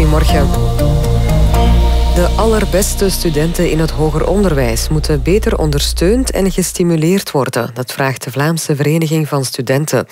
Goedemorgen. De allerbeste studenten in het hoger onderwijs moeten beter ondersteund en gestimuleerd worden. Dat vraagt de Vlaamse Vereniging van Studenten.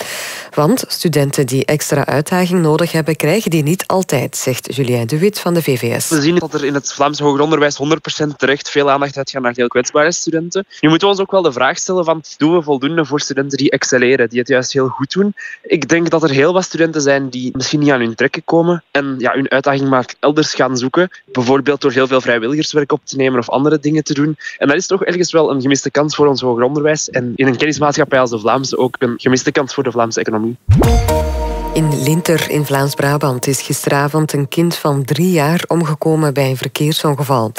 Want studenten die extra uitdaging nodig hebben, krijgen die niet altijd, zegt Julien de Wit van de VVS. We zien dat er in het Vlaamse hoger onderwijs 100% terecht veel aandacht uitgaat naar heel kwetsbare studenten. Nu moeten we ons ook wel de vraag stellen van, doen we voldoende voor studenten die excelleren, die het juist heel goed doen? Ik denk dat er heel wat studenten zijn die misschien niet aan hun trekken komen en ja, hun uitdaging maar elders gaan zoeken. Bijvoorbeeld door heel veel vrijwilligerswerk op te nemen of andere dingen te doen. En dat is toch ergens wel een gemiste kans voor ons hoger onderwijs. En in een kennismaatschappij als de Vlaamse ook een gemiste kans voor de Vlaamse economie. In Linter in Vlaams-Brabant is gisteravond een kind van drie jaar omgekomen bij een verkeersongeval.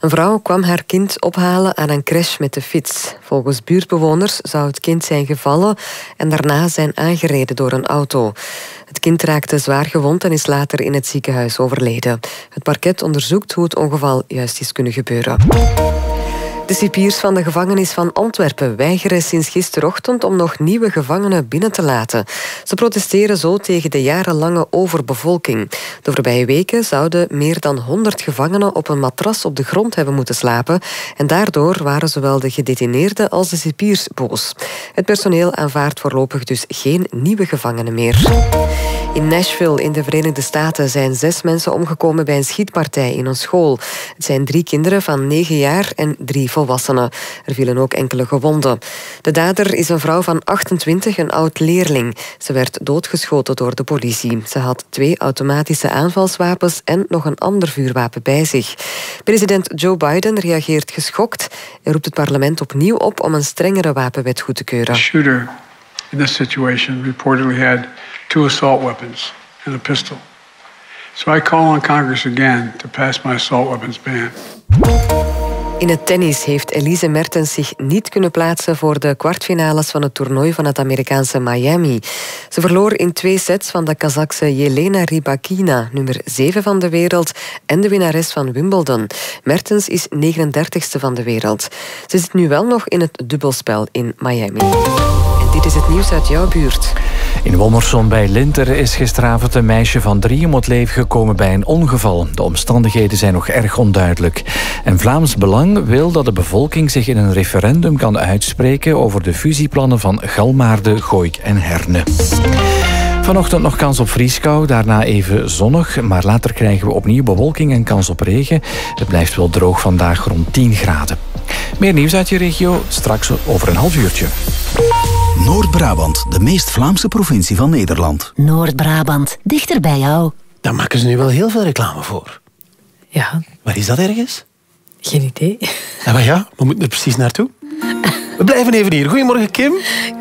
Een vrouw kwam haar kind ophalen aan een crash met de fiets. Volgens buurtbewoners zou het kind zijn gevallen en daarna zijn aangereden door een auto. Het kind raakte zwaar gewond en is later in het ziekenhuis overleden. Het parket onderzoekt hoe het ongeval juist is kunnen gebeuren. De cipiers van de gevangenis van Antwerpen weigeren sinds gisterochtend om nog nieuwe gevangenen binnen te laten. Ze protesteren zo tegen de jarenlange overbevolking. De voorbije weken zouden meer dan 100 gevangenen op een matras op de grond hebben moeten slapen. En daardoor waren zowel de gedetineerden als de cipiers boos. Het personeel aanvaardt voorlopig dus geen nieuwe gevangenen meer. In Nashville in de Verenigde Staten zijn zes mensen omgekomen bij een schietpartij in een school. Het zijn drie kinderen van negen jaar en drie volwassenen. Er vielen ook enkele gewonden. De dader is een vrouw van 28, een oud leerling. Ze werd doodgeschoten door de politie. Ze had twee automatische aanvalswapens en nog een ander vuurwapen bij zich. President Joe Biden reageert geschokt en roept het parlement opnieuw op om een strengere wapenwet goed te keuren. Shooter in situation reportedly had two assault weapons and a pistol. So I call on Congress again to pass my assault weapons ban. In het tennis heeft Elise Mertens zich niet kunnen plaatsen voor de kwartfinales van het toernooi van het Amerikaanse Miami. Ze verloor in twee sets van de Kazakse Jelena Rybakina, nummer 7 van de wereld en de winnares van Wimbledon. Mertens is 39ste van de wereld. Ze zit nu wel nog in het dubbelspel in Miami. Dit is het nieuws uit jouw buurt. In Wommerson bij Linter is gisteravond een meisje van drie om het leven gekomen bij een ongeval. De omstandigheden zijn nog erg onduidelijk. En Vlaams Belang wil dat de bevolking zich in een referendum kan uitspreken over de fusieplannen van Galmaarde, Gooik en Herne. Vanochtend nog kans op vrieskou, daarna even zonnig, maar later krijgen we opnieuw bewolking en kans op regen. Het blijft wel droog vandaag rond 10 graden. Meer nieuws uit je regio straks over een half uurtje. Noord-Brabant, de meest Vlaamse provincie van Nederland. Noord-Brabant, dichter bij jou. Daar maken ze nu wel heel veel reclame voor. Ja, Waar is dat ergens? geen idee. Ja, maar ja, we moeten er precies naartoe. We blijven even hier. Goedemorgen, Kim.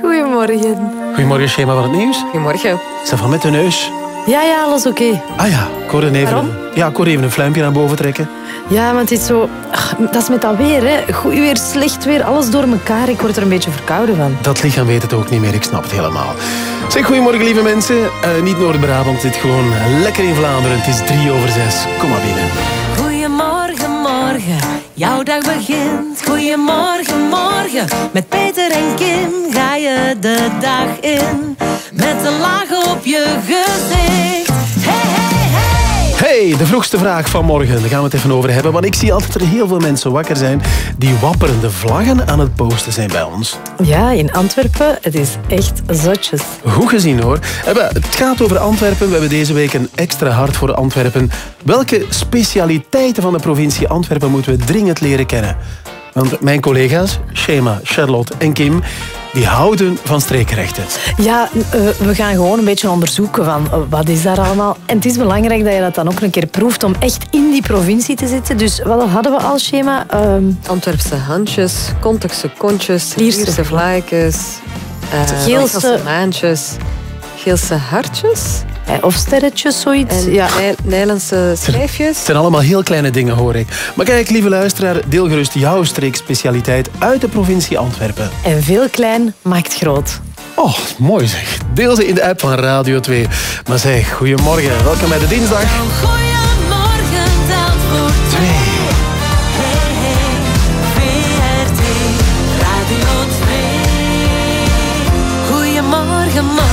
Goedemorgen. Goedemorgen, schema van het nieuws. Goedemorgen. Zijn van met de neus. Ja, ja, alles oké. Ah ja, ik hoorde even, Waarom? een, ja, ik hoorde even een fluimpje naar boven trekken. Ja, want het is zo... Ach, dat is met dat weer, hè. Goed weer, slecht weer, alles door elkaar. Ik word er een beetje verkouden van. Dat lichaam weet het ook niet meer, ik snap het helemaal. Zeg, goedemorgen lieve mensen. Eh, niet Noord-Brabant, dit gewoon lekker in Vlaanderen. Het is drie over zes. Kom maar binnen. Goedemorgen, morgen, jouw dag begint. Goedemorgen, morgen, met Peter en Kim ga je de dag in. Met een laag op je gezicht. Hey, hey, hey! De vroegste vraag van morgen. Daar gaan we het even over hebben. Want ik zie altijd er heel veel mensen wakker zijn die wapperende vlaggen aan het posten zijn bij ons. Ja, in Antwerpen, het is echt zotjes. Goed gezien hoor. Eh, Het gaat over Antwerpen. We hebben deze week een extra hart voor Antwerpen. Welke specialiteiten van de provincie Antwerpen moeten we dringend leren kennen? Want mijn collega's, Shema, Charlotte en Kim, die houden van streekrechten. Ja, eh, we gaan gewoon een beetje onderzoeken van eh, wat is daar allemaal. En het is belangrijk dat je dat dan ook een keer proeft om echt in die provincie te zitten. Dus wat hadden we als schema? Ehm, Antwerpse handjes, Kontekse kontjes, Lierse Lierse eh, Geelse- maantjes, Geelse hartjes of sterretjes, zoiets. en ja. Nijlandse schijfjes. Het zijn allemaal heel kleine dingen hoor ik. Maar kijk, lieve luisteraar, deel gerust jouw streekspecialiteit uit de provincie Antwerpen. En veel klein maakt groot. Oh, mooi zeg. Deel ze in de app van Radio 2. Maar zeg, goedemorgen. Welkom bij de dinsdag. Goedemorgen, Zandvoort. 2. Hey, hey, VRT, Radio 2. Goedemorgen, morgen.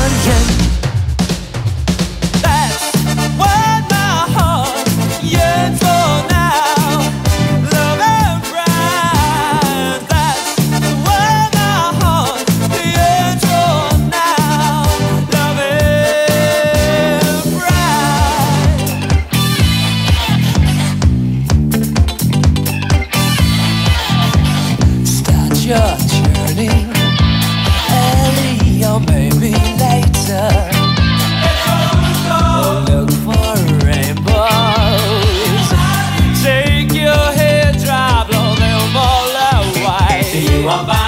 Bye.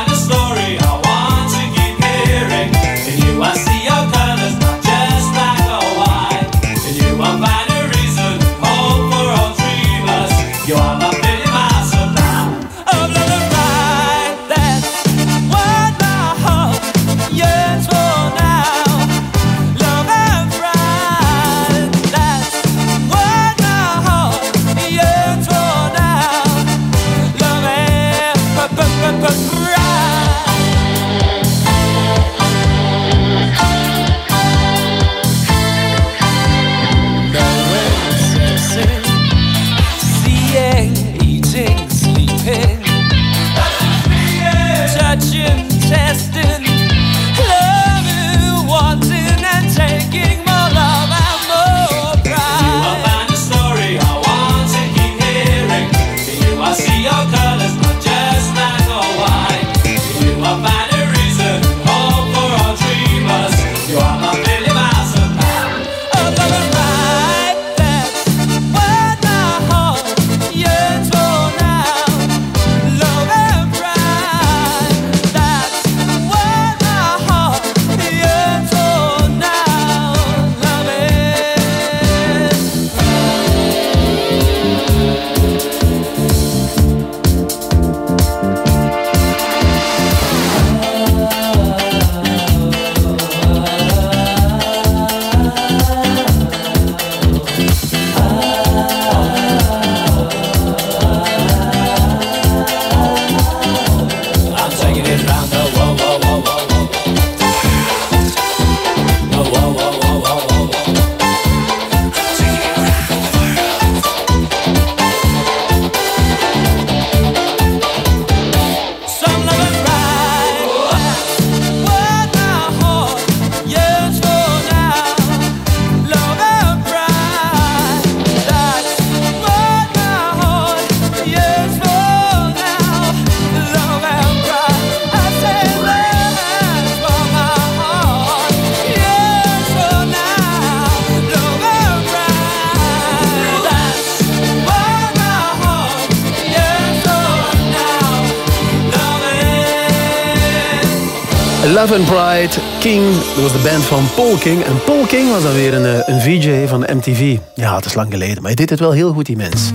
King, dat was de band van Paul King. En Paul King was dan weer een, eh, een VJ van MTV. Ja, het is lang geleden, maar hij deed het wel heel goed, die mens.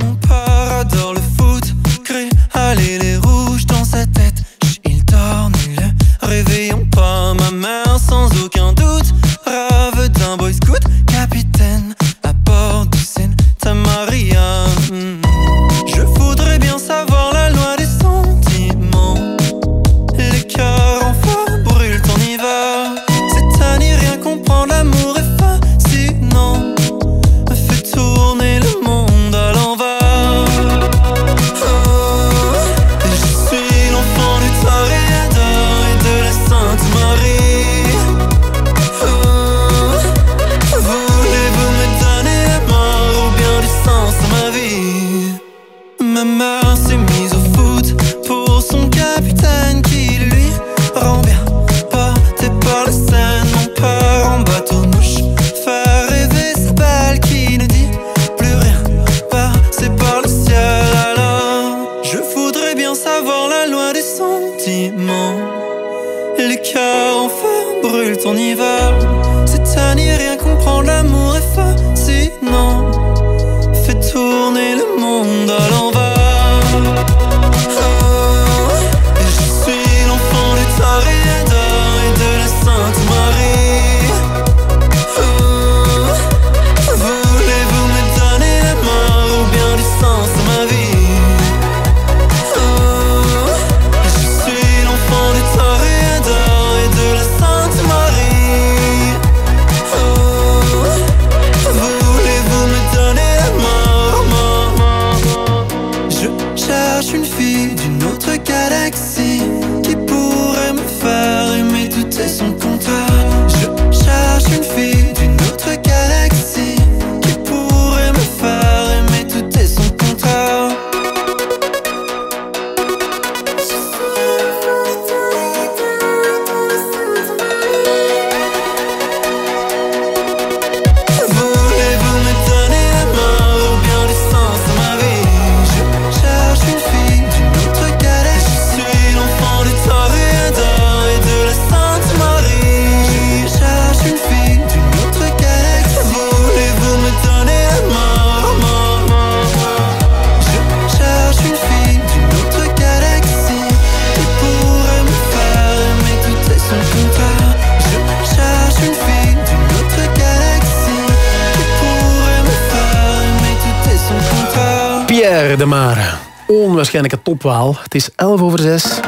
Het is 11 over 6.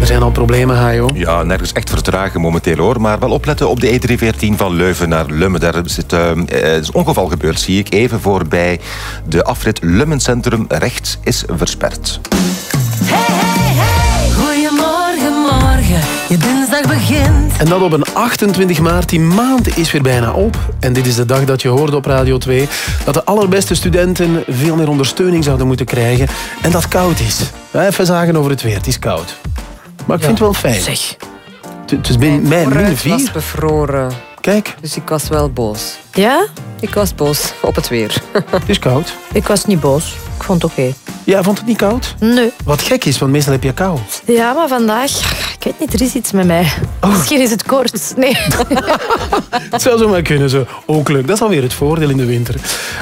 Er zijn al problemen, Hajo. Ja, nergens echt vertragen momenteel hoor. Maar wel opletten op de E314 van Leuven naar Lummen. Daar is het eh, is een ongeval gebeurd, zie ik. Even voorbij de afrit Lummen Centrum. Rechts is versperd. En dat op een 28 maart. Die maand is weer bijna op. En dit is de dag dat je hoorde op Radio 2 dat de allerbeste studenten veel meer ondersteuning zouden moeten krijgen. En dat koud is. Even zagen over het weer. Het is koud. Maar ik vind het wel fijn. Zeg. Het- is min, min, min Vooruit was 4. bevroren. Kijk, Dus ik was wel boos. Ja? Ik was boos op het weer. het is koud. Ik was niet boos. Ik vond het oké. Ja, vond het niet koud? Nee. Wat gek is, want meestal heb je kou. Ja, maar vandaag... Ik weet niet, er is iets met mij. Misschien is het koorts. Nee. Het zou zomaar kunnen, zo. Ook leuk. Dat is alweer het voordeel in de winter.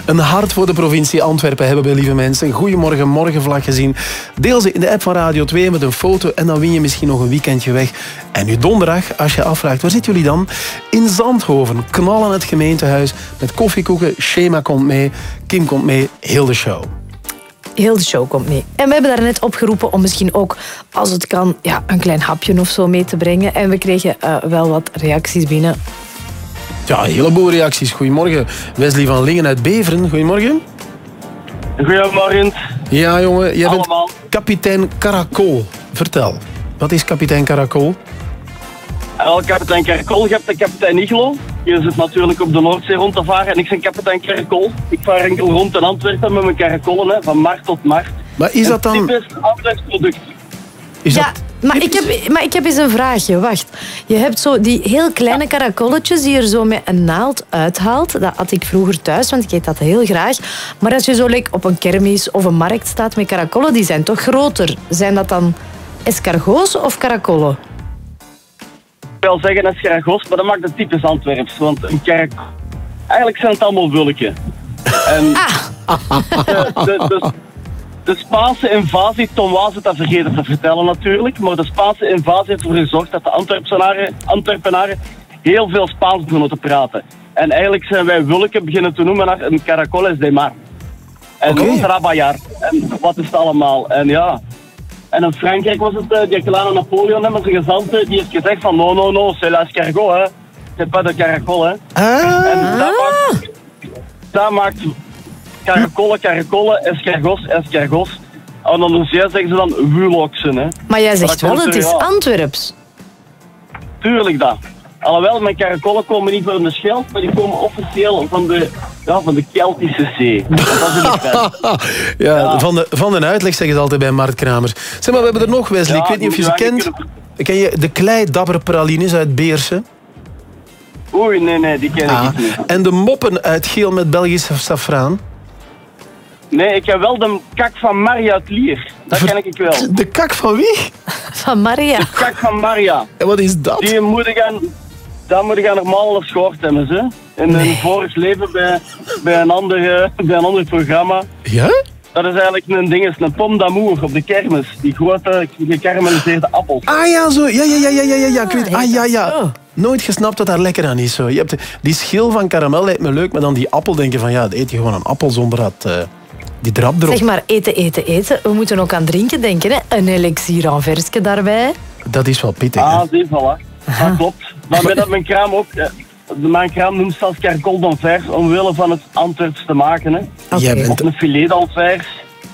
Een hart voor de provincie Antwerpen hebben we, lieve mensen. Een goeiemorgen, morgenvlag gezien. Deel ze in de app van Radio 2 met een foto en dan win je misschien nog een weekendje weg. En nu donderdag, als je afvraagt, waar zitten jullie dan? In Zandhoven, knallen het gemeentehuis met koffiekoeken. Shema komt mee, Kim komt mee, heel de show. Heel de show komt mee. En we hebben daar net opgeroepen om misschien ook, als het kan, ja, een klein hapje of zo mee te brengen. En we kregen eh, wel wat reacties binnen. Ja, een heleboel reacties. Goedemorgen. Wesley van Lingen uit Beveren, goedemorgen. Goedemorgen. Ja, jongen, jij bent Allemaal. kapitein Caracol. Vertel, wat is kapitein Caracol? El kapitein Kerkol, je hebt de kapitein Nigelo. Je zit natuurlijk op de Noordzee rond te varen en ik ben kapitein Kerkol. Ik vaar enkel rond in Antwerpen met mijn karakollen, hè, van markt tot markt. Maar is dat dan... Een typisch Antwerps-product. Is ja, maar ik, heb, maar ik heb eens een vraagje. Wacht. Je hebt zo die heel kleine karakolletjes die je er zo met een naald uithaalt. Dat had ik vroeger thuis, want ik eet dat heel graag. Maar als je zo like, op een kermis of een markt staat met karakollen, die zijn toch groter. Zijn dat dan escargots of karakollen? Wel zeggen Escaragos, maar dat maakt het typisch Antwerps. Want een kerk... Eigenlijk zijn het allemaal wulken. En de, de, de, de Spaanse invasie, Tom was het dat vergeten te vertellen natuurlijk, maar de Spaanse invasie heeft ervoor gezorgd dat de Antwerpenaren, Antwerpenaren heel veel Spaans begonnen te praten. En eigenlijk zijn wij wulken beginnen te noemen naar een caracoles de mar. En Oké. trabajar. En wat is het allemaal? En ja... En in Frankrijk was het eh, die kleine Napoleon, hè, met zijn gezanten, die heeft gezegd van no, no, no, c'est l'escargot, hè. C'est pas de caracol, hè. En dat maakt, dat maakt caracolen, caracolen, escargots, escargots. En dan zeggen ze dan wuloksen, hè. Maar jij zegt wel, het is. Antwerps. Tuurlijk dat. Alhoewel, mijn caracolen komen niet van de Scheldt, maar die komen officieel van de, ja, van de Keltische Zee. Dat is de pers. Ja, Van, de, van de uitleg zeggen ze altijd bij Mart Kramers. Zeg maar, we hebben er nog, Wesley. Ja, ik weet niet of je ze ja, kent. Ken je de kleidabber pralines uit Beersen? Oei, nee, nee, die ken ik Ah. niet. En de moppen uit geel met Belgisch safraan? Nee, ik heb wel de kak van Maria uit Lier. Dat ken ik wel. De kak van wie? Van Maria. De kak van Maria. En wat is dat? Die moet ik aan, dat moet ik aan normaal al gehoord hebben, ze. In een vorig leven bij, bij, een ander, eh, bij een ander programma. Ja? Dat is eigenlijk een ding, is een pom d'amour op de kermis. Die grote gekarameliseerde appels. Ah ja, zo. Ja, ja, ja, ja, ja, ja, ja. Ik weet. Ah ja, ja. Nooit gesnapt wat daar lekker aan is. Zo. Je hebt die schil van karamel lijkt me leuk, maar dan die appel denk je van ja, dat eet je gewoon een appel zonder dat, eh, die drap erop. Zeg maar, eten, eten, eten. We moeten ook aan drinken denken. Hè. Een elixier aan versje daarbij. Dat is wel pittig. hè. Ah, die voilà. Dat klopt. Maar met dat mijn kraam ook... eh, Mijn kraam noemt zelfs Carcol d'Anvers omwille van het Antwerps te maken. Hè. Jij bent- Of een filet d'Anvers.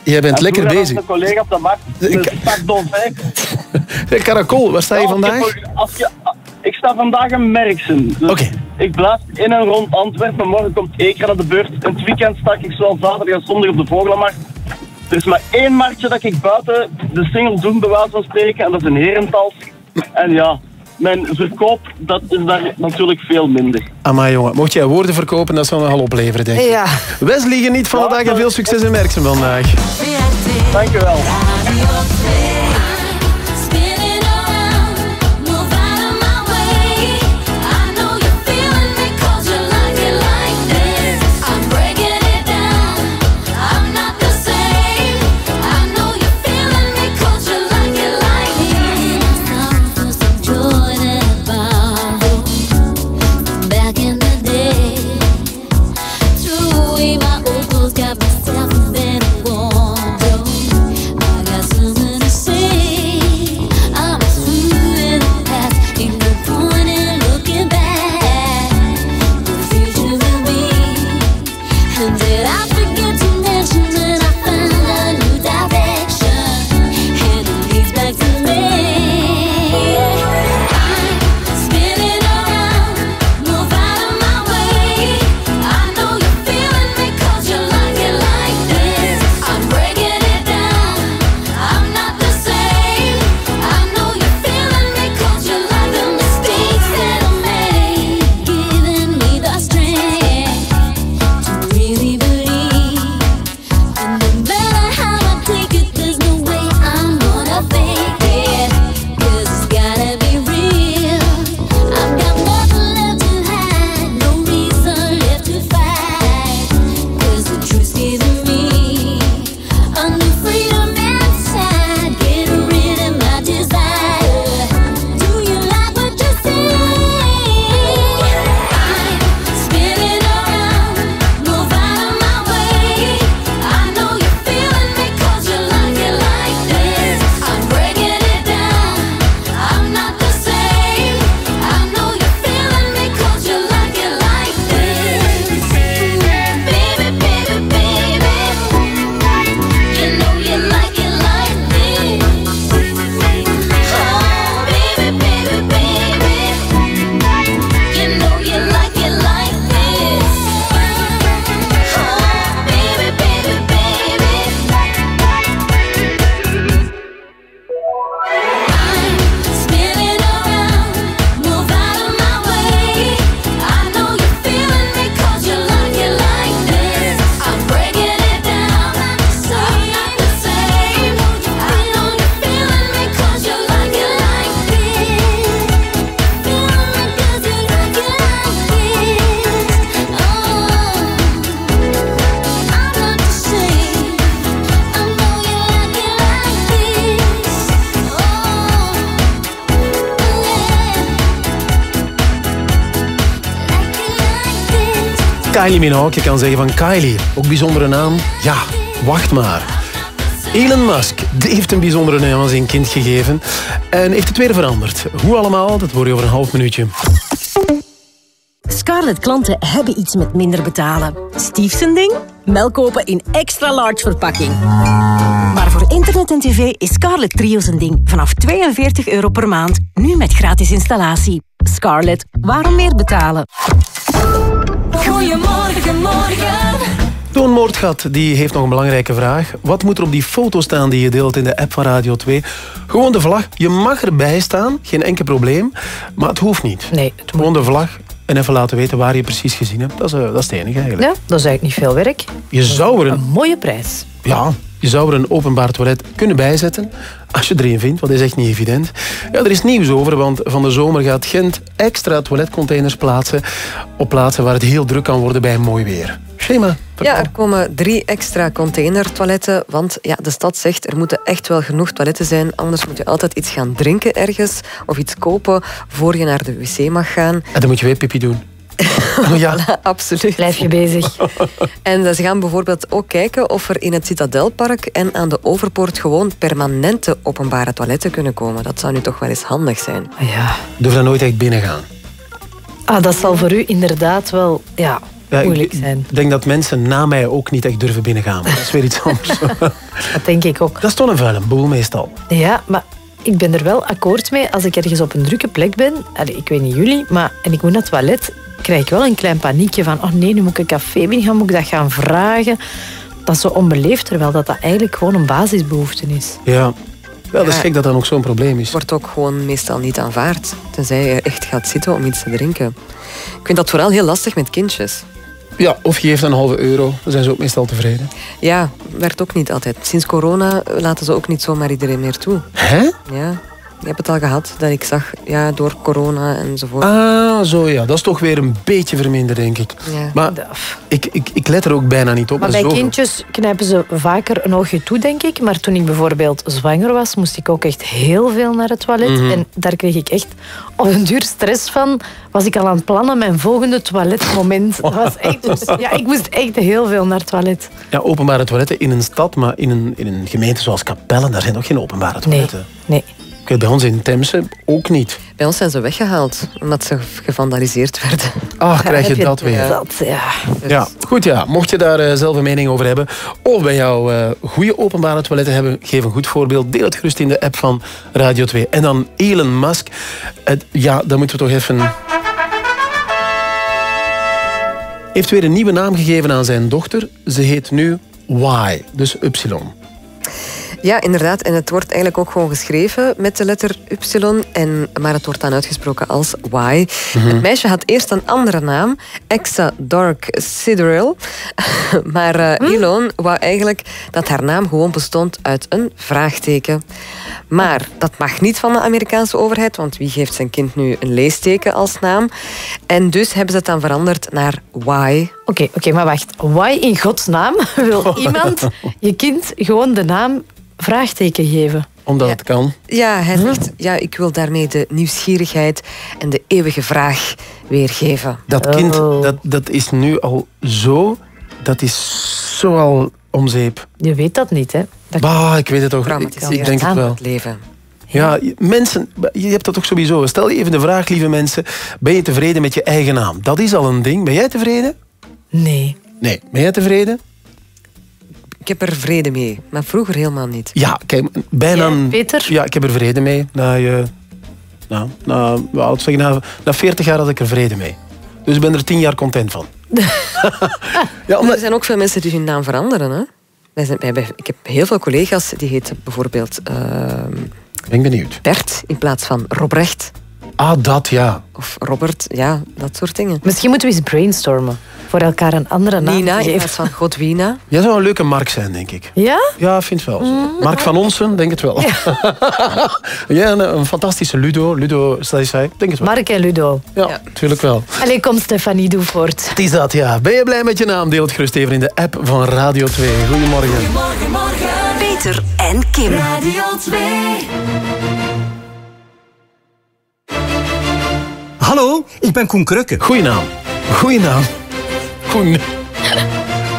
Jij bent En lekker bezig. een collega op de markt, een stak d'Anvers. Hey, Karakol, waar sta je vandaag? Als je, ik sta vandaag in Merksen. Dus Ik blijf in en rond Antwerpen. Morgen komt Eker aan de beurt. In het weekend sta ik zoals zaterdag en zondag op de Vogelenmarkt. Er is maar één marktje dat ik buiten de single doe, bij wijze van spreken. En dat is een herentals. En ja, mijn verkoop dat is daar natuurlijk veel minder. Amai jongen, mocht jij woorden verkopen, dat zou nogal opleveren, denk ik. Ja. Wesley, geniet van de dag en veel succes in Merksem vandaag. Dankjewel. Kylie Minogue, je kan zeggen van Kylie. Ook bijzondere naam? Ja, wacht maar. Elon Musk heeft een bijzondere naam aan zijn kind gegeven. En heeft het weer veranderd. Hoe allemaal, dat hoor je over een half minuutje. Scarlett-klanten hebben iets met minder betalen. Stief zijn ding? Melk kopen in extra large verpakking. Maar voor internet en tv is Scarlett Trio zijn ding. Vanaf 42 euro per maand. Nu met gratis installatie. Scarlett, waarom meer betalen? Goedemorgen, morgen. Toon Moordgat die heeft nog een belangrijke vraag. Wat moet er op die foto staan die je deelt in de app van Radio 2? Gewoon de vlag. Je mag erbij staan, geen enkel probleem. Maar het hoeft niet. Nee, Gewoon de vlag en even laten weten waar je precies gezien hebt. Dat is, eh, dat is het enige eigenlijk. Ja, dat is eigenlijk niet veel werk. Je zou er een, Mooie prijs. ja, je zou er een openbaar toilet kunnen bijzetten. Als je er een vindt, want dat is echt niet evident. Ja, er is nieuws over, want van de zomer gaat Gent extra toiletcontainers plaatsen. Op plaatsen waar het heel druk kan worden bij mooi weer. Schema. Ja, er komen drie extra containertoiletten. Want ja, de stad zegt er moeten echt wel genoeg toiletten zijn. Anders moet je altijd iets gaan drinken ergens. Of iets kopen voor je naar de wc mag gaan. En dan moet je weer pipi doen. Ja. Voilà, absoluut. Blijf je bezig. En ze gaan bijvoorbeeld ook kijken of er in het Citadelpark en aan de Overpoort gewoon permanente openbare toiletten kunnen komen. Dat zou nu toch wel eens handig zijn. Ja. Durf daar nooit echt binnen gaan. Ah, dat zal voor u inderdaad wel ja, moeilijk zijn. Ik denk dat mensen na mij ook niet echt durven binnengaan. Maar dat is weer iets anders. Dat denk ik ook. dat is toch een vuile boel meestal. Ja, maar ik ben er wel akkoord mee als ik ergens op een drukke plek ben. Allee, ik weet niet jullie, maar en ik moet naar het toilet, krijg ik wel een klein paniekje van oh nee, nu moet ik een café binnen gaan, moet ik dat gaan vragen. Dat is zo onbeleefd, terwijl dat, dat eigenlijk gewoon een basisbehoefte is. Ja. ja dat is Ja. gek dat dat ook zo'n probleem is. Wordt ook gewoon meestal niet aanvaard. Tenzij je echt gaat zitten om iets te drinken. Ik vind dat vooral heel lastig met kindjes. Ja, of je geeft een halve euro. Dan zijn ze ook meestal tevreden. Ja, werkt ook niet altijd. Sinds corona laten ze ook niet zomaar iedereen meer toe. Hè? Ja, ik heb het al gehad dat ik zag, ja, door corona enzovoort. Ah, zo ja. Dat is toch weer een beetje verminderd, denk ik. Ja. Maar ik, ik, ik let er ook bijna niet op. Maar bij zoveel- kindjes knijpen ze vaker een oogje toe, denk ik. Maar toen ik bijvoorbeeld zwanger was, moest ik ook echt heel veel naar het toilet. Mhm. En daar kreeg ik echt op een duur stress van. Was ik al aan het plannen, mijn volgende toiletmoment. Dat was echt, dus, ja, ik moest echt heel veel naar het toilet. Ja, openbare toiletten in een stad, maar in een, in een gemeente zoals Capelle, daar zijn nog geen openbare toiletten. Nee. Oké, bij ons in Temse ook niet. Bij ons zijn ze weggehaald, omdat ze gevandaliseerd werden. Ah, krijg je dat weer. Dat, ja. Ja, goed ja. Mocht je daar eh, zelf een mening over hebben, of bij jou eh, goede openbare toiletten hebben, geef een goed voorbeeld. Deel het gerust in de app van Radio 2. En dan Elon Musk. Ja, dan moeten we toch even... Heeft weer een nieuwe naam gegeven aan zijn dochter. Ze heet nu Y, dus Y. Ja, inderdaad. En het wordt eigenlijk ook gewoon geschreven met de letter Y. En, maar het wordt dan uitgesproken als Y. Het meisje had eerst een andere naam. Exa Dark Sidereal. maar eh, Elon wou eigenlijk dat haar naam gewoon bestond uit een vraagteken. Maar dat mag niet van de Amerikaanse overheid, want wie geeft zijn kind nu een leesteken als naam? En dus hebben ze het dan veranderd naar Y. Oké, oké, maar wacht. Why in godsnaam wil iemand je kind gewoon de naam vraagteken geven? Omdat het kan. Ja, hij zegt, ja, ik wil daarmee de nieuwsgierigheid en de eeuwige vraag weergeven. Dat kind, dat, dat is nu al zo... Dat is zo al om zeep. Je weet dat niet, hè? Dat Bah, ik weet het toch. Ik, ik denk het wel. het leven. Ja, mensen, je hebt dat toch sowieso. Stel je even de vraag, lieve mensen. Ben je tevreden met je eigen naam? Dat is al een ding. Ben jij tevreden? Nee. Nee. Ben jij tevreden? Ik heb er vrede mee, maar vroeger helemaal niet. Ja, kijk, bijna... Jij, Peter? Ja, ik heb er vrede mee. Na, je, nou, na, zeggen, na, na 40 jaar had ik er vrede mee. Dus ik ben er 10 jaar content van. ja, Er zijn ook veel mensen die hun naam veranderen. Hè? Wij zijn, wij ik heb heel veel collega's die heten bijvoorbeeld ehm, Ben ik benieuwd. Bert in plaats van Robrecht. Ah, dat ja. Of Robert, ja, dat soort dingen. Misschien moeten we eens brainstormen. Voor elkaar een andere naam Nina in plaats van Godwina. Jij zou een leuke Mark zijn, denk ik. Ja? Ja, vind het wel. Mark van Onsen, denk het wel. Ja, een, een fantastische Ludo. Ludo Stajsai, denk het wel. Mark en Ludo. Ja, natuurlijk wel. Allee, kom Stefanie, doe voort. Het is dat, ja. Ben je blij met je naam? Deel het gerust even in de app van Radio 2. Goedemorgen. Morgen, morgen. Peter en Kim. Radio 2. Hallo, ik ben Koen Krukke. Goeie naam. Koen.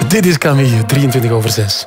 Dit is Camille, 23 over 6.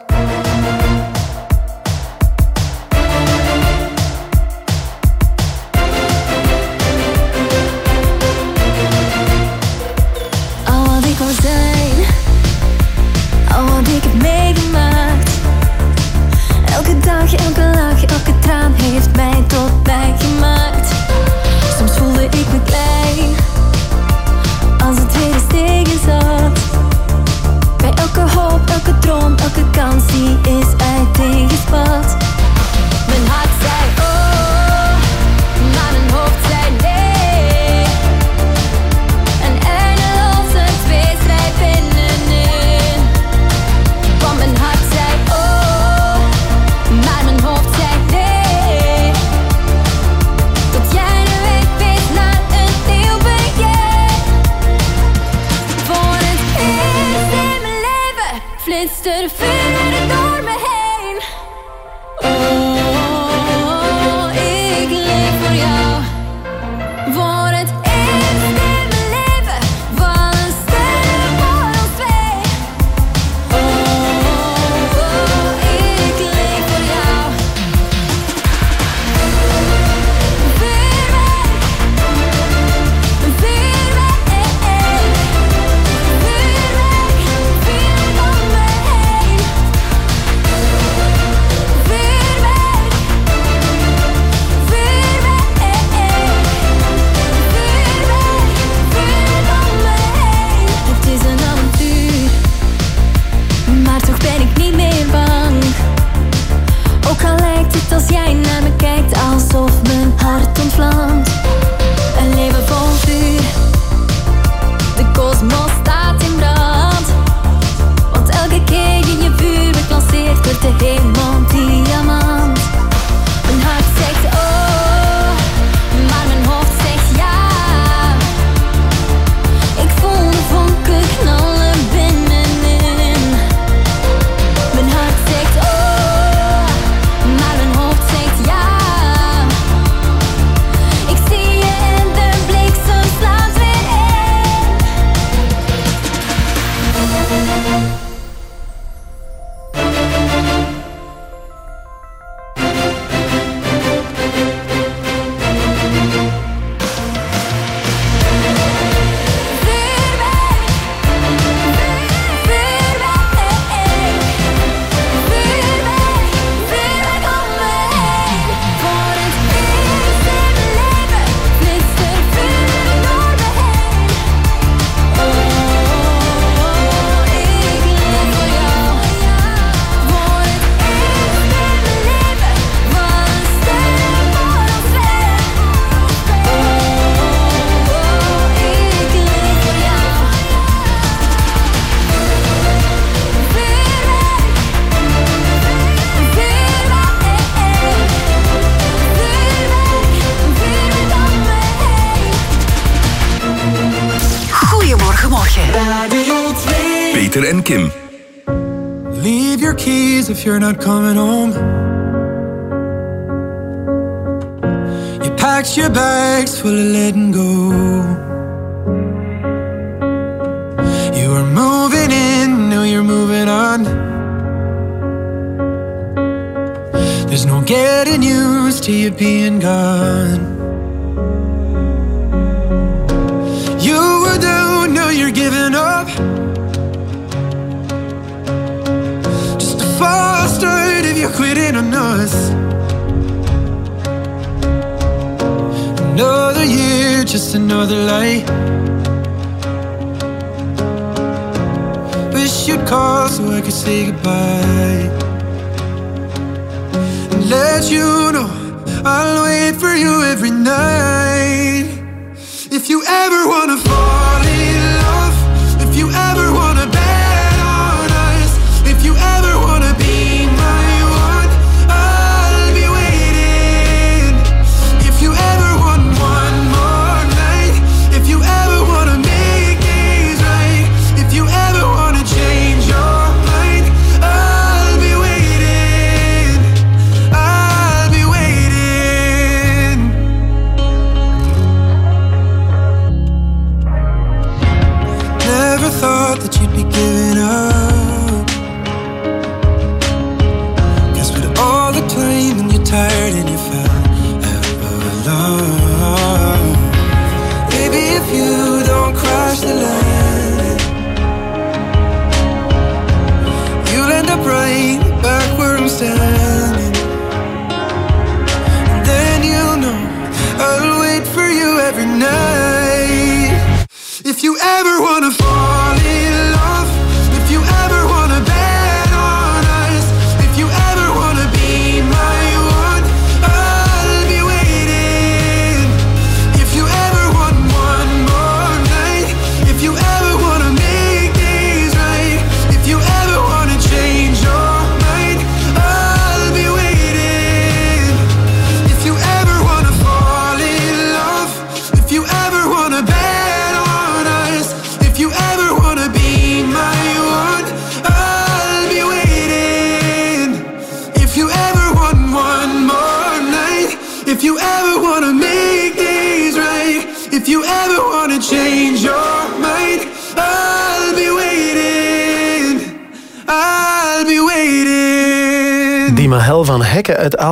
not coming.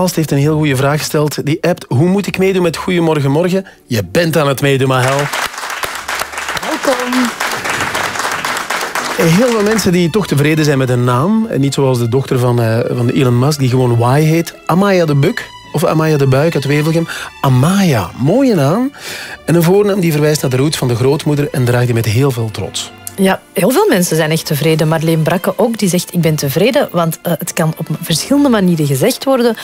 Aalst heeft een heel goede vraag gesteld. Die appt, hoe moet ik meedoen met Goedemorgen Morgen? Je bent aan het meedoen, Mahel. Welkom. Heel veel mensen die toch tevreden zijn met een naam. En niet zoals de dochter van, eh, van Elon Musk, die gewoon Y heet. Amaya de Buk. Of Amaya de Buik uit Wevelgem. Amaya, mooie naam. En een voornaam die verwijst naar de roots van de grootmoeder en draagt die met heel veel trots. Ja, heel veel mensen zijn echt tevreden. Marleen Brakke ook, die zegt ik ben tevreden, want eh, het kan op verschillende manieren gezegd worden.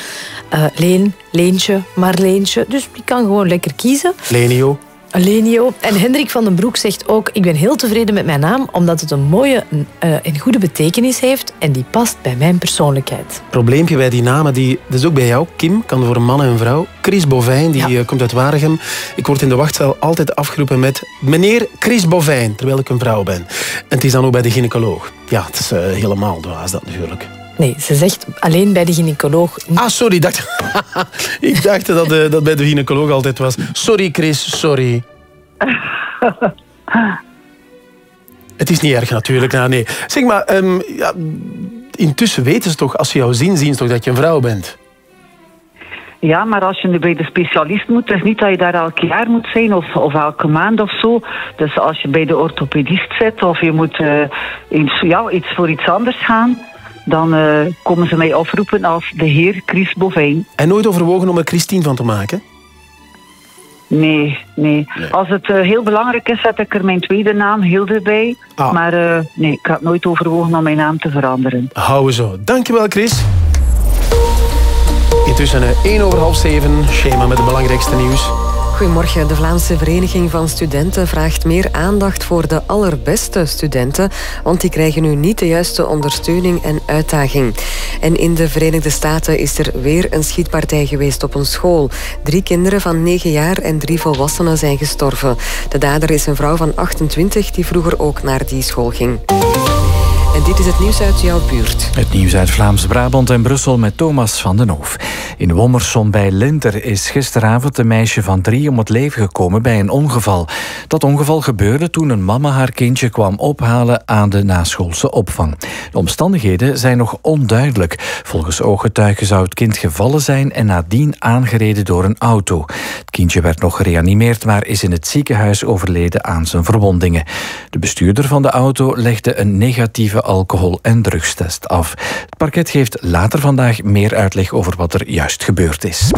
Eh, Leen, Leentje, Marleentje. Dus die kan gewoon lekker kiezen. Lenio. Lenio. En Hendrik van den Broek zegt ook ik ben heel tevreden met mijn naam, omdat het een mooie eh, en goede betekenis heeft en die past bij mijn persoonlijkheid. Probleempje bij die namen, die, dat is ook bij jou. Kim kan voor een man en een vrouw. Chris Bovijn, die eh, komt uit Waregem. Ik word in de wachtzaal altijd afgeroepen met meneer Chris Bovijn, terwijl ik een vrouw ben. En het is dan ook bij de gynaecoloog. Ja, het is eh, helemaal dwaas dat natuurlijk. Nee, ze zegt alleen bij de gynaecoloog. Ah, sorry. Dacht, ik dacht dat eh, dat bij de gynaecoloog altijd was. Sorry, Chris, sorry. Het is niet erg natuurlijk. Nou, nee. Zeg maar, ehm, ja, intussen weten ze toch, als ze jou zien, zien ze toch dat je een vrouw bent? Ja, maar als je nu bij de specialist moet, het is niet dat je daar elk jaar moet zijn of, of elke maand of zo. Dus als je bij de orthopedist zit of je moet eh, iets, ja, iets voor iets anders gaan, dan eh, komen ze mij oproepen als de heer Chris Bovijn. En nooit overwogen om er Christine van te maken? Nee, nee. Als het eh, heel belangrijk is, zet ik er mijn tweede naam Hilde bij. Ah. Maar eh, nee, ik had nooit overwogen om mijn naam te veranderen. Houden zo. Dankjewel, Chris. Intussen eh, 1 over half 7. Schema met het belangrijkste nieuws. Goedemorgen. De Vlaamse Vereniging van Studenten vraagt meer aandacht voor de allerbeste studenten, want die krijgen nu niet de juiste ondersteuning en uitdaging. En in de Verenigde Staten is er weer een schietpartij geweest op een school. Drie kinderen van 9 jaar en drie volwassenen zijn gestorven. De dader is een vrouw van 28 die vroeger ook naar die school ging. Dit is het nieuws uit jouw buurt. Het nieuws uit Vlaams-Brabant en Brussel met Thomas van den Hoof. In Wommersom bij Linter is gisteravond een meisje van drie om het leven gekomen bij een ongeval. Dat ongeval gebeurde toen een mama haar kindje kwam ophalen aan de naschoolse opvang. De omstandigheden zijn nog onduidelijk. Volgens ooggetuigen zou het kind gevallen zijn en nadien aangereden door een auto. Het kindje werd nog gereanimeerd, maar is in het ziekenhuis overleden aan zijn verwondingen. De bestuurder van de auto legde een negatieve alcohol- en drugstest af. Het parket geeft later vandaag meer uitleg over wat er juist gebeurd is.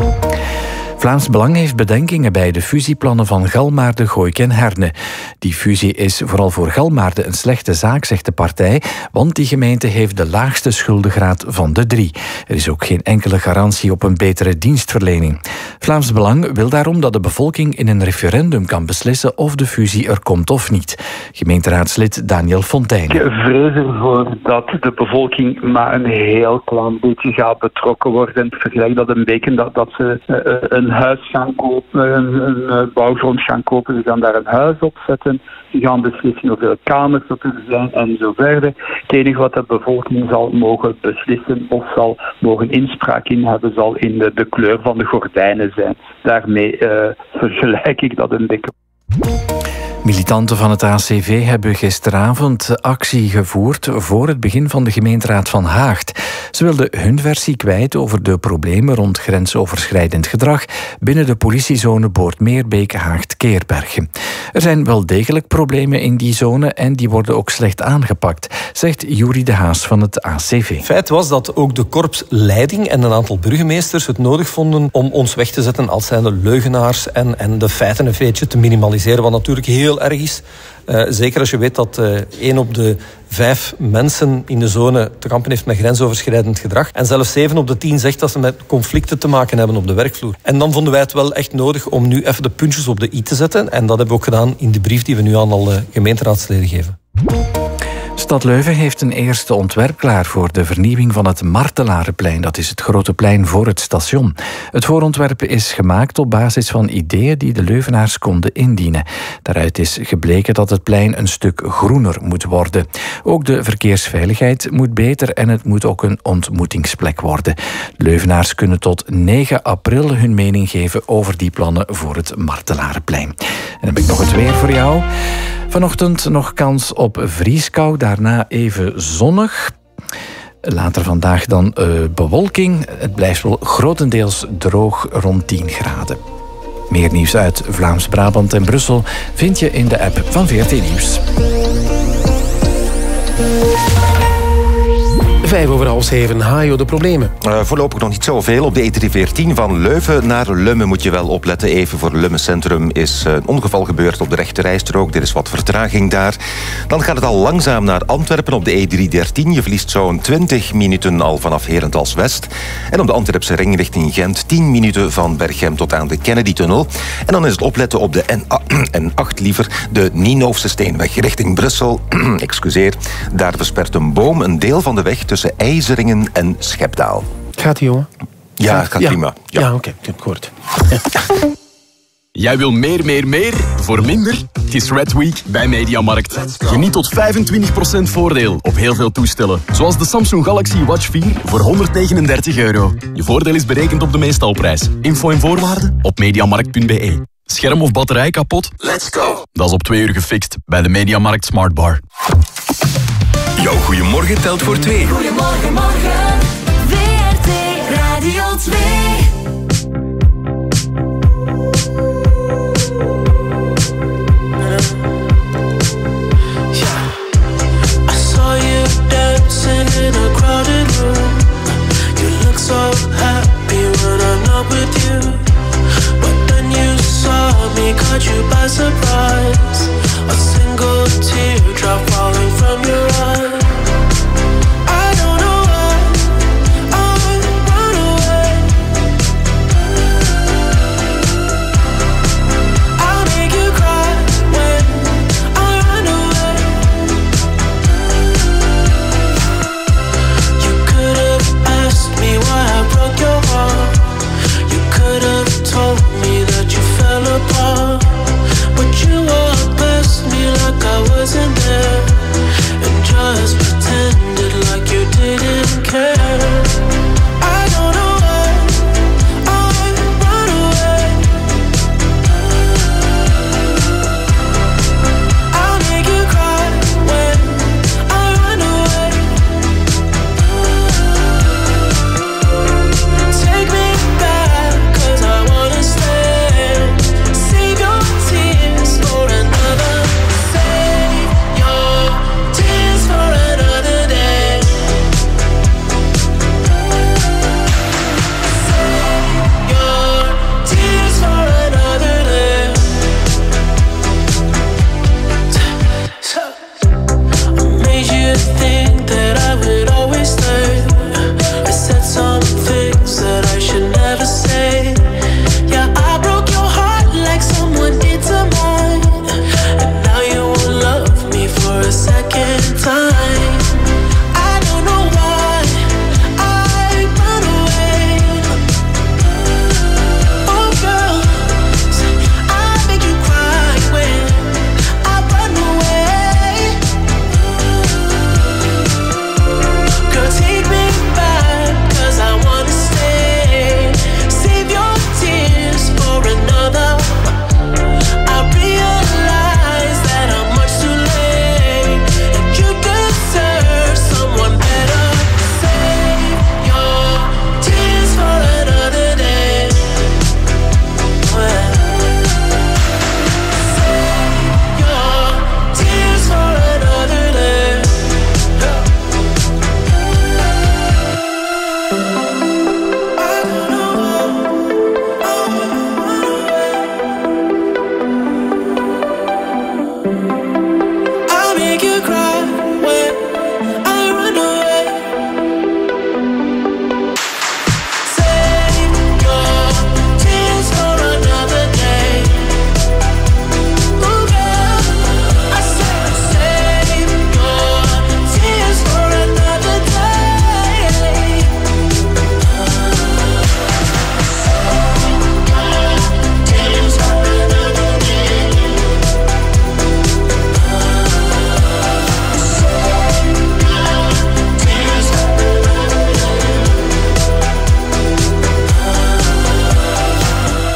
Vlaams Belang heeft bedenkingen bij de fusieplannen van Galmaarde, Gooik en Herne. Die fusie is vooral voor Galmaarde een slechte zaak, zegt de partij, want die gemeente heeft de laagste schuldengraad van de drie. Er is ook geen enkele garantie op een betere dienstverlening. Vlaams Belang wil daarom dat de bevolking in een referendum kan beslissen of de fusie er komt of niet. Gemeenteraadslid Daniel Fontijn. Ik vrees ervoor dat de bevolking maar een heel klein beetje gaat betrokken worden. Vergelijk dat een beetje dat, dat ze eh, een huis gaan kopen, een, een eh, bouwgrond gaan kopen. Ze gaan daar een huis op zetten. Ze gaan beslissen hoeveel kamers dat er zijn en zo verder. Het enige wat de bevolking zal mogen beslissen of zal mogen inspraak in hebben, zal in de, de kleur van de gordijnen zijn. Daarmee eh, vergelijk ik dat een beetje. Militanten van het ACV hebben gisteravond actie gevoerd voor het begin van de gemeenteraad van Haagt. Ze wilden hun versie kwijt over de problemen rond grensoverschrijdend gedrag binnen de politiezone Boordmeerbeek-Haagt-Keerbergen. Er zijn wel degelijk problemen in die zone en die worden ook slecht aangepakt, zegt Juri de Haas van het ACV. Feit was dat ook de korpsleiding en een aantal burgemeesters het nodig vonden om ons weg te zetten als zijnde leugenaars en, en de feiten een beetje te minimaliseren, wat natuurlijk heel erg is. Uh, zeker als je weet dat uh, op de vijf mensen in de zone te kampen heeft met grensoverschrijdend gedrag. En zelfs zeven op de tien zegt dat ze met conflicten te maken hebben op de werkvloer. En dan vonden wij het wel echt nodig om nu even de puntjes op de i te zetten. En dat hebben we ook gedaan in de brief die we nu aan alle gemeenteraadsleden geven. Stad Leuven heeft een eerste ontwerp klaar voor de vernieuwing van het Martelarenplein. Dat is het grote plein voor het station. Het voorontwerp is gemaakt op basis van ideeën die de Leuvenaars konden indienen. Daaruit is gebleken dat het plein een stuk groener moet worden. Ook de verkeersveiligheid moet beter en het moet ook een ontmoetingsplek worden. Leuvenaars kunnen tot 9 april hun mening geven over die plannen voor het Martelarenplein. En dan heb ik nog het weer voor jou. Vanochtend nog kans op vrieskou, daarna even zonnig. Later vandaag dan uh, bewolking. Het blijft wel grotendeels droog rond 10 graden. Meer nieuws uit Vlaams-Brabant en Brussel vind je in de app van VRT Nieuws. Vijf over half zeven. Hajo, de problemen? Uh, voorlopig nog niet zoveel. Op de E314 van Leuven naar Lummen moet je wel opletten. Even voor Lummen Centrum is eh, een ongeval gebeurd op de rechterrijstrook. Er is wat vertraging daar. Dan gaat het al langzaam naar Antwerpen op de E313. Je verliest zo'n 20 minuten al vanaf Herentals West. En op de Antwerpse ring richting Gent 10 minuten van Berghem tot aan de Kennedy-tunnel. En dan is het opletten op de N8 liever, de Nienhoofse Steenweg richting Brussel. Excuseer. Daar verspert een boom een deel van de weg tussen IJzeringen en Schepdaal. Gaat ie, jongen? Ja, het gaat ja. prima. Ja, ja oké. Okay. Jij wil meer, meer, meer voor minder? Het is Red Week bij Mediamarkt. Geniet tot 25% voordeel op heel veel toestellen. Zoals de Samsung Galaxy Watch 4 voor 139 euro. Je voordeel is berekend op de meestalprijs. Info en voorwaarden op mediamarkt.be. Scherm of batterij kapot? Let's go! Dat is op twee uur gefixt bij de Mediamarkt Smartbar. Jouw goeiemorgen telt voor twee. Goedemorgen, morgen. WRT Radio 2. Caught you by surprise. A single teardrop falling from your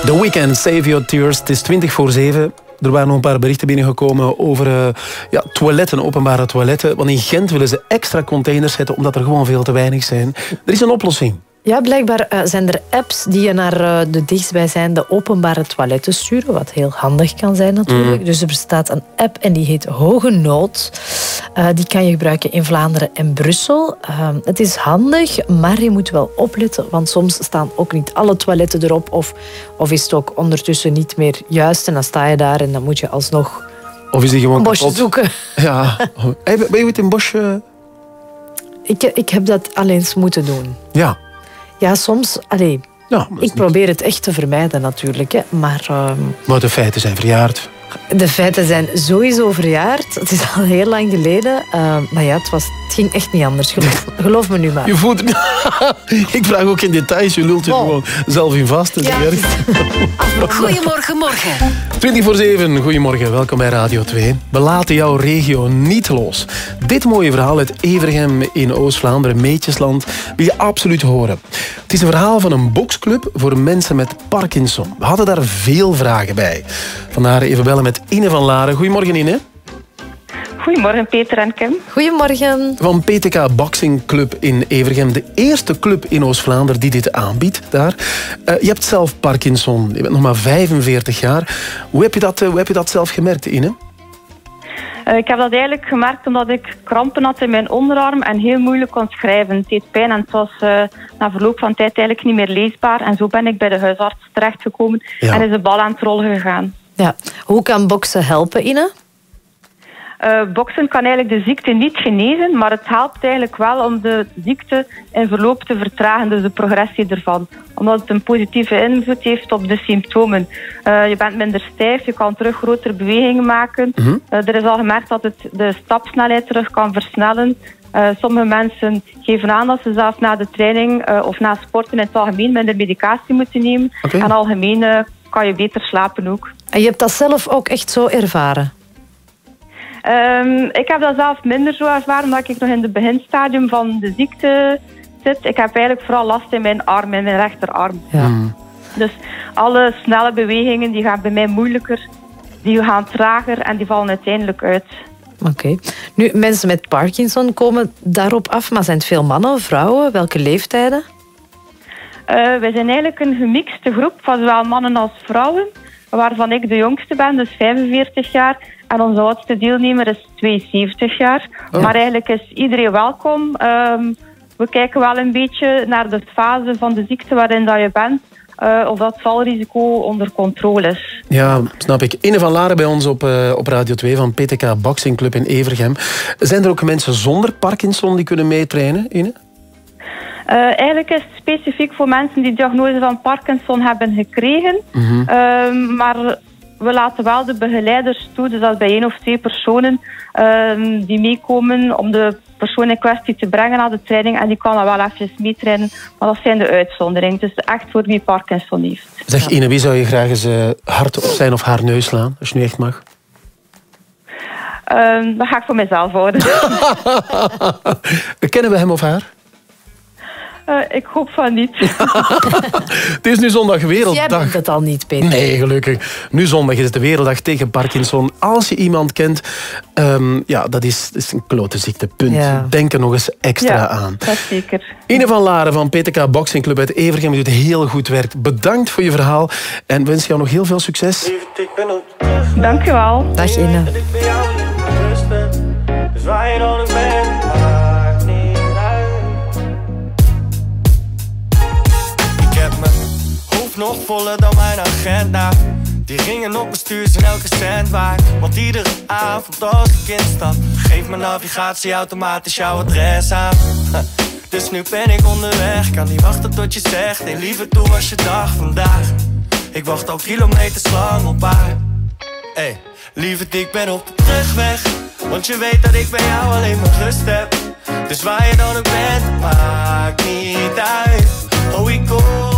The Weekend, Save Your Tears. Het is 20 voor 7. Er waren nog een paar berichten binnengekomen over uh, ja, toiletten, openbare toiletten. Want in Gent willen ze extra containers zetten omdat er gewoon veel te weinig zijn. Er is een oplossing. Ja, blijkbaar uh, zijn er apps die je naar uh, de dichtstbijzijnde openbare toiletten sturen, wat heel handig kan zijn natuurlijk. Mm. Dus er bestaat een app en die heet Hoge Nood. Uh, die kan je gebruiken in Vlaanderen en Brussel. het is handig, maar je moet wel opletten, want soms staan ook niet alle toiletten erop of, of is het ook ondertussen niet meer juist en dan sta je daar en dan moet je alsnog of is die gewoon een bosje kapot? zoeken. Ja. Hey, ben je met een bosje... Ik, ik heb dat alleen moeten doen. Ja. Ja, soms... Allee, ja, ik probeer het echt te vermijden natuurlijk. Hè, maar, uh, maar de feiten zijn verjaard. De feiten zijn sowieso verjaard. Het is al heel lang geleden. Uh, maar ja, het, was, het ging echt niet anders. Geloof, geloof me nu maar. Je voelt Ik vraag ook in details. Je lult je oh. gewoon zelf in vast. Ja. Goedemorgen, morgen. 20 voor 7. Goedemorgen. Welkom bij Radio 2. We laten jouw regio niet los. Dit mooie verhaal uit Evergem in Oost-Vlaanderen, Meetjesland, wil je absoluut horen. Het is een verhaal van een boksclub voor mensen met Parkinson. We hadden daar veel vragen bij. Vandaar even bellen met Ine van Laren. Goedemorgen, Ine. Goedemorgen, Peter en Kim. Goedemorgen. Van PTK Boxing Club in Evergem. De eerste club in Oost-Vlaanderen die dit aanbiedt daar. Uh, je hebt zelf Parkinson. Je bent nog maar 45 jaar. Hoe heb je dat, uh, hoe heb je dat zelf gemerkt, Ine? Uh, ik heb dat eigenlijk gemerkt omdat ik krampen had in mijn onderarm en heel moeilijk kon schrijven. Het deed pijn en het was na verloop van tijd eigenlijk niet meer leesbaar. En zo ben ik bij de huisarts terechtgekomen ja. en is de bal aan het rollen gegaan. Ja. Hoe kan boksen helpen, Ine? Uh, boksen kan eigenlijk de ziekte niet genezen, maar het helpt eigenlijk wel om de ziekte in verloop te vertragen, dus de progressie ervan. Omdat het een positieve invloed heeft op de symptomen. Uh, je bent minder stijf, je kan terug grotere bewegingen maken. Mm -hmm. uh, er is al gemerkt dat het de stapsnelheid terug kan versnellen. sommige mensen geven aan dat ze zelfs na de training of na sporten in het algemeen minder medicatie moeten nemen. Okay. En algemeen kan je beter slapen ook. En je hebt dat zelf ook echt zo ervaren? Um, ik heb dat zelf minder zo ervaren, omdat ik nog in het beginstadium van de ziekte zit. Ik heb eigenlijk vooral last in mijn arm, in mijn rechterarm. Ja. Dus alle snelle bewegingen die gaan bij mij moeilijker. Die gaan trager en die vallen uiteindelijk uit. Oké. Okay. Nu, mensen met Parkinson komen daarop af, maar zijn het veel mannen of vrouwen? Welke leeftijden? Uh, wij zijn eigenlijk een gemixte groep van zowel mannen als vrouwen, waarvan ik de jongste ben, dus 45 jaar. En onze oudste deelnemer is 72 jaar. Oh. Maar eigenlijk is iedereen welkom. Um, we kijken wel een beetje naar de fase van de ziekte waarin dat je bent. Uh, of dat valrisico onder controle is. Ja, snap ik. Ine van Laren bij ons op, uh, op Radio 2 van PTK Boxing Club in Evergem. Zijn er ook mensen zonder Parkinson die kunnen meetrainen, Ine? Uh, eigenlijk is het specifiek voor mensen die diagnose van Parkinson hebben gekregen. Mm -hmm. maar we laten wel de begeleiders toe, dus dat is bij één of twee personen um, die meekomen om de persoon in kwestie te brengen naar de training. En die kan dan wel even meetrainen, maar dat zijn de uitzonderingen. Is echt voor wie Parkinson heeft. Zeg Ine, wie zou je graag eens uh, hard op zijn of haar neus slaan, als je nu echt mag? Um, dat ga ik voor mezelf houden. Kennen we hem of haar? Uh, ik hoop van niet. het is nu zondag Werelddag. Jij bent het al niet, Peter. Nee, gelukkig. Nu zondag is het de Werelddag tegen Parkinson. Als je iemand kent, um, ja, dat is, is een klote ziekte. Punt. Ja. Denk er nog eens extra ja, aan. dat zeker. Ine van Laren van PTK Boxing Club uit Evergem. Doet heel goed werk. Bedankt voor je verhaal. En wens jou nog heel veel succes. Dank je wel. Dag Ine. Dus waar je dan nog voller dan mijn agenda. Die ringen op mijn stuur zijn elke cent waard. Want iedere avond als ik instap, geeft mijn navigatie automatisch jouw adres aan. Dus nu ben ik onderweg, kan niet wachten tot je zegt. Nee, liever toe als je dag vandaag. Ik wacht al kilometers lang op haar. Hey, lieverd, ik ben op de terugweg. Want je weet dat ik bij jou alleen maar rust heb. Dus waar je dan ook bent, maakt niet uit. Oh, ik kom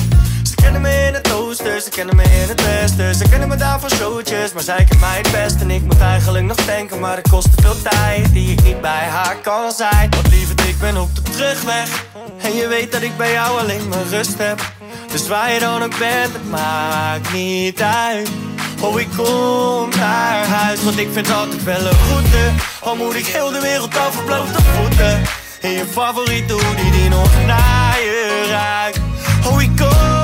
kennen me in het oosten, ze kennen me in het westen. Ze kennen me daar voor showtjes, maar zij kent mij het best. En ik moet eigenlijk nog denken, maar het kost te veel tijd die ik niet bij haar kan zijn. Want lieverd, ik ben op de terugweg. En je weet dat ik bij jou alleen maar rust heb. Dus waar je dan ook bent, het maakt niet uit. Oh, ik kom naar huis, want ik vind altijd wel een goede. Al moet ik heel de wereld over blote voeten. In je favoriete hoodie die nog naar je ruikt. Oh, ik kom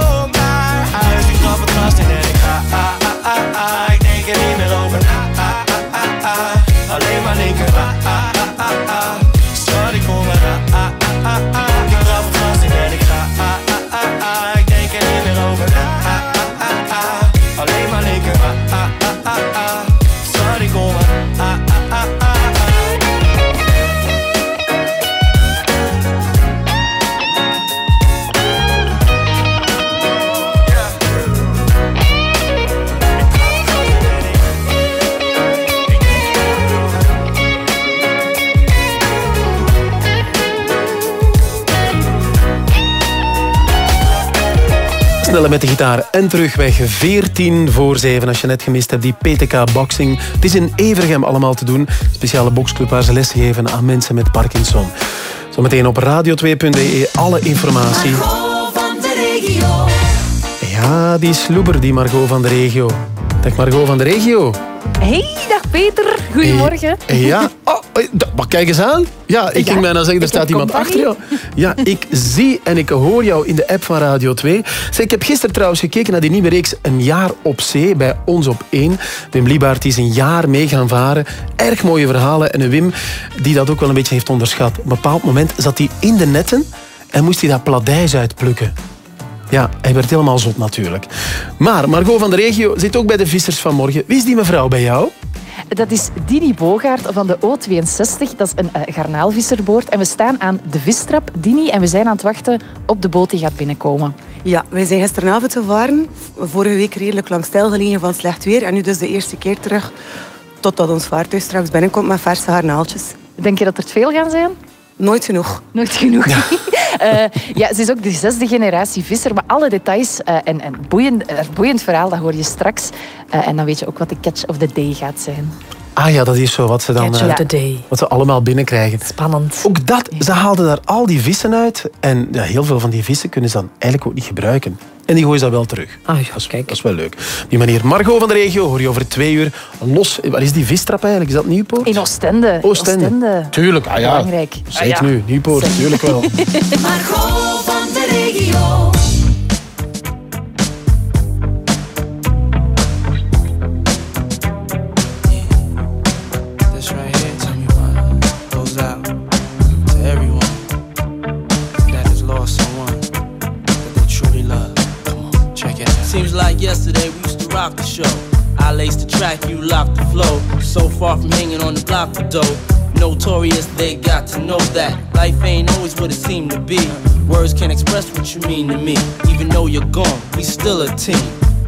Snelle met de gitaar en terugweg 14 voor 7. Als je net gemist hebt, die PTK Boxing. Het is in Evergem allemaal te doen. Speciale boxclub waar ze les geven aan mensen met Parkinson. Zometeen op radio2.de alle informatie. van de regio. Ja, die sloeber, die Margot van de regio. Dag Margot van de regio. Hey, dag Peter. Goedemorgen. Ja, oh, maar kijk eens aan. Ja, ik Ja, ging bijna zeggen, er staat iemand achter jou. Ja, ik zie en ik hoor jou in de app van Radio 2. Zeg, ik heb gisteren trouwens gekeken naar die nieuwe reeks Een jaar op zee bij ons op 1. Wim Liebaert is een jaar mee gaan varen. Erg mooie verhalen. En een Wim die dat ook wel een beetje heeft onderschat. Op een bepaald moment zat hij in de netten en moest hij dat pladijs uitplukken. Ja, hij werd helemaal zot natuurlijk. Maar Margot van de regio zit ook bij de vissers van morgen. Wie is die mevrouw bij jou? Dat is Dini Bogaert van de O62. Dat is een eh, garnaalvisserboot. En we staan aan de vistrap, Dini. En we zijn aan het wachten op de boot die gaat binnenkomen. Ja, wij zijn gisteravond gevaren. Vorige week redelijk lang stilgelegen van slecht weer. En nu dus de eerste keer terug totdat ons vaartuig straks binnenkomt met verse garnaaltjes. Denk je dat er veel gaan zijn? Nooit genoeg. Nooit genoeg. Eh, ja, ze is ook de zesde generatie visser. Maar alle details eh, en, en boeiend, eh, boeiend verhaal, dat hoor je straks. En dan weet je ook wat de catch of the day gaat zijn. Ah ja, dat is zo wat ze dan... Eh, of the day. Wat ze allemaal binnenkrijgen. Spannend. Ook dat, ze haalden daar al die vissen uit. En ja, heel veel van die vissen kunnen ze dan eigenlijk ook niet gebruiken. En die gooien ze dan wel terug. Ah, ja, dat, is, dat is wel leuk. Die manier. Margot van de regio hoor je over twee uur. Los, waar is die vistrap eigenlijk? Is dat Nieuwpoort? In Oostende. Oostende. Tuurlijk, ah ja. Belangrijk. Zeker Ah, ja. nu, Nieuwpoort, tuurlijk wel. Margot van de regio. Show. I laced the track, you locked the flow. So far from hanging on the block for dough. Notorious, they got to know that life ain't always what it seemed to be. Words can't express what you mean to me. Even though you're gone, we still a team.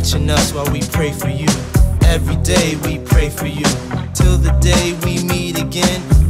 Watching us while we pray for you. Every day we pray for you. Till the day we meet again.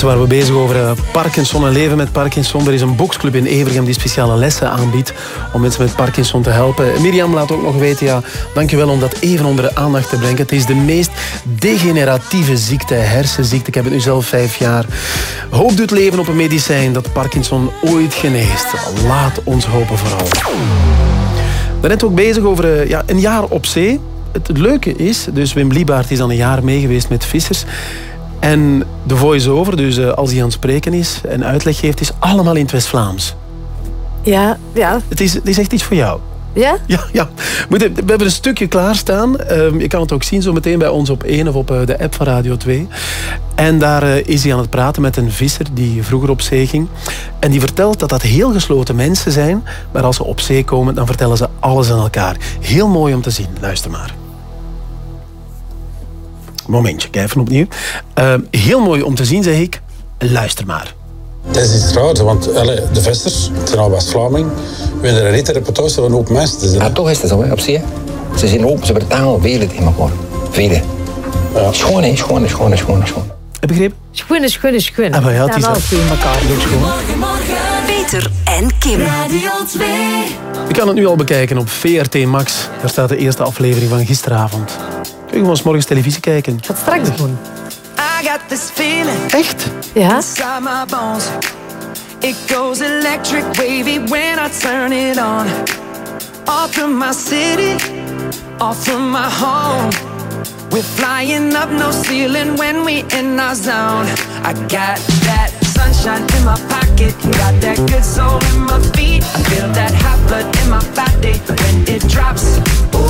Net waren we bezig over eh, Parkinson en leven met Parkinson. Er is een boksclub in Evergem die speciale lessen aanbiedt om mensen met Parkinson te helpen. Mirjam laat ook nog weten, ja, dankjewel om dat even onder de aandacht te brengen. Het is de meest degeneratieve ziekte, hersenziekte. Ik heb het nu zelf vijf jaar. Hoop doet leven op een medicijn dat Parkinson ooit geneest. Laat ons hopen vooral. Daarnet ook bezig over eh, ja, een jaar op zee. Het leuke is, dus Wim Liebaert is dan een jaar mee geweest met vissers. En de voice-over, dus eh, als hij aan het spreken is en uitleg geeft, is allemaal in het West-Vlaams. Ja, ja. Het is, het is echt iets voor jou. Ja? Ja, ja. We hebben een stukje klaarstaan. Ehm, je kan het ook zien zo meteen bij ons op 1 of op eh, de app van Radio 2. En daar eh, is hij aan het praten met een visser die vroeger op zee ging. En die vertelt dat dat heel gesloten mensen zijn. Maar als ze op zee komen, dan vertellen ze alles aan elkaar. Heel mooi om te zien. Luister maar. Momentje, kijk even opnieuw. Ehm, heel mooi om te zien, zeg ik. Luister maar. Het is iets raars, want de vesters, het zijn al West-Vlaming, we hebben een rete reportage van een hoop mensen. Dus, Maar toch is het zo, hè, op zee. Ze zijn open, ze vertalen veel in elkaar. Vele. Schoon, hè, schoon, schoon, schoon, schoon. Heb je begrepen? Schoon, schoon, schoon. Ah, maar ja, het is dat. in elkaar. Peter en Kim. Radio 2. Je kan het nu al bekijken op VRT Max. Daar staat de eerste aflevering van gisteravond. Kun je gewoon 's morgens televisie kijken. Ik ga het straks doen. I got this feeling. Echt? Ja. It goes electric wavy when I turn it on. All through my city, all through my home. We're flying up no ceiling when we in our zone. I got that sunshine in my pocket, got that good soul in my feet. I feel that hot blood in my body when it drops. Ooh,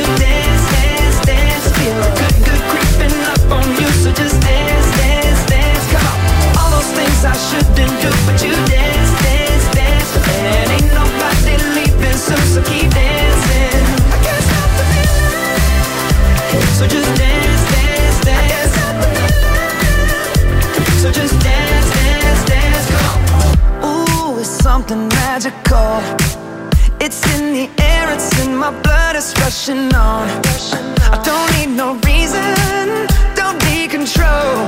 I no fly silly been so so key dancing I guess that's the feeling. So just dance, dance, dance. So just dance, dance, dance. Ooh, it's something magical. It's in the air, it's in my blood, it's rushing on. I don't need no reason, don't need control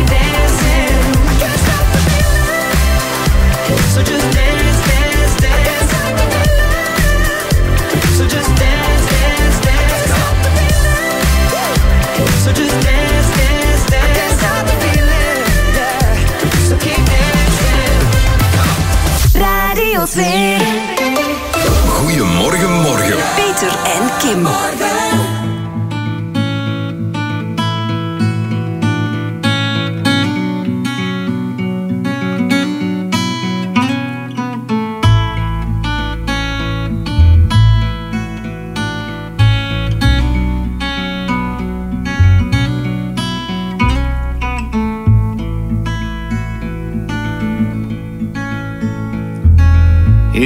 2. Goedemorgen, morgen. Peter en Kim.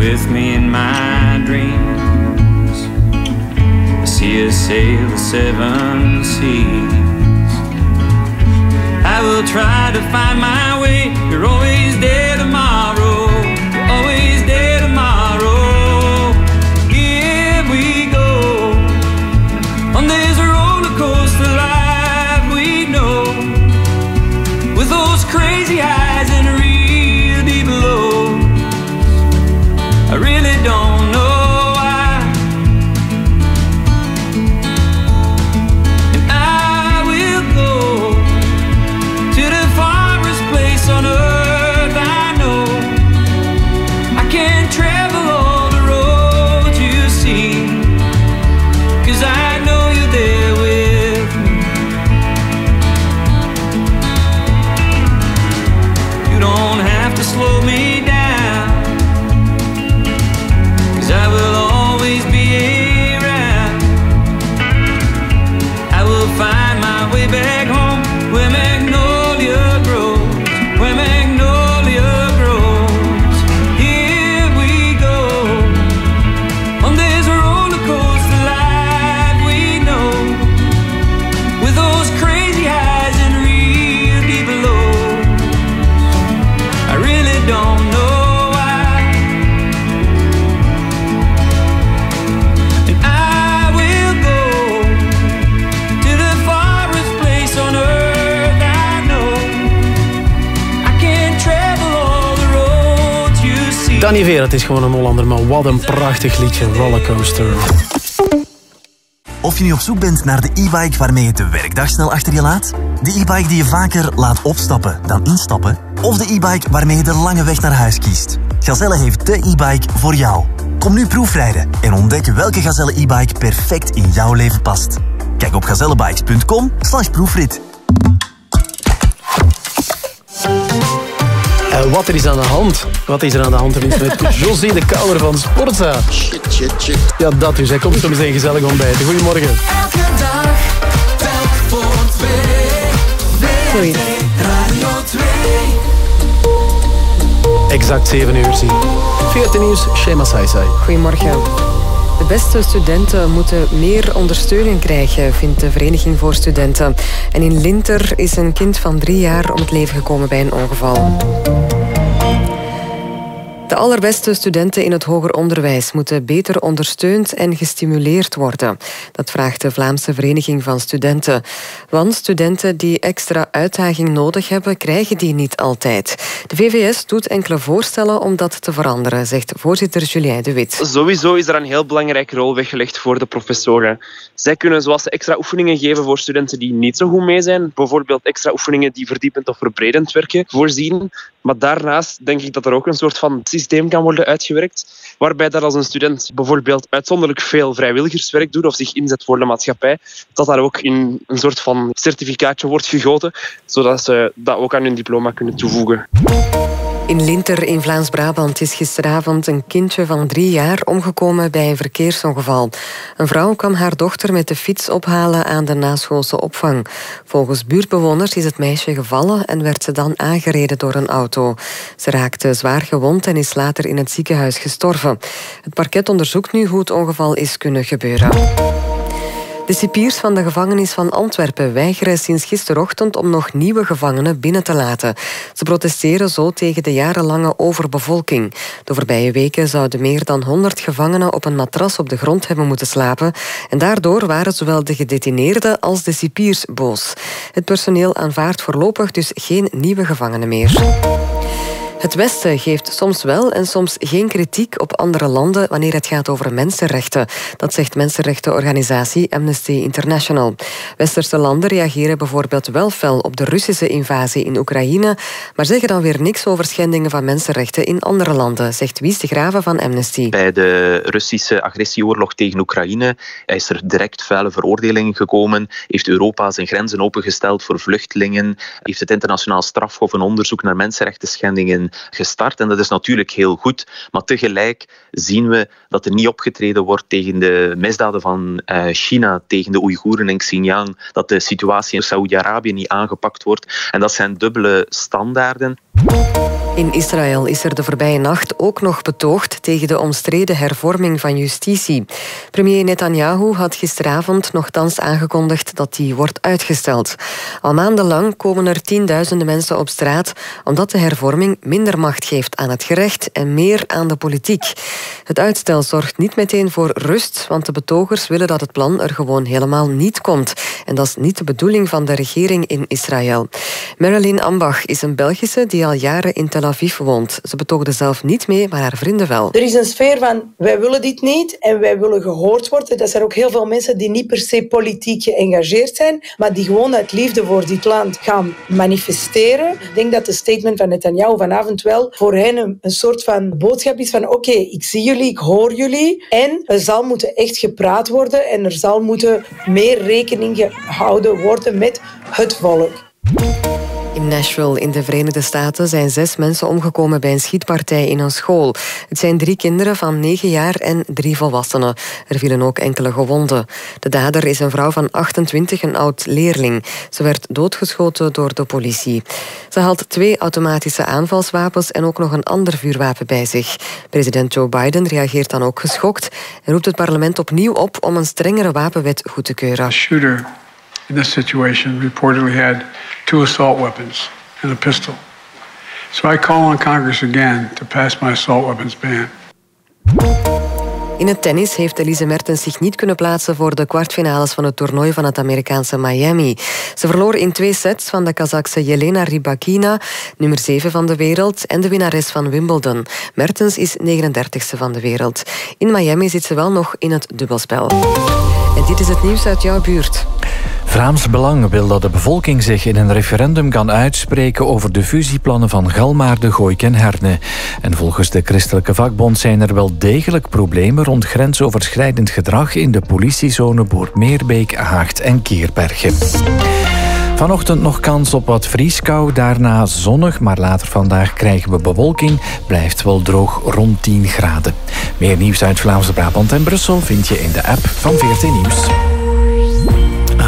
With me in my dreams. I see us sail the seven seas. I will try to find my way. You're always there tomorrow. See. Danny Veer, het is gewoon een Hollander, maar wat een prachtig liedje, Rollercoaster. Of je nu op zoek bent naar de e-bike waarmee je de werkdag snel achter je laat, de e-bike die je vaker laat opstappen dan instappen, of de e-bike waarmee je de lange weg naar huis kiest. Gazelle heeft de e-bike voor jou. Kom nu proefrijden en ontdek welke Gazelle e-bike perfect in jouw leven past. Kijk op gazellebikes.com proefrit. En wat er is aan de hand? Wat is er aan de hand tenminste met José de Kouwer van Sportza? Shit, shit, shit. Ja, dat dus. Hij komt zo meteen gezellig ontbijten. Goedemorgen. Elke dag, telk voor twee. Goeie. Radio 2. Exact 7 uur zie. 14 nieuws, Shema Saisai. Goedemorgen. Beste studenten moeten meer ondersteuning krijgen, vindt de Vereniging voor Studenten. En in Linter is een kind van drie jaar om het leven gekomen bij een ongeval. Allerbeste studenten in het hoger onderwijs moeten beter ondersteund en gestimuleerd worden. Dat vraagt de Vlaamse Vereniging van Studenten. Want studenten die extra uitdaging nodig hebben, krijgen die niet altijd. De VVS doet enkele voorstellen om dat te veranderen, zegt voorzitter Julien de Wit. Sowieso is er een heel belangrijke rol weggelegd voor de professoren. Zij kunnen zoals ze extra oefeningen geven voor studenten die niet zo goed mee zijn, bijvoorbeeld extra oefeningen die verdiepend of verbredend werken, voorzien. Maar daarnaast denk ik dat er ook een soort van systeem kan worden uitgewerkt, waarbij dat als een student bijvoorbeeld uitzonderlijk veel vrijwilligerswerk doet of zich inzet voor de maatschappij, dat daar ook in een soort van certificaatje wordt gegoten, zodat ze dat ook aan hun diploma kunnen toevoegen. In Linter in Vlaams-Brabant is gisteravond een kindje van drie jaar omgekomen bij een verkeersongeval. Een vrouw kwam haar dochter met de fiets ophalen aan de naschoolse opvang. Volgens buurtbewoners is het meisje gevallen en werd ze dan aangereden door een auto. Ze raakte zwaar gewond en is later in het ziekenhuis gestorven. Het parket onderzoekt nu hoe het ongeval is kunnen gebeuren. De cipiers van de gevangenis van Antwerpen weigeren sinds gisterochtend om nog nieuwe gevangenen binnen te laten. Ze protesteren zo tegen de jarenlange overbevolking. De voorbije weken zouden meer dan 100 gevangenen op een matras op de grond hebben moeten slapen. En daardoor waren zowel de gedetineerden als de cipiers boos. Het personeel aanvaardt voorlopig dus geen nieuwe gevangenen meer. Het Westen geeft soms wel en soms geen kritiek op andere landen wanneer het gaat over mensenrechten. Dat zegt mensenrechtenorganisatie Amnesty International. Westerse landen reageren bijvoorbeeld wel fel op de Russische invasie in Oekraïne, maar zeggen dan weer niks over schendingen van mensenrechten in andere landen, zegt Wies de Graven van Amnesty. Bij de Russische agressieoorlog tegen Oekraïne is er direct vuile veroordelingen gekomen. Heeft Europa zijn grenzen opengesteld voor vluchtelingen. Heeft het internationaal strafhof een onderzoek naar mensenrechten schendingen gestart. En dat is natuurlijk heel goed. Maar tegelijk zien we dat er niet opgetreden wordt tegen de misdaden van eh, China, tegen de Oeigoeren in Xinjiang. Dat de situatie in Saoedi-Arabië niet aangepakt wordt. En dat zijn dubbele standaarden. In Israël is er de voorbije nacht ook nog betoogd tegen de omstreden hervorming van justitie. Premier Netanyahu had gisteravond nogthans aangekondigd dat die wordt uitgesteld. Al maandenlang komen er tienduizenden mensen op straat omdat de hervorming minder macht geeft aan het gerecht en meer aan de politiek. Het uitstel zorgt niet meteen voor rust, want de betogers willen dat het plan er gewoon helemaal niet komt. En dat is niet de bedoeling van de regering in Israël. Marilyn Ambach is een Belgische die al jaren in Tel Aviv. Ze betoogde zelf niet mee, maar haar vrienden wel. Er is een sfeer van wij willen dit niet en wij willen gehoord worden. Dat zijn ook heel veel mensen die niet per se politiek geëngageerd zijn, maar die gewoon uit liefde voor dit land gaan manifesteren. Ik denk dat de statement van Netanyahu vanavond wel voor hen een, een soort van boodschap is van oké, ik zie jullie, ik hoor jullie en er zal moeten echt gepraat worden en er zal moeten meer rekening gehouden worden met het volk. In Nashville in de Verenigde Staten zijn zes mensen omgekomen bij een schietpartij in een school. Het zijn drie kinderen van negen jaar en drie volwassenen. Er vielen ook enkele gewonden. De dader is een vrouw van 28, een oud leerling. Ze werd doodgeschoten door de politie. Ze had twee automatische aanvalswapens en ook nog een ander vuurwapen bij zich. President Joe Biden reageert dan ook geschokt en roept het parlement opnieuw op om een strengere wapenwet goed te keuren. In this situation reportedly had two assault weapons and a pistol. So I call on Congress again to pass my assault weapons ban. In het tennis heeft Elise Mertens zich niet kunnen plaatsen voor de kwartfinales van het toernooi van het Amerikaanse Miami. Ze verloor in twee sets van de Kazachse Jelena Rybakina, nummer 7 van de wereld, en de winnares van Wimbledon. Mertens is 39ste van de wereld. In Miami zit ze wel nog in het dubbelspel. En dit is het nieuws uit jouw buurt. Vlaams Belang wil dat de bevolking zich in een referendum kan uitspreken over de fusieplannen van Galmaarde, Gooik en Herne. En volgens de christelijke vakbond zijn er wel degelijk problemen rond grensoverschrijdend gedrag in de politiezone Boortmeerbeek, Haagt en Keerbergen. Vanochtend nog kans op wat vrieskou, daarna zonnig, maar later vandaag krijgen we bewolking. Blijft wel droog rond 10 graden. Meer nieuws uit Vlaamse Brabant en Brussel vind je in de app van 14 Nieuws.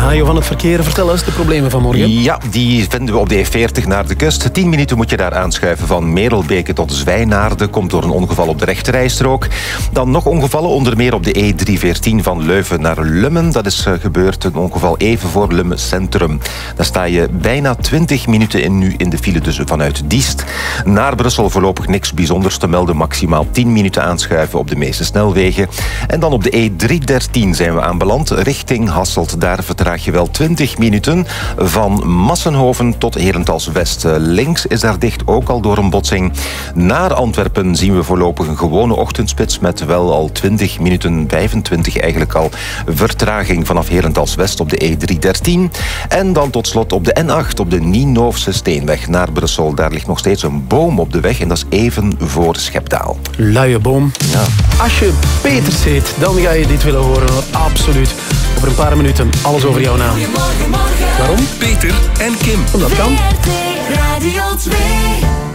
Hajo van het verkeer, vertel eens de problemen van morgen. Ja, die vinden we op de E40 naar de kust. 10 minuten moet je daar aanschuiven van Merelbeke tot Zwijnaarden. Komt door een ongeval op de rechterrijstrook. Dan nog ongevallen, onder meer op de E314 van Leuven naar Lummen. Dat is eh, gebeurd, een ongeval even voor Lummen Centrum. Daar sta je bijna 20 minuten in nu in de file, dus vanuit Diest. Naar Brussel voorlopig niks bijzonders te melden. Maximaal 10 minuten aanschuiven op de meeste snelwegen. En dan op de E313 zijn we aanbeland, richting Hasselt. Daar vertraag je wel 20 minuten van Massenhoven tot Herentals West. Eh, Links is daar dicht, ook al door een botsing. Naar Antwerpen zien we voorlopig een gewone ochtendspits met wel al 20 minuten, 25 eigenlijk al, vertraging vanaf Herentals West op de E313. En dan tot slot op de N8 op de Nienoofse Steenweg naar Brussel. Daar ligt nog steeds een boom op de weg en dat is even voor Schepdaal. Luie boom. Ja. Als je Peters heet, dan ga je dit willen horen. Absoluut. Over een paar minuten alles over jouw naam. Waarom? Peter en Kim. Omdat kan. Radio 2.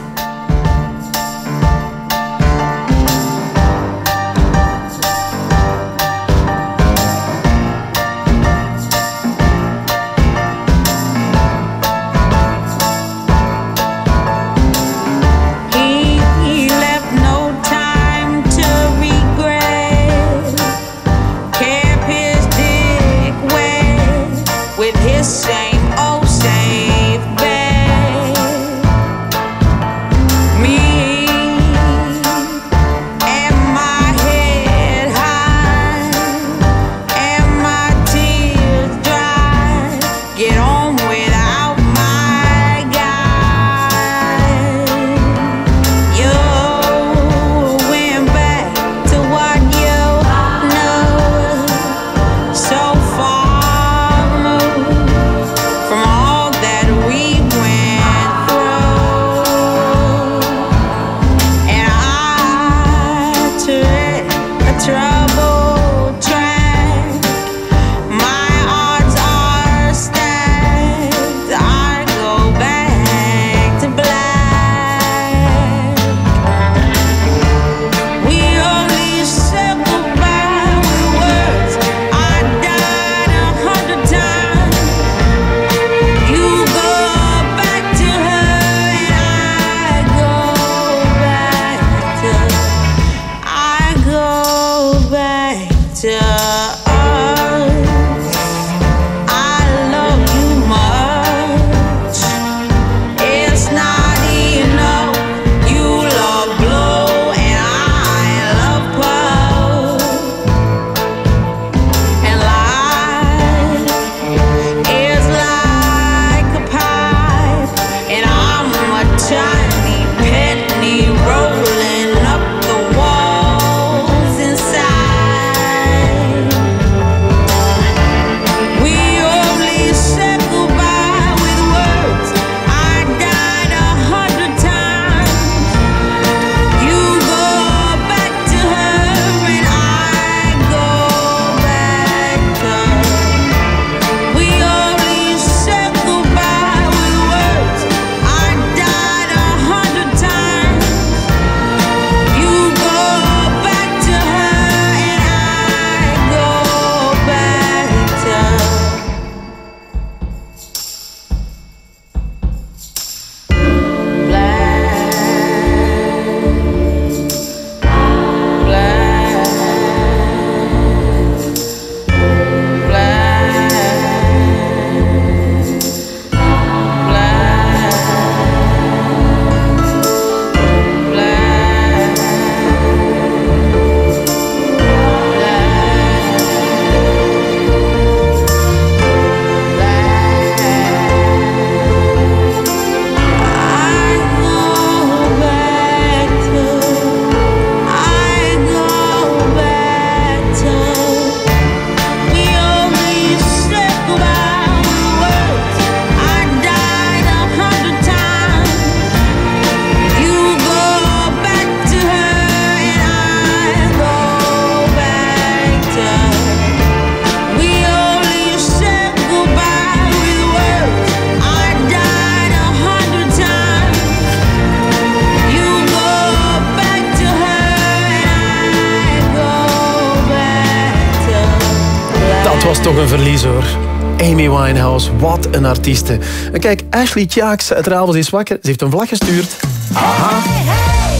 En kijk, Ashley Tjaaks uit Ravels is wakker. Ze heeft een vlag gestuurd. Aha.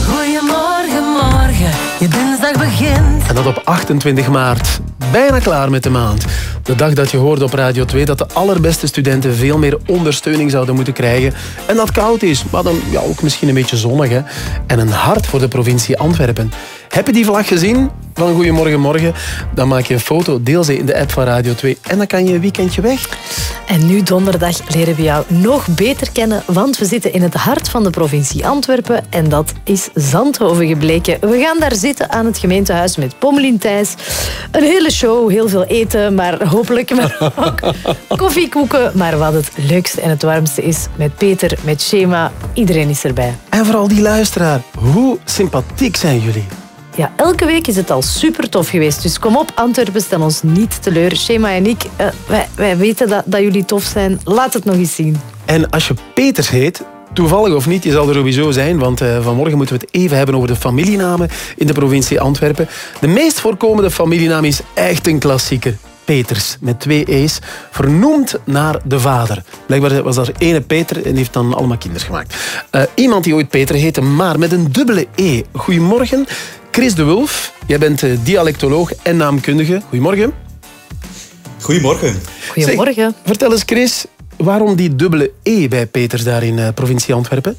Goedemorgen, morgen, je dinsdag begint. En dat op 28 maart. Bijna klaar met de maand. De dag dat je hoorde op Radio 2 dat de allerbeste studenten veel meer ondersteuning zouden moeten krijgen. En dat koud is, maar dan ja, ook misschien een beetje zonnig. Hè? En een hart voor de provincie Antwerpen. Heb je die vlag gezien van Goedemorgen Morgen? Dan maak je een foto, deel ze in de app van Radio 2 en dan kan je een weekendje weg. En nu donderdag leren we jou nog beter kennen, want we zitten in het hart van de provincie Antwerpen en dat is Zandhoven gebleken. We gaan daar zitten aan het gemeentehuis met Pommelien Thijs. Een hele show, heel veel eten, maar hopelijk met ook koffiekoeken. Maar wat het leukste en het warmste is, met Peter, met Shema, iedereen is erbij. En vooral die luisteraar, hoe sympathiek zijn jullie? Ja, elke week is het al super tof geweest. Dus kom op, Antwerpen, stel ons niet teleur. Shema en ik, eh, wij, wij weten dat, dat jullie tof zijn. Laat het nog eens zien. En als je Peters heet, toevallig of niet, je zal er sowieso zijn, want eh, vanmorgen moeten we het even hebben over de familienamen in de provincie Antwerpen. De meest voorkomende familienaam is echt een klassieker. Peters, met twee E's, vernoemd naar de vader. Blijkbaar was er ene Peter en heeft dan allemaal kinderen gemaakt. Eh, iemand die ooit Peter heette, maar met een dubbele E. Goedemorgen, Chris de Wulf. Jij bent eh, dialectoloog en naamkundige. Goedemorgen. Goedemorgen. Goedemorgen. Zeg, vertel eens, Chris, waarom die dubbele E bij Peters daar in eh, provincie Antwerpen?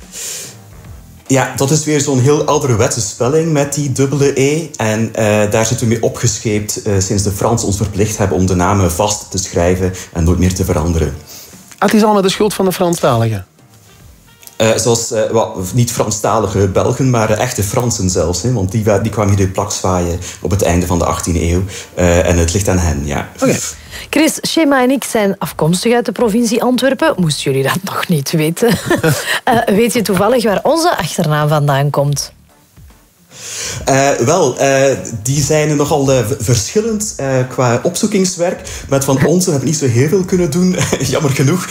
Ja, dat is weer zo'n heel ouderwetse spelling met die dubbele E. En eh, daar zitten we mee opgescheept eh, sinds de Frans ons verplicht hebben om de namen vast te schrijven en nooit meer te veranderen. Ah, het is allemaal de schuld van de Franstaligen. Eh, zoals eh, wel, niet Franstalige Belgen, maar echte Fransen zelfs. Hè, want die, die kwamen hier de plak zwaaien op het einde van de 18e eeuw. Eh, en het ligt aan hen, ja. Chris, Shema en ik zijn afkomstig uit de provincie Antwerpen. Moesten jullie dat nog niet weten? Eh, weet je toevallig waar onze achternaam vandaan komt? Eh, wel, eh, die zijn nogal eh, verschillend qua opzoekingswerk. Met van ons hebben we niet zo heel veel kunnen doen, jammer genoeg.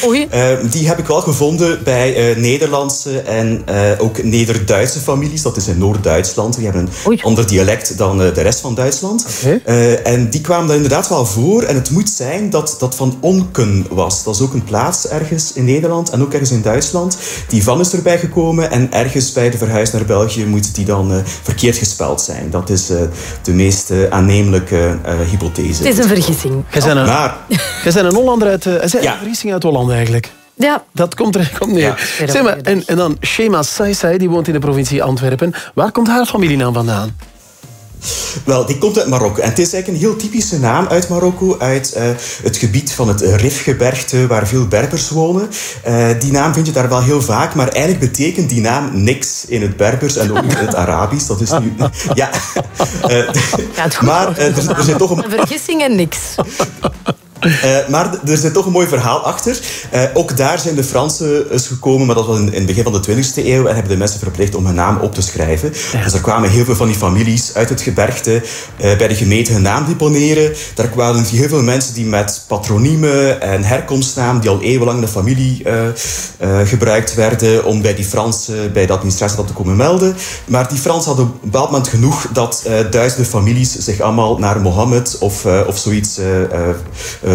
Die heb ik wel gevonden bij Nederlandse en ook Neder-Duitse families. Dat is in Noord-Duitsland. Die hebben een ander dialect dan de rest van Duitsland. En die kwamen daar inderdaad wel voor. En het moet zijn dat dat van Onken was. Dat is ook een plaats ergens in Nederland en ook ergens in Duitsland. Die van is erbij gekomen en ergens bij de verhuis naar België moet die dan eh, verkeerd gespeld zijn. Dat is eh, de meest eh, aannemelijke eh, hypothese. Het is een vergissing. Jij bent een, Maar jij bent een Hollander uit... Uh, een vergissing uit Holland eigenlijk. Ja. Dat komt er komt neer. Ja. Zeg maar, en, en dan Shema Saisai, die woont in de provincie Antwerpen. Waar komt haar familienaam vandaan? Wel, die komt uit Marokko. En het is eigenlijk een heel typische naam uit Marokko. Uit eh, het gebied van het Rifgebergte, waar veel Berbers wonen. Eh, die naam vind je daar wel heel vaak. Maar eigenlijk betekent die naam niks in het Berbers en ook in het Arabisch. Dat is nu... Ja. Eh, maar eh, er, er zit toch een... Een vergissing en niks. Eh, maar er zit toch een mooi verhaal achter. Eh, ook daar zijn de Fransen eens gekomen, maar dat was in, in het begin van de 20e eeuw, en hebben de mensen verplicht om hun naam op te schrijven. Dus er kwamen heel veel van die families uit het gebergte eh, bij de gemeente hun naam deponeren. Daar kwamen heel veel mensen die met patroniemen en herkomstnaam, die al eeuwenlang in de familie gebruikt werden, om bij die Fransen, bij de administratie dat te komen melden. Maar die Fransen hadden op een bepaald moment genoeg dat duizenden families zich allemaal naar Mohammed of, of zoiets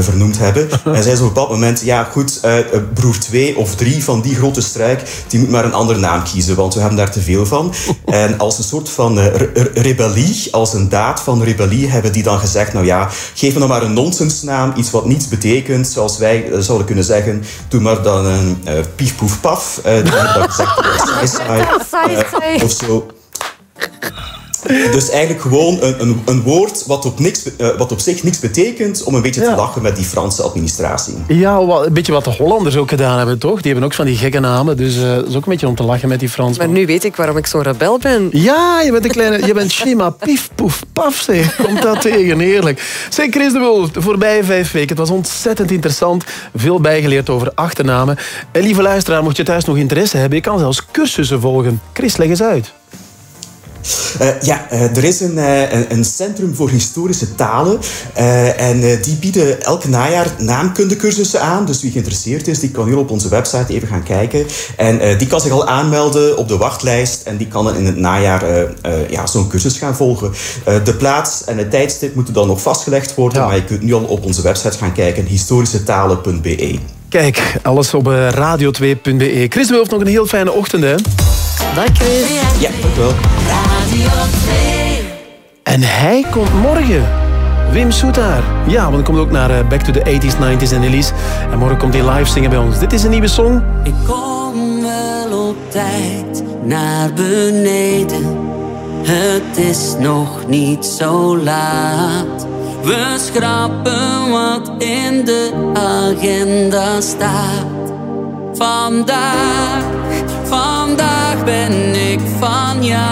vernoemd hebben. En zij zo op bepaald moment, ja goed, eh, eh, broer twee of drie van die grote struik, die moet maar een andere naam kiezen, want we hebben daar te veel van. En als een soort van eh, re- re- rebellie, als een daad van rebellie, hebben die dan gezegd, nou ja, geef me dan maar een nonsensnaam, iets wat niets betekent, zoals wij eh, zouden kunnen zeggen, doe maar dan een eh, pief poef paf. Eh, die hebben dan gezegd, eh, saai, saai, eh, of zo. Dus eigenlijk gewoon een, een, een woord wat op, niks, eh, wat op zich niks betekent om een beetje te lachen met die Franse administratie. Ja, wat, een beetje wat de Hollanders ook gedaan hebben, toch? Die hebben ook van die gekke namen. Dus eh, dat is ook een beetje om te lachen met die Frans. Maar nu weet ik waarom ik zo'n rebel ben. Ja, je bent een kleine... Je bent Shema Pief Poef Paf, zeg. Komt dat tegen, heerlijk. Zeg, Chris de Wulf, de voorbije vijf weken. Het was ontzettend interessant. Veel bijgeleerd over achternamen. En lieve luisteraar, mocht je thuis nog interesse hebben, je kan zelfs cursussen volgen. Chris, leg eens uit. Eh, ja, eh, er is een, eh, een, een centrum voor historische talen. en die bieden elk najaar naamkundecursussen aan. Dus wie geïnteresseerd is, die kan hier op onze website even gaan kijken. En die kan zich al aanmelden op de wachtlijst. En die kan dan in het najaar ja, zo'n cursus gaan volgen. De plaats en het tijdstip moeten dan nog vastgelegd worden. Maar je kunt nu al op onze website gaan kijken. historischetalen.be Kijk, alles op eh, radio2.be. Chris Wulf, nog een heel fijne ochtend, hè? Dag Chris. Ja, dank wel. En hij komt morgen. Wim Soetaar. Ja, want hij komt ook naar eh, Back to the 80s, 90s en Elise. En morgen komt hij live zingen bij ons. Dit is een nieuwe song. Ik kom wel op tijd naar beneden. Het is nog niet zo laat. We schrappen wat in de agenda staat. Vandaag, vandaag ben ik van jou.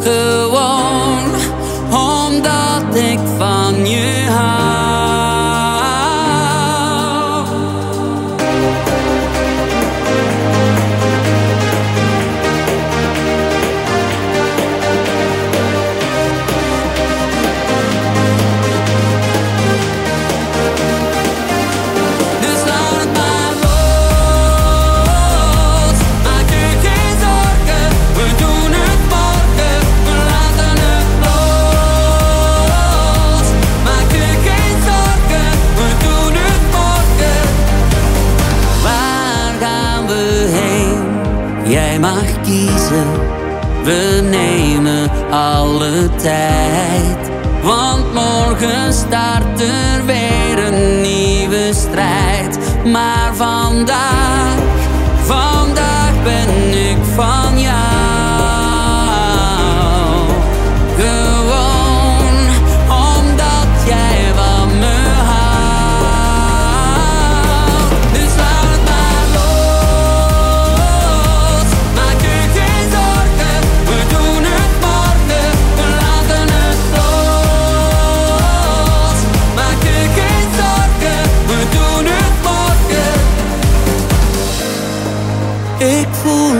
Gewoon omdat ik van We nemen alle tijd. Want morgen start er weer een nieuwe strijd. Maar vandaag, vandaag ben ik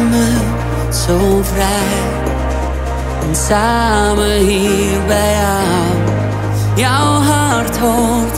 Me zo vrij. En samen hier bij jou. Jouw hart hoort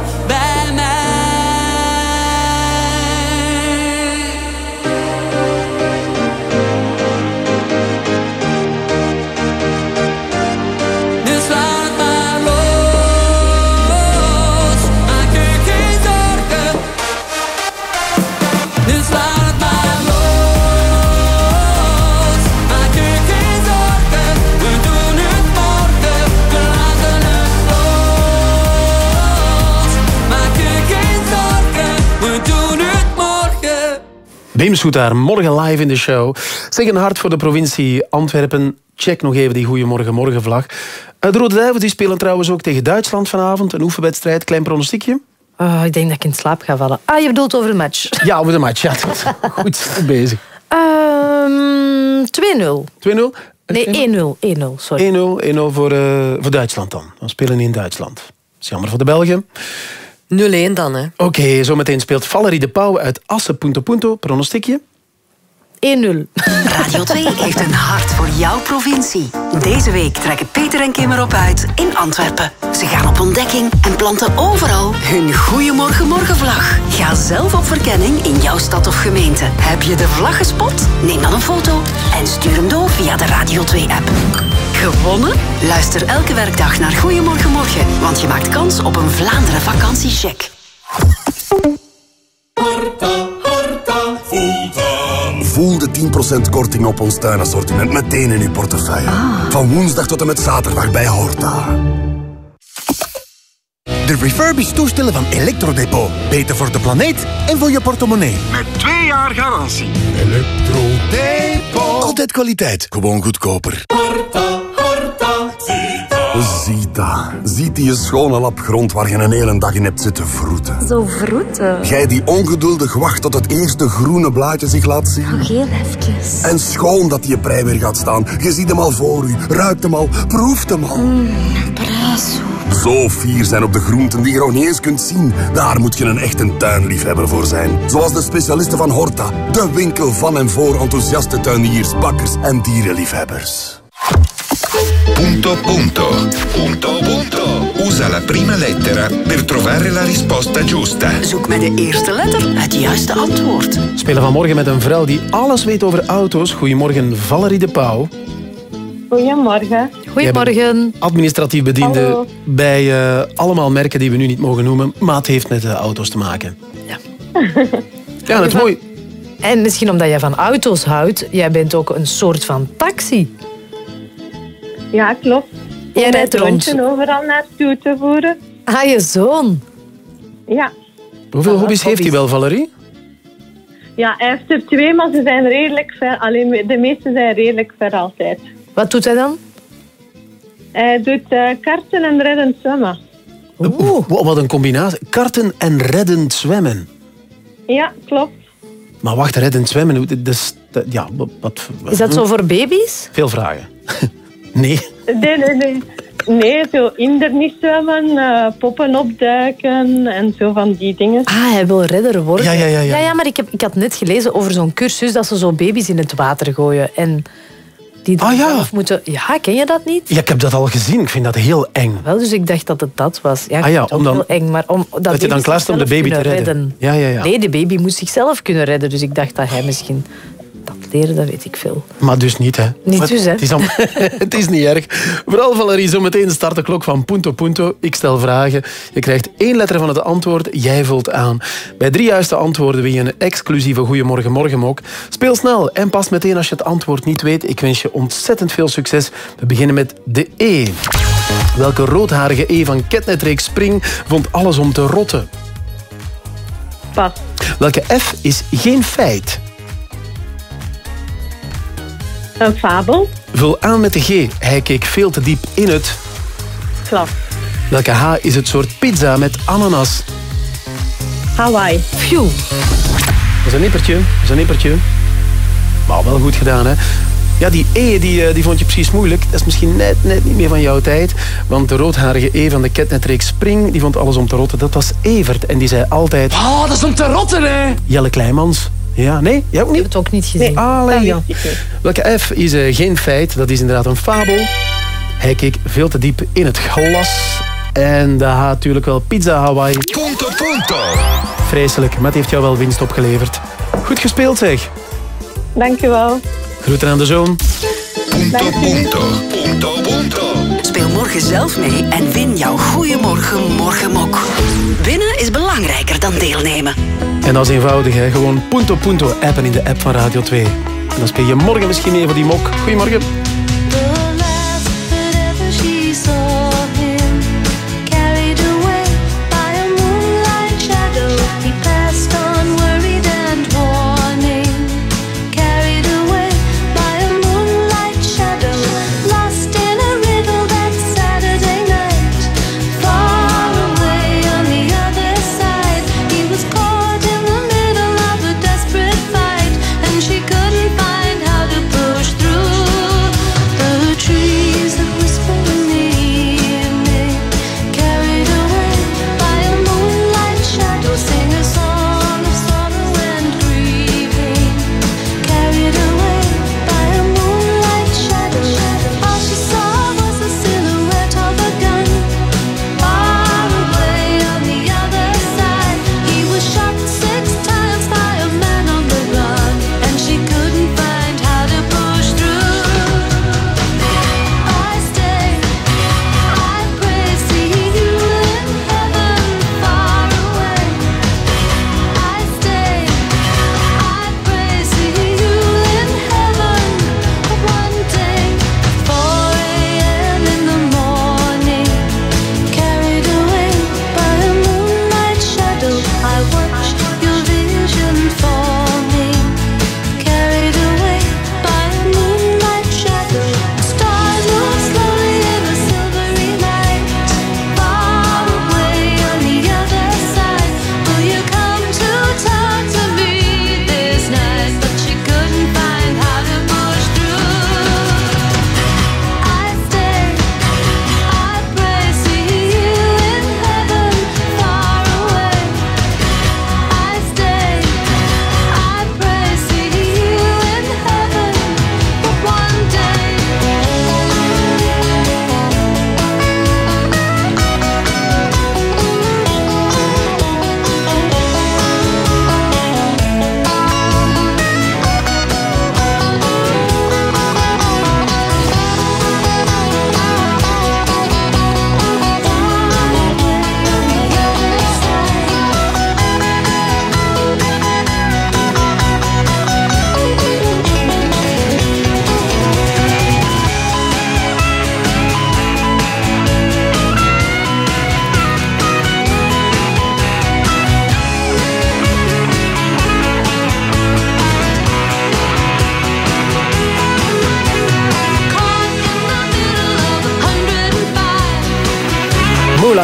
Wim Soetaar, morgen live in de show. Zeg een hart voor de provincie Antwerpen. Check nog even die Goeiemorgen Morgenvlag. Eh, De Rode Duivels die spelen trouwens ook tegen Duitsland vanavond. Een oefenwedstrijd, klein pronostiekje. Oh, ik denk dat ik in slaap ga vallen. Ah, je bedoelt over de match. Ja, over de match. Ja, goed, goed bezig. Ehm 2-0. 2-0? Nee, 1-0. 1-0, sorry. 1-0, 1-0 voor, eh, voor Duitsland dan. Dan spelen in Duitsland. Dat is jammer voor de Belgen. 0-1 dan, hè. Oké, zometeen speelt Valerie de Pauw uit Assen Punto Punto. Pronostiekje? 1-0. Radio 2 heeft een hart voor jouw provincie. Deze week trekken Peter en Kim erop uit in Antwerpen. Ze gaan op ontdekking en planten overal hun Goeiemorgen Morgenvlag. Ga zelf op verkenning in jouw stad of gemeente. Heb je de vlag gespot? Neem dan een foto en stuur hem door via de Radio 2-app. Gewonnen? Luister elke werkdag naar Goeiemorgen Morgen, want je maakt kans op een Vlaanderen vakantiecheck. Voel de 10% korting op ons tuinassortiment meteen in uw portefeuille. Van woensdag tot en met zaterdag bij Horta. De refurbished toestellen van Electrodepot. Beter voor de planeet en voor je portemonnee. Met twee jaar garantie. Elektrodepot. Altijd kwaliteit. Gewoon goedkoper. Ziet die schone lap grond waar je een hele dag in hebt zitten vroeten. Zo vroeten. Jij die ongeduldig wacht tot het eerste groene blaadje zich laat zien. Nog heel even. En schoon dat die prei weer gaat staan. Je ziet hem al voor u, ruikt hem al, proeft hem al. Mm, braassoep. Zo fier zijn op de groenten die je nog niet eens kunt zien. Daar moet je een echte tuinliefhebber voor zijn. Zoals de specialisten van Horta. De winkel van en voor enthousiaste tuiniers, bakkers en dierenliefhebbers. Punto punto. Punto punto. Usa la prima lettera per trovare la risposta giusta. Zoek met de eerste letter het juiste antwoord. We spelen vanmorgen met een vrouw die alles weet over auto's. Goedemorgen, Valerie de Pauw. Goedemorgen. Goedemorgen. Administratief bediende Hallo. bij eh, allemaal merken die we nu niet mogen noemen. Maar het heeft met de auto's te maken. Ja, het is mooi. En misschien omdat jij van auto's houdt, jij bent ook een soort van taxi. Ja, klopt. Jij Om rijdt rond. overal naartoe te voeren. Ah, je zoon. Ja. Hoeveel hobby's heeft hij wel, Valerie? Ja, hij heeft er twee, maar ze zijn redelijk ver. Alleen de meeste zijn redelijk ver altijd. Wat doet hij dan? Hij doet eh, karten en reddend zwemmen. Oeh. Wat een combinatie. Karten en reddend zwemmen. Ja, klopt. Maar wacht, reddend zwemmen. dat- ja, wat, wat- Is dat zo voor baby's? Veel vragen. nee. Nee, nee, nee. Nee, zo hindernis zwemmen, eh, poppen opduiken en zo van die dingen. Ah, hij wil redder worden. Ja, ja, ja, ja. ja, ja maar ik, heb, ik had net gelezen over zo'n cursus dat ze zo baby's in het water gooien. En die dan Ah, ja. moeten... Ja, ken je dat niet? Ja, ik heb dat al gezien. Ik vind dat heel eng. Wel, dus ik dacht dat het dat was. Ja, ik Ah ja, om dan- heel eng, maar om, dat, dat je dan baby's klaar staat om de baby te kunnen redden. Ja, ja, ja. Nee, de baby moest zichzelf kunnen redden. Dus ik dacht dat hij misschien dat weet ik veel. Maar dus niet, hè? Niet Maar dus, hè? Het is, het is niet erg. Vooral, Valerie, zo meteen start de klok van Punto Punto. Ik stel vragen. Je krijgt één letter van het antwoord. Jij vult aan. Bij drie juiste antwoorden win je een exclusieve Goeiemorgen Morgenmok. Speel snel en pas meteen als je het antwoord niet weet. Ik wens je ontzettend veel succes. We beginnen met de E. Welke roodharige E van Ketnetreek Spring vond alles om te rotten? Pas. Welke F is geen feit? Een fabel. Vul aan met de G. Hij keek veel te diep in het. Klap. Welke H is het soort pizza met ananas? Hawaii. Phew. Dat is een nippertje. Dat is een nippertje. Maar wel goed gedaan, hè? Ja, die E die, eh, die vond je precies moeilijk. Dat is misschien net, net niet meer van jouw tijd. Want de roodharige E van de Ketnetreek Spring... die vond alles om te rotten. Dat was Evert. En die zei altijd... Oh, dat is om te rotten, hè? Jelle Kleimans. Ja, nee? Jij ook niet? Ik heb het ook niet gezien. Nee, Allee, dat ja. Welke F is eh, geen feit. Dat is inderdaad een fabel. Hij keek veel te diep in het glas. En de H natuurlijk wel pizza Hawaii. Punto punto. Vreselijk, maar het heeft jou wel winst opgeleverd. Goed gespeeld zeg. Dankjewel. Groeten aan de zoon. Punto punto. Punto punto. Speel morgen zelf mee en win jouw Goeiemorgen Morgenmok. Winnen is belangrijker dan deelnemen. En dat is eenvoudig, hè. gewoon Punto Punto appen in de app van Radio 2. En dan speel je morgen misschien mee voor die mok. Goedemorgen.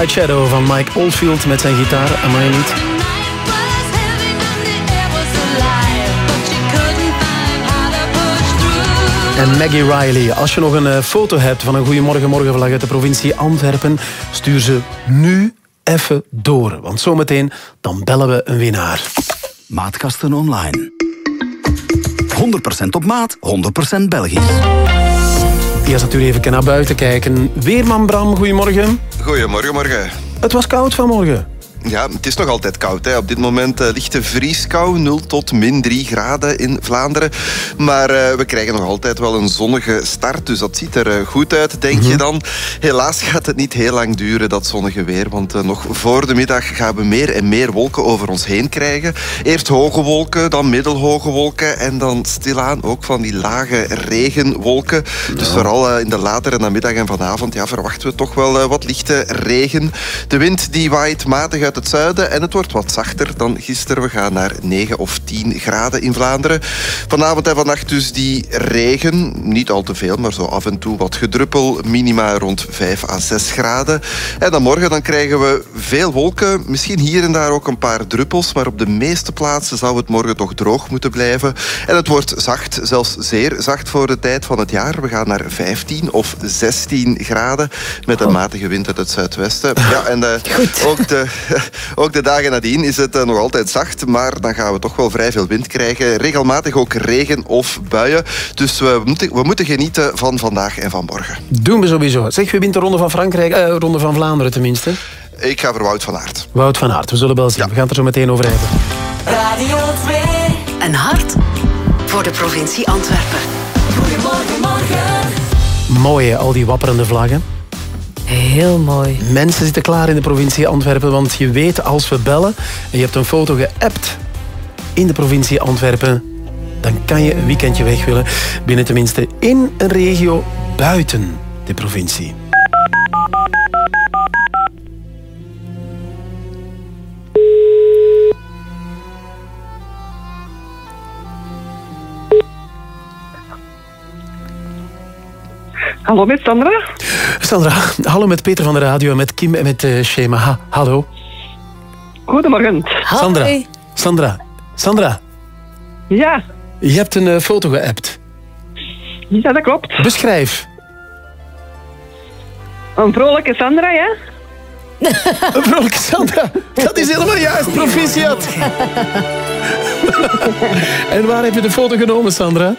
Moonlight Shadow van Mike Oldfield met zijn gitaar. Amai niet. En Maggie Riley, als je nog een eh, foto hebt van een Goeiemorgen Morgenvlag uit de provincie Antwerpen, stuur ze nu even door. Want zometeen dan bellen we een winnaar. Maatkasten online. 100% op maat, 100% Belgisch. Eerst natuurlijk even naar buiten kijken. Weerman Bram, goedemorgen. Goedemorgen, morgen. Het was koud vanmorgen. Ja, het is nog altijd koud. Hè. Op dit moment uh, ligt de vrieskou 0 tot min 3 graden in Vlaanderen. Maar uh, we krijgen nog altijd wel een zonnige start. Dus dat ziet er uh, goed uit, denk je dan. Helaas gaat het niet heel lang duren, dat zonnige weer. Want nog voor de middag gaan we meer en meer wolken over ons heen krijgen. Eerst hoge wolken, dan middelhoge wolken. En dan stilaan ook van die lage regenwolken. Dus vooral in de latere namiddag en vanavond ja, verwachten we toch wel wat lichte regen. De wind die waait matig uit het zuiden en het wordt wat zachter dan gisteren. We gaan naar 9 of 10 graden in Vlaanderen. Vanavond en vannacht dus die regen. Niet al te veel, maar zo af en toe wat gedruppel. Minima rond 5 à 6 graden. En dan morgen dan krijgen we veel wolken. Misschien hier en daar ook een paar druppels. Maar op de meeste plaatsen zou het morgen toch droog moeten blijven. En het wordt zacht, zelfs zeer zacht voor de tijd van het jaar. We gaan naar 15 of 16 graden. Met een matige wind uit het zuidwesten. Ja, en uh, ook de ook de dagen nadien is het eh, nog altijd zacht, maar dan gaan we toch wel vrij veel wind krijgen. Regelmatig ook regen of buien. Dus we moeten, we moeten genieten van vandaag en van morgen. Doen we sowieso. Zeg, wie wint de Ronde van Frankrijk? eh, Ronde van Vlaanderen tenminste. Ik ga voor Wout van Aert. Wout van Aert, we zullen wel zien. We gaan het er zo meteen over hebben. Radio 2. Een hart voor de provincie Antwerpen. Goedemorgen, morgen. Mooi, hè, al die wapperende vlaggen. Heel mooi. Mensen zitten klaar in de provincie Antwerpen, want je weet als we bellen en je hebt een foto geappt in de provincie Antwerpen, dan kan je een weekendje weg willen. Binnen tenminste in een regio buiten de provincie. Hallo met Sandra. Sandra, hallo met Peter van de radio en met Kim en met eh Shema. Ha, hallo. Goedemorgen. Sandra. Sandra. Sandra. Ja. Je hebt een eh, foto geappt. Ja, dat klopt. Beschrijf. Een vrolijke Sandra, ja? Een vrolijke Sandra. Dat is helemaal juist, proficiat. en waar heb je de foto genomen, Sandra?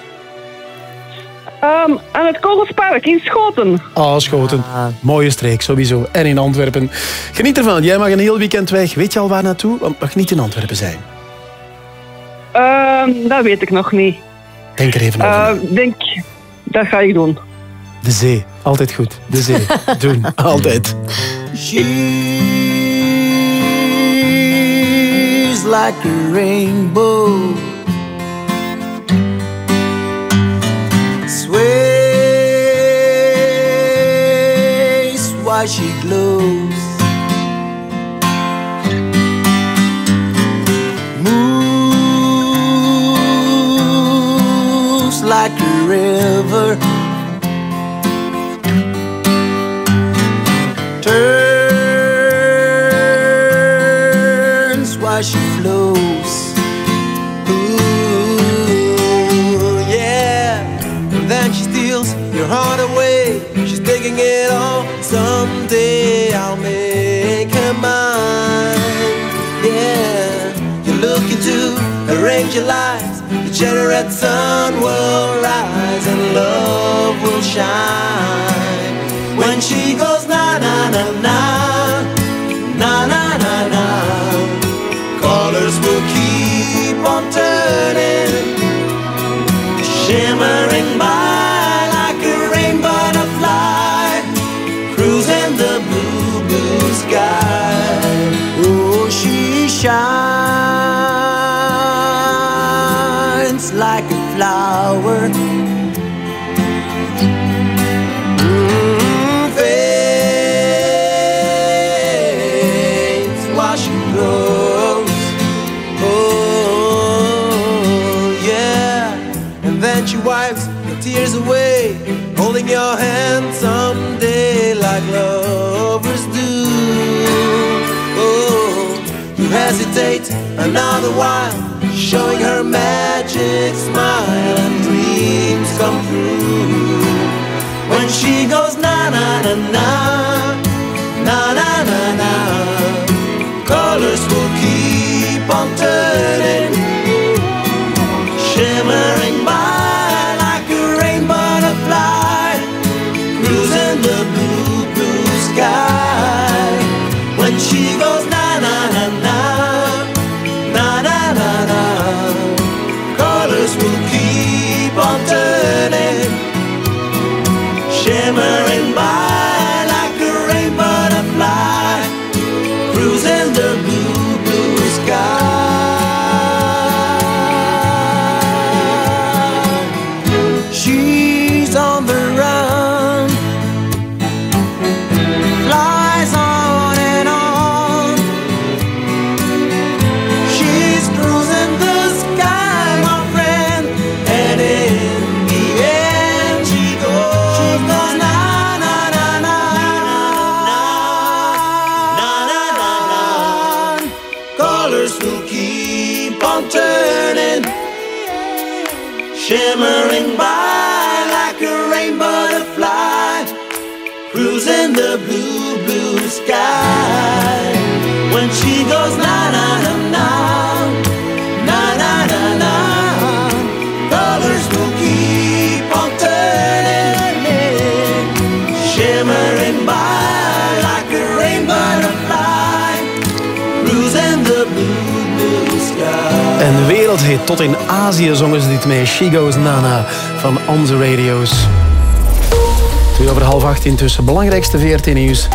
Ehm, aan het Kogelspark in Schoten. Ah, Schoten. Mooie streek, sowieso. En in Antwerpen. Geniet ervan. Jij mag een heel weekend weg. Weet je al waar naartoe? Want het mag niet in Antwerpen zijn. Ehm, dat weet ik nog niet. Denk er even over. Ehm, denk, dat ga ik doen. De zee. Altijd goed. De zee. Doen. Altijd. She's like a rainbow. Why she glows. Moves like a river. Turns while she flows. change your lives. The generate sun will rise and love will shine. When she goes na na na na, na na na na, colors will keep on turning, shimmering by like a rain cruising the blue blue sky. Oh, she shines. Hesitate another while, showing her magic smile and dreams come true. When she goes na na na na, tot in Azië zongen ze dit mee. She Goes Nana van On The Radio's. Twee over half acht intussen. Belangrijkste VRT Nieuws.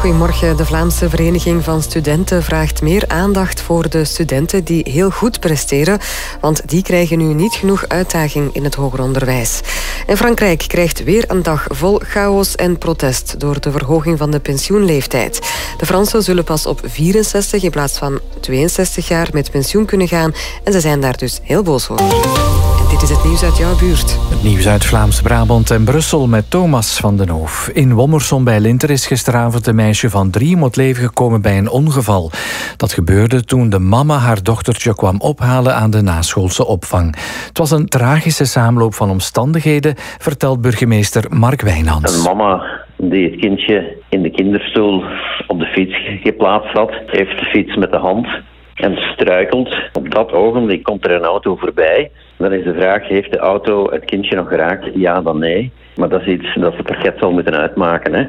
Goedemorgen. De Vlaamse Vereniging van Studenten vraagt meer aandacht voor de studenten die heel goed presteren, want die krijgen nu niet genoeg uitdaging in het hoger onderwijs. En Frankrijk krijgt weer een dag vol chaos en protest door de verhoging van de pensioenleeftijd. De Fransen zullen pas op 64 in plaats van 62 jaar met pensioen kunnen gaan en ze zijn daar dus heel boos over. Is het nieuws uit jouw buurt. Het nieuws uit Vlaams-Brabant en Brussel met Thomas van den Hoof. In Wommerson bij Linter is gisteravond een meisje van drie om het leven gekomen bij een ongeval. Dat gebeurde toen de mama haar dochtertje kwam ophalen aan de naschoolse opvang. Het was een tragische samenloop van omstandigheden, vertelt burgemeester Mark Wijnands. Een mama die het kindje in de kinderstoel op de fiets geplaatst had, heeft de fiets met de hand en struikelt. Op dat ogenblik komt er een auto voorbij. Dan is de vraag, heeft de auto het kindje nog geraakt? Ja, dan nee. Maar dat is iets dat het parket zal moeten uitmaken. Hè.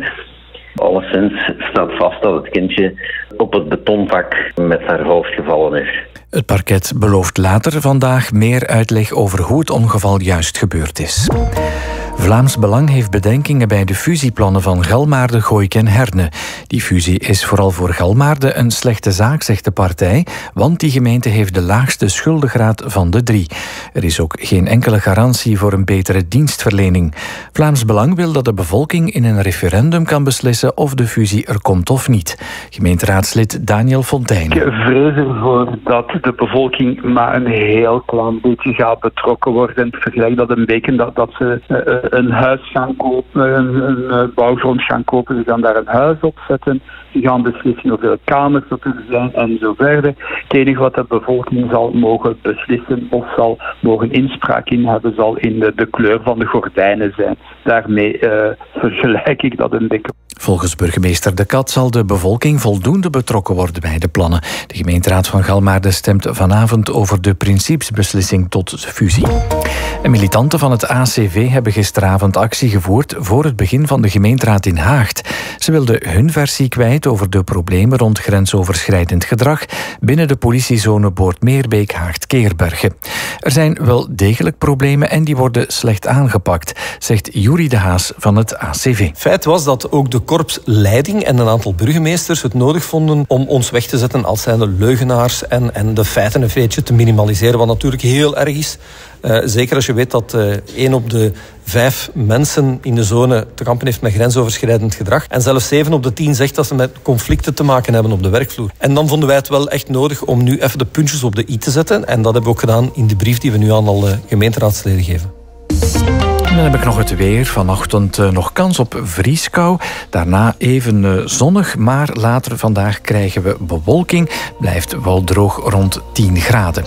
Alleszins staat vast dat het kindje op het betonvak met haar hoofd gevallen is. Het parket belooft later vandaag meer uitleg over hoe het ongeval juist gebeurd is. Vlaams Belang heeft bedenkingen bij de fusieplannen van Galmaarde, Gooik en Herne. Die fusie is vooral voor Galmaarde een slechte zaak, zegt de partij, want die gemeente heeft de laagste schuldengraad van de drie. Er is ook geen enkele garantie voor een betere dienstverlening. Vlaams Belang wil dat de bevolking in een referendum kan beslissen of de fusie er komt of niet. Gemeenteraadslid Daniel Fontijn. Ik vrees dat de bevolking maar een heel klein beetje gaat betrokken worden. Vergelijk dat een beetje dat, dat ze eh, een huis gaan kopen, een, eh, bouwgrond gaan kopen. Ze gaan daar een huis op zetten. Ze gaan beslissen hoeveel kamers dat er zijn en zo verder. Het enige wat de bevolking zal mogen beslissen of zal mogen inspraak in hebben, zal in de, kleur van de gordijnen zijn. Daarmee eh, vergelijk ik dat een beetje. Volgens burgemeester De Kat zal de bevolking voldoende betrokken worden bij de plannen. De gemeenteraad van Galmaarde stemt vanavond over de principesbeslissing tot fusie. En militanten van het ACV hebben gisteravond actie gevoerd voor het begin van de gemeenteraad in Haagt. Ze wilden hun versie kwijt over de problemen rond grensoverschrijdend gedrag binnen de politiezone Boortmeerbeek-Haagt-Keerbergen. Er zijn wel degelijk problemen en die worden slecht aangepakt, zegt Juri de Haas van het ACV. Feit was dat ook de korpsleiding en een aantal burgemeesters het nodig vonden om ons weg te zetten als zijnde leugenaars en, en de feiten een beetje te minimaliseren, wat natuurlijk heel erg is. Uh, zeker als je weet dat uh, één op de vijf mensen in de zone te kampen heeft met grensoverschrijdend gedrag. En zelfs zeven op de tien zegt dat ze met conflicten te maken hebben op de werkvloer. En dan vonden wij het wel echt nodig om nu even de puntjes op de i te zetten. En dat hebben we ook gedaan in de brief die we nu aan alle gemeenteraadsleden geven. Dan heb ik nog het weer. Vanochtend eh, nog kans op vrieskou. Daarna even eh, zonnig, maar later vandaag krijgen we bewolking. Blijft wel droog rond 10 graden.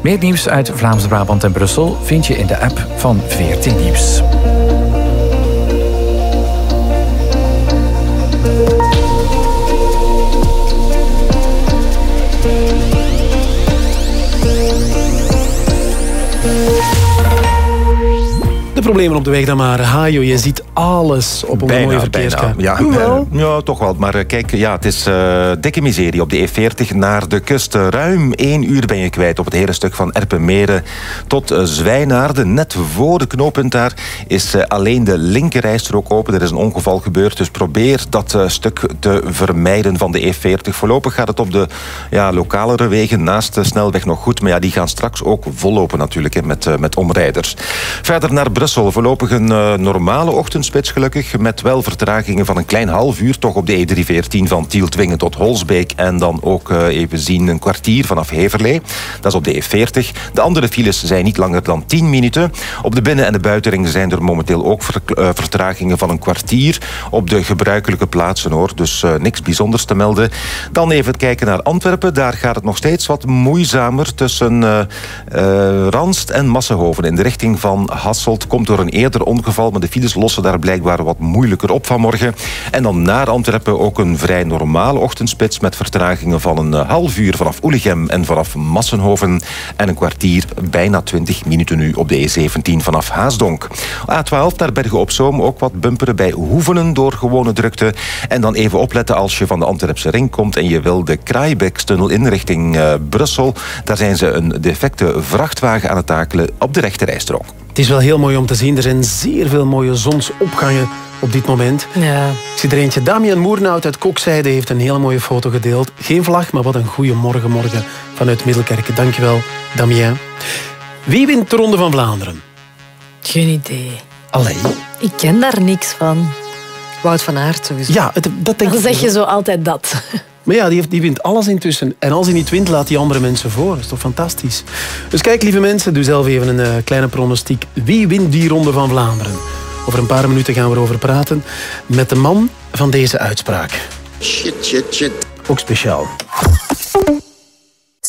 Meer nieuws uit Vlaams-Brabant en Brussel vind je in de app van 14 Nieuws. Problemen op de weg dan maar. Hajo, je ziet alles op een mooie verkeerskaart. Ja, Hoewel. ja, toch wel. Maar eh, kijk, ja, het is eh, dikke miserie op de E40 naar de kust. Ruim één uur ben je kwijt op het hele stuk van Erpenmeren tot eh, Zwijnaarden. Net voor de knooppunt daar is eh, alleen de linkerrijstrook open. Er is een ongeval gebeurd, dus probeer dat eh, stuk te vermijden van de E40. Voorlopig gaat het op de ja, lokalere wegen naast de snelweg nog goed. Maar ja, die gaan straks ook vollopen natuurlijk hè, met, eh, met omrijders. Verder naar Brussel. Voorlopig een eh, normale ochtendspits gelukkig. Met wel vertragingen van een klein half uur. Toch op de E314 van Tieltwingen tot Holsbeek. En dan ook eh, even zien een kwartier vanaf Heverlee. Dat is op de E40. De andere files zijn niet langer dan 10 minuten. Op de binnen- en de buitenring zijn er momenteel ook ver- eh, vertragingen van een kwartier. Op de gebruikelijke plaatsen hoor. Dus eh, niks bijzonders te melden. Dan even kijken naar Antwerpen. Daar gaat het nog steeds wat moeizamer tussen Ranst en Massenhoven. In de richting van Hasselt komt door een eerder ongeval. Maar de files lossen daar blijkbaar wat moeilijker op vanmorgen. En dan naar Antwerpen ook een vrij normale ochtendspits. Met vertragingen van een eh, half uur vanaf Oelegem en vanaf Massenhoven. En een kwartier, bijna 20 minuten nu op de E17 vanaf Haasdonk. A12 naar Bergen op Zoom ook wat bumperen bij Hoevenen door gewone drukte. En dan even opletten als je van de Antwerpse ring komt en je wil de Kraaibekstunnel in richting eh, Brussel. Daar zijn ze een defecte vrachtwagen aan het takelen op de rechterrijstrook. Het is wel heel mooi om te zien. Er zijn zeer veel mooie zonsopgangen op dit moment. Ja. Ik zie er eentje. Damian Moernout uit Kokzijde heeft een hele mooie foto gedeeld. Geen vlag, maar wat een goede morgen morgen vanuit Middelkerken. Dankjewel, Damien. Wie wint de Ronde van Vlaanderen? Geen idee. Allee. Ik ken daar niks van. Wout van Aert sowieso. Ja, het- dat denk Dan ik zeg je zo altijd dat. Maar ja, die, heeft, die wint alles intussen. En als hij niet wint, laat hij andere mensen voor. Dat is toch fantastisch. Dus kijk, lieve mensen, doe zelf even een eh, kleine pronostiek. Wie wint die Ronde van Vlaanderen? Over een paar minuten gaan we erover praten met de man van deze uitspraak. Shit, shit, shit. Ook speciaal.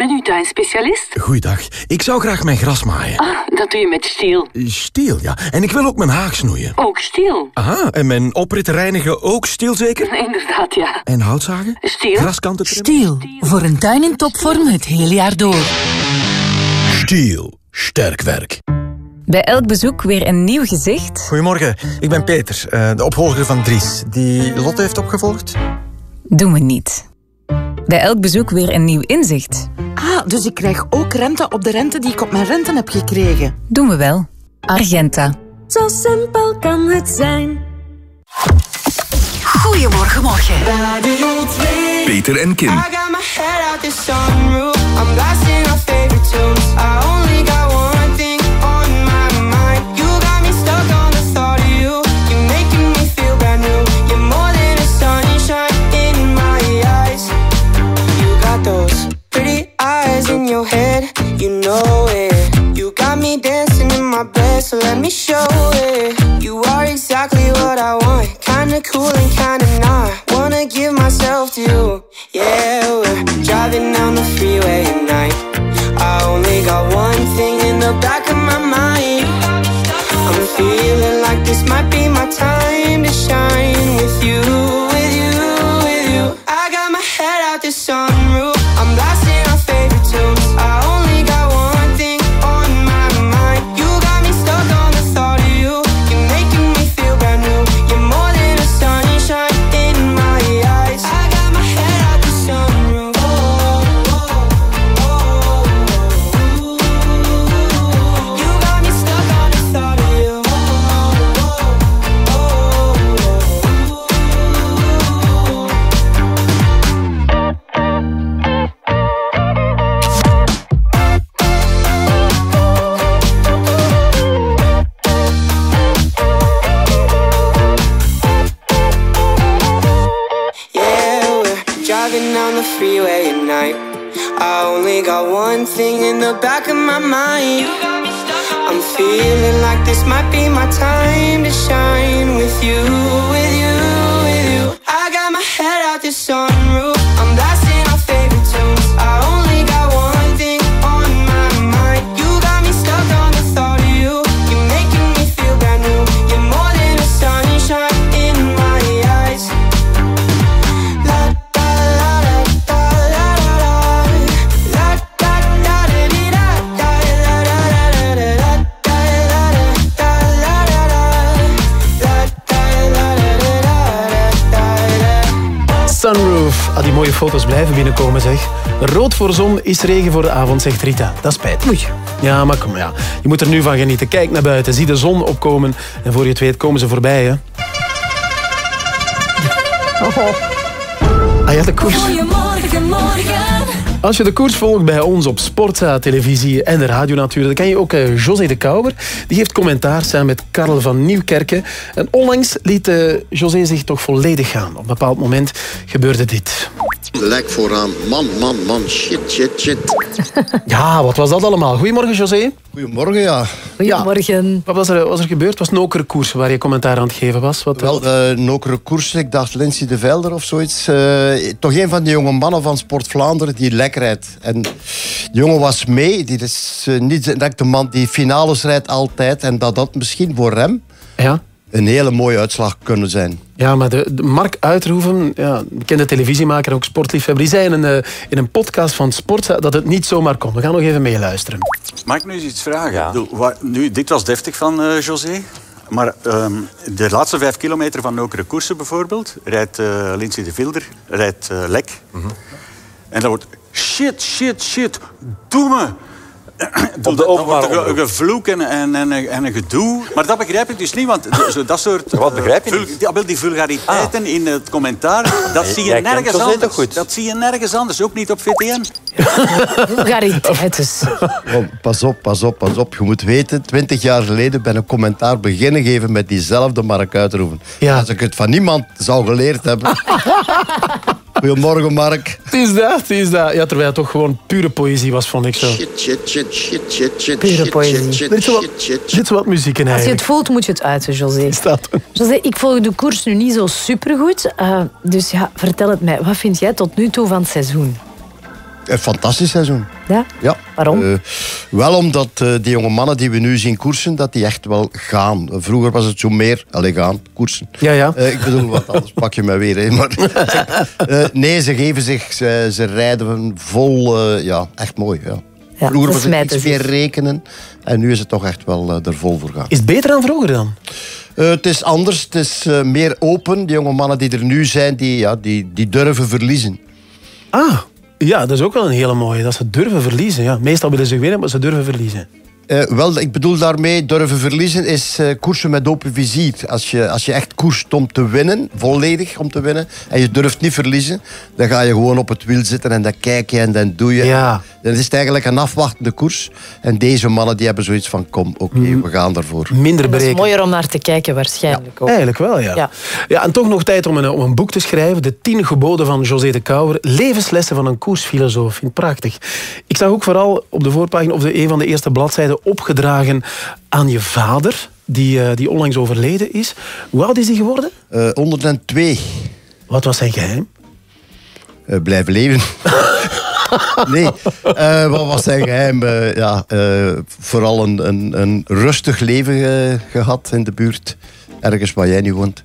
Met uw tuinspecialist? Goeiedag. Ik zou graag mijn gras maaien. Ah, dat doe je met stiel. Stiel, ja. En ik wil ook mijn haag snoeien. Ook stiel. Aha, en mijn oprit reinigen ook stiel zeker? Inderdaad, ja. En houtzagen? Stiel. Graskanten trimmen? Stiel. Voor een tuin in topvorm het hele jaar door. Stiel. Sterk werk. Bij elk bezoek weer een nieuw gezicht. Goedemorgen, ik ben Peter, eh, de opvolger van Dries, die Lotte heeft opgevolgd. Doen we niet. Bij elk bezoek weer een nieuw inzicht. Ah, dus ik krijg ook rente op de rente die ik op mijn rente heb gekregen. Doen we wel. Argenta. Zo simpel kan het zijn. Goedemorgen, morgen. Peter en Kim. I got my head out the sunroof. I'm blasting our favorite tunes. I only got so let me show it. You are exactly what I want. Kinda cool and kinda not. Wanna give myself to you. Yeah, we're driving down the freeway at night. I only got one thing in the back of my mind. I'm feeling like this might be my time to shine I only got one thing in the back of my mind. I'm feeling like this might be my time to shine with you, with you, with you. I got my head out the sunroof. Sunroof. Ah, die mooie foto's blijven binnenkomen, zeg. Rood voor zon is regen voor de avond, zegt Rita. Dat spijt. Oei. Ja, maar kom, ja. Je moet er nu van genieten. Kijk naar buiten, zie de zon opkomen. En voor je het weet komen ze voorbij, hè. Ah ja, de koers. Goedemorgen, morgen. Als je de koers volgt bij ons op Sportza, televisie en de radio natuurlijk, dan kan je ook eh, José de Kouwer. Die heeft commentaar samen met Karel van Nieuwkerken. En onlangs liet eh, José zich toch volledig gaan. Op een bepaald moment gebeurde dit. Lek vooraan. Man, man, man. Shit, shit, shit. Ja, wat was dat allemaal? Goedemorgen, José. Goedemorgen, ja. Goedemorgen. Wat was er, was er gebeurd? Was het een okere koers waar je commentaar aan het geven was? Wat, Wel, eh, een okere koers. Ik dacht Lindsay de Velder of zoiets. Eh, toch een van die jonge mannen van Sport Vlaanderen die lek rijdt. En de jongen was mee. Die is eh, niet direct de man die finales rijdt altijd. En dat dat misschien voor hem ja? Een hele mooie uitslag kunnen zijn. Ja, maar de, de Mark Uitroeven, ja, bekende televisiemaker ook sportliefhebber, die zei in een, eh, in een podcast van Sportza dat het niet zomaar kon. We gaan nog even meeluisteren. Mag ik nu eens iets vragen? Ik bedoel, wa- nu, dit was deftig van eh, José. Maar ehm, de laatste vijf kilometer van Nokere Koersen bijvoorbeeld... rijdt eh Lindsay de Vilder, rijdt eh, lek. En dan wordt... Shit, shit, shit, doe me! Op de openbare wordt er ge- gevloek en, en, en, en een gedoe. Maar dat begrijp ik dus niet, want zo dat soort... Wat begrijp je niet? Ja, wel, die vulgariteiten in het commentaar, dat zie je jij nergens anders. goed? Dat zie je nergens anders, ook niet op VTM. Vulgariteiten. Oh, pas op, pas op, pas op. Je moet weten, twintig jaar geleden ben ik commentaar beginnen geven met diezelfde Mark Uitroeven. Als ik het van niemand zou geleerd hebben... Goedemorgen, Mark. Het is dat, het is dat. Ja, terwijl het toch gewoon pure poëzie was, vond ik zo. Shit, shit, shit, shit, shit, shit, Pure poëzie. Er zit zo wat, muziek in Als je het eigenlijk. voelt, moet je het uiten, José. José, ik volg de koers nu niet zo supergoed. eh, dus ja, vertel het mij. Wat vind jij tot nu toe van het seizoen? Een fantastisch seizoen. Ja? Ja. Waarom? Eh, wel omdat eh, die jonge mannen die we nu zien koersen, dat die echt wel gaan. Vroeger was het zo meer, alleen gaan, koersen. Ja, ja. Eh, ik bedoel, wat anders pak je mij weer. Hè. Maar, eh, nee, ze geven zich, ze, ze rijden vol, eh, ja, echt mooi. Ja. Ja, Vroeger was het iets meer rekenen en nu is het toch echt wel er vol voor gaan. Is het beter dan vroeger dan? Eh, het is anders, het is eh, meer open. Die jonge mannen die er nu zijn, die, ja, die, die durven verliezen. Ah, ja, dat is ook wel een hele mooie. Dat ze durven verliezen. Ja. Meestal willen ze winnen, maar ze durven verliezen. Eh, wel, ik bedoel daarmee durven verliezen is eh, koersen met open vizier. Als je, als je echt koerst om te winnen, volledig om te winnen, en je durft niet verliezen, dan ga je gewoon op het wiel zitten en dan kijk je en dan doe je. Ja. Dan is het eigenlijk een afwachtende koers. En deze mannen die hebben zoiets van, kom, oké, Mm. we gaan ervoor. Minder Dat is berekend. mooier om naar te kijken, waarschijnlijk ook. Eigenlijk wel, ja. Ja. ja. En toch nog tijd om een, om een boek te schrijven. De tien geboden van José de Kouwer. Levenslessen van een koersfilosoof. Prachtig. Ik zag ook vooral op de voorpagina of de, een van de eerste bladzijden opgedragen aan je vader. Die, eh, die onlangs overleden is. Hoe oud is hij geworden? Eh 102. Wat was zijn geheim? Eh, blijven leven. nee, eh, wat was zijn geheim? Eh, ja, eh, vooral een, een, een rustig leven eh, gehad in de buurt. Ergens waar jij nu woont.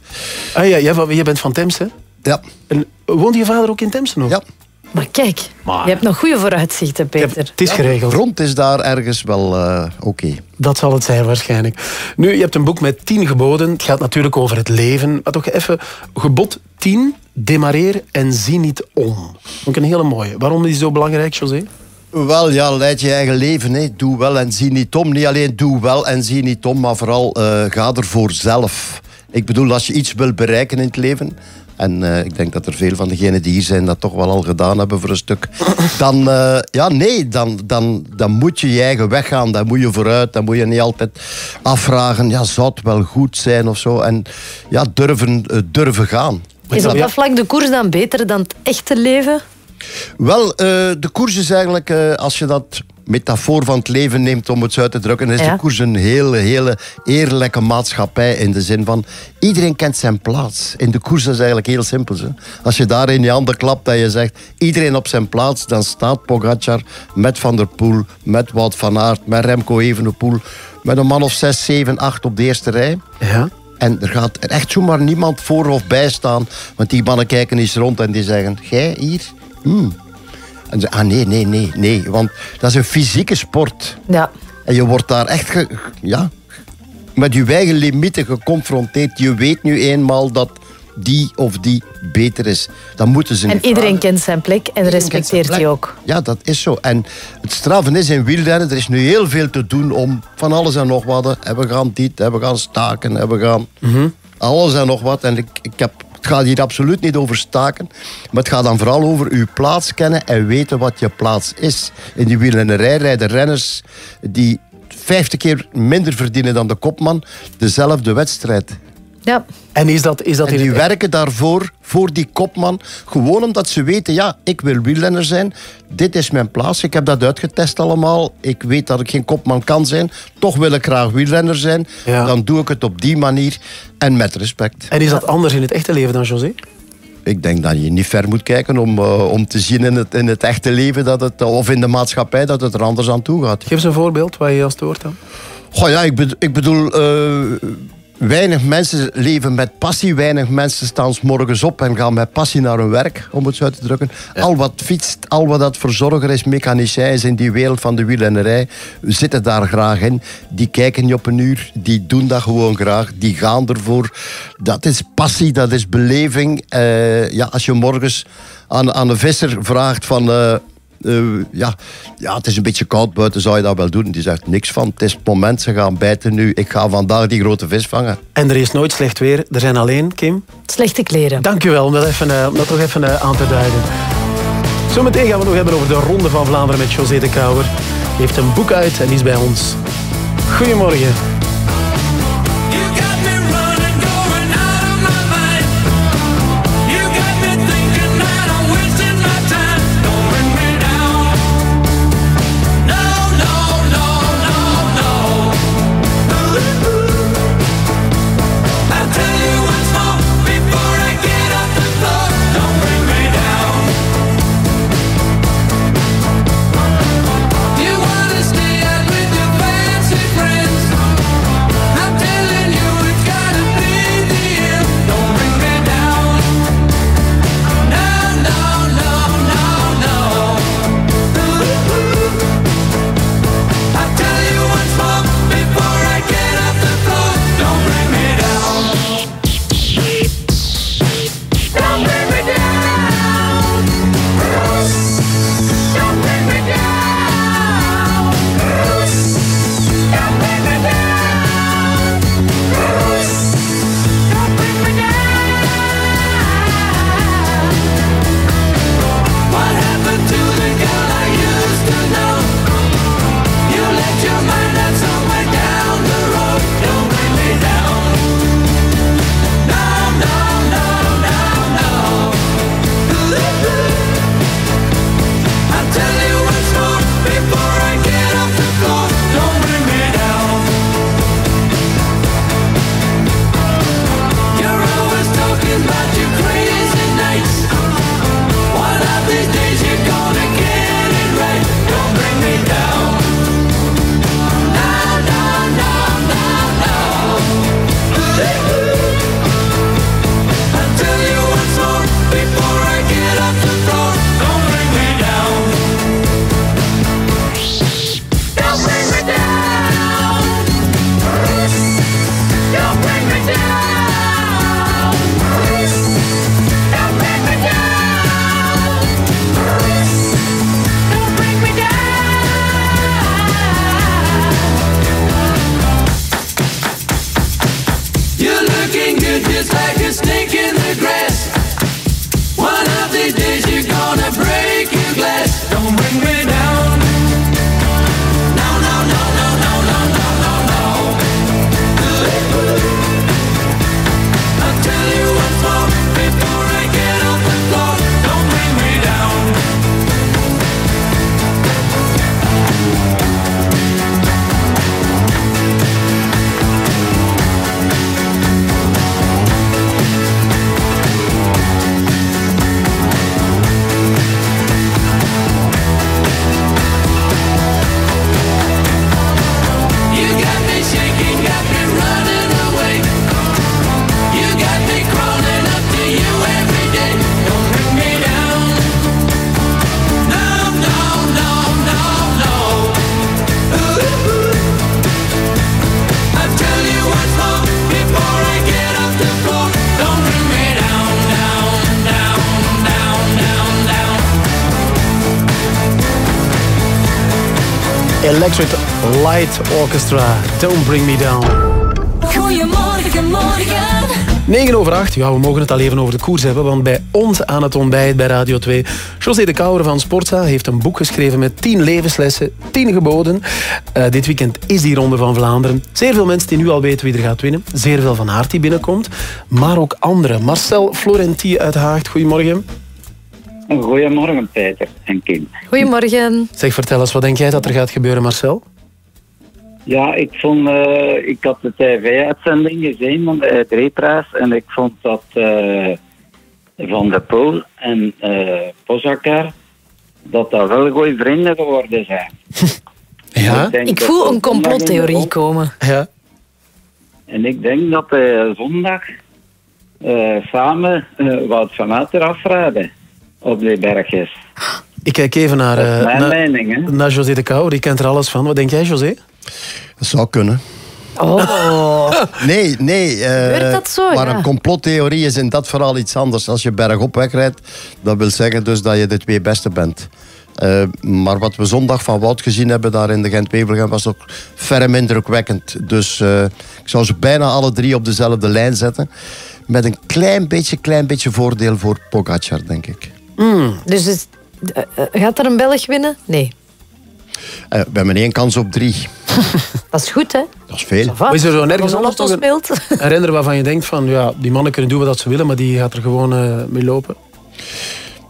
Ah ja, jij, bent van Temse? Ja. En woont je vader ook in Temse nog? Ja. Maar kijk, je hebt nog goede vooruitzichten, Peter. Het is geregeld. Grond is daar ergens wel eh, oké. Dat zal het zijn waarschijnlijk. Nu, je hebt een boek met tien geboden. Het gaat natuurlijk over het leven. Maar toch even gebod 10. Demareer en zie niet om. Vond ik een hele mooie. Waarom is die zo belangrijk, José? Wel, ja, leid je eigen leven. Hè. Doe wel en zie niet om. Niet alleen doe wel en zie niet om, maar vooral eh, ga ervoor zelf. Ik bedoel, als je iets wil bereiken in het leven... En eh, ik denk dat er veel van degenen die hier zijn dat toch wel al gedaan hebben voor een stuk. Dan, eh, ja, nee, dan, dan, dan moet je je eigen weg gaan. Dan moet je vooruit. Dan moet je niet altijd afvragen, ja, zou het wel goed zijn of zo. En ja, durven, eh, durven gaan. Is op dat vlak de koers dan beter dan het echte leven? Wel, eh, de koers is eigenlijk, eh, als je dat metafoor van het leven neemt om het zo uit te drukken, is Ja. de koers een hele, hele eerlijke maatschappij in de zin van iedereen kent zijn plaats. In de koers is het eigenlijk heel simpel. Hè? Als je daar in je handen klapt en je zegt iedereen op zijn plaats, dan staat Pogacar met Van der Poel, met Wout van Aert, met Remco Evenepoel, met een man of zes, zeven, acht op de eerste rij. Ja. En er gaat er echt zomaar niemand voor of bij staan. Want die mannen kijken eens rond en die zeggen... Jij hier? Hmm. En ze ah nee, nee, nee, nee. Want dat is een fysieke sport. Ja. En je wordt daar echt... ge- ja, met je eigen limieten geconfronteerd. Je weet nu eenmaal dat die of die beter is. Dan moeten ze En iedereen vragen. kent zijn plek en respecteert die ook. Ja, dat is zo. En het straffen is in wielrennen, er is nu heel veel te doen om van alles en nog wat. En we gaan dit, en we gaan staken, en we gaan alles en nog wat. En ik, ik heb, het gaat hier absoluut niet over staken, maar het gaat dan vooral over uw plaats kennen en weten wat je plaats is. In die wielrennerij rijden renners die 50 keer minder verdienen dan de kopman, dezelfde wedstrijd. Ja. En is dat, is dat En in die werken daarvoor, voor die kopman. Gewoon omdat ze weten, ja, ik wil wielrenner zijn. Dit is mijn plaats. Ik heb dat uitgetest allemaal. Ik weet dat ik geen kopman kan zijn. Toch wil ik graag wielrenner zijn. Dan doe ik het op die manier en met respect. En is dat anders in het echte leven dan José? Ik denk dat je niet ver moet kijken om, eh, om te zien in het, in het echte leven dat het, of in de maatschappij dat het er anders aan toe gaat. Geef eens een voorbeeld waar je als het hoort dan. Goh ja, ik, bedo- ik bedoel, eh, weinig mensen leven met passie. Weinig mensen staan 's morgens op en gaan met passie naar hun werk, om het zo uit te drukken. Al wat fietst, al wat dat verzorger is, mechanicien is in die wereld van de wielrennerij, zitten daar graag in. Die kijken niet op een uur, die doen dat gewoon graag, die gaan ervoor. Dat is passie, dat is beleving. Eh, ja, als je morgens aan, aan een visser vraagt van... eh, eh, ja, ja, het is een beetje koud buiten, zou je dat wel doen? Die zegt niks van. Het is het moment, ze gaan bijten nu. Ik ga vandaag die grote vis vangen. En er is nooit slecht weer. Er zijn alleen, Kim... Slechte kleren. Dank u wel om dat, even, eh, om dat toch even eh, aan te duiden. Zometeen gaan we het nog hebben over de Ronde van Vlaanderen met José de Kouwer. Die heeft een boek uit en die is bij ons. Goedemorgen. Orchestra, Don't Bring Me Down. Goedemorgen, morgen. 9 over 8, ja, we mogen het al even over de koers hebben, want bij ons aan het ontbijt bij Radio 2, José de Kouwer van Sportza heeft een boek geschreven met 10 levenslessen, 10 geboden. Eh, dit weekend is die Ronde van Vlaanderen. Zeer veel mensen die nu al weten wie er gaat winnen. Zeer veel van Aert die binnenkomt, maar ook anderen. Marcel Florenti uit Haagt, goedemorgen. Goedemorgen, Peter en Kim. Goedemorgen. Zeg, vertel eens, wat denk jij dat er gaat gebeuren, Marcel? Ja, ik, vond, eh, ik had de tv-uitzending gezien van de E3-prijs en ik vond dat eh, Van de Poel en uh, Pogacar dat dat wel goede vrienden geworden zijn. Ja? Ik voel een complottheorie komen. Ja. En ik denk dat we zondag eh, samen eh Wout van Aert eraf rijden op die bergjes. Ik kijk even naar, eh, mijn mening, hè. naar José de Kouwer, die kent er alles van. Wat denk jij, José? Dat zou kunnen. Oh. Nee, nee. eh, Gebeurt dat zo, Maar ja? een complottheorie is in dat verhaal iets anders. Als je bergop wegrijdt, dat wil zeggen dus dat je de twee beste bent. Eh, maar wat we zondag van Wout gezien hebben daar in de gent was ook verre indrukwekkend. Dus eh, ik zou ze bijna alle drie op dezelfde lijn zetten. Met een klein beetje, klein beetje voordeel voor Pogacar, denk ik. Dus is- gaat er een Belg winnen? Nee. We hebben één kans op drie. Dat is goed, hè? Dat is veel. Is er zo nergens anders een, speelt. een renner waarvan je denkt van, ja, die mannen kunnen doen wat ze willen, maar die gaat er gewoon eh, mee lopen?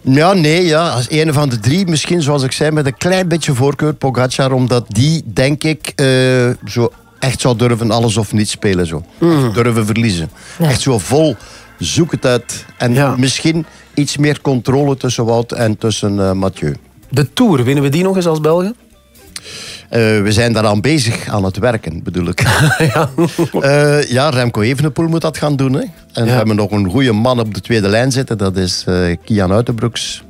Ja, nee, ja. Als een van de drie, misschien zoals ik zei, met een klein beetje voorkeur Pogacar, omdat die, denk ik, eh, zo echt zou durven alles of niets spelen. Zo. Echt durven verliezen. Echt zo vol, zoek het uit. En misschien iets meer controle tussen Wout en tussen eh, Mathieu. De Tour, winnen we die nog eens als Belgen? Eh, we zijn daaraan bezig, aan het werken, bedoel ik. ja. ja, Remco Evenepoel moet dat gaan doen. Hè. En we hebben nog een goede man op de tweede lijn zitten. Dat is eh, Kian Uitenbroeks.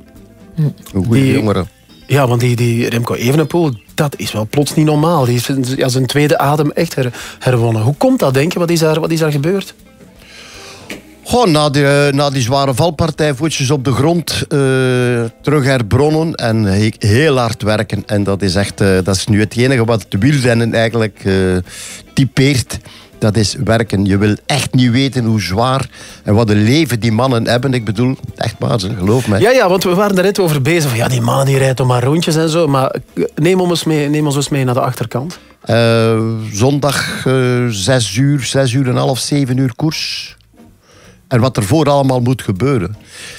Een goede Die- jongere. Ja, want die, die Remco Evenepoel, dat is wel plots niet normaal. Die is ja, zijn tweede adem echt her- herwonnen. Hoe komt dat, denk je? Wat is daar, wat is daar gebeurd? Gewoon na die, na die zware valpartij, voetjes op de grond, eh, terug herbronnen en he- heel hard werken. En dat is echt, eh, dat is nu het enige wat het wielrennen eigenlijk eh, typeert. Dat is werken. Je wil echt niet weten hoe zwaar en wat een leven die mannen hebben. Ik bedoel, echt waar, geloof mij. Ja, ja, want we waren daar net over bezig. Van, ja, die man die rijdt toch maar rondjes en zo. Maar neem ons, mee, neem ons eens mee naar de achterkant. Zondag zes uur, zes uur en half, zeven uur koers. En wat er voor allemaal moet gebeuren.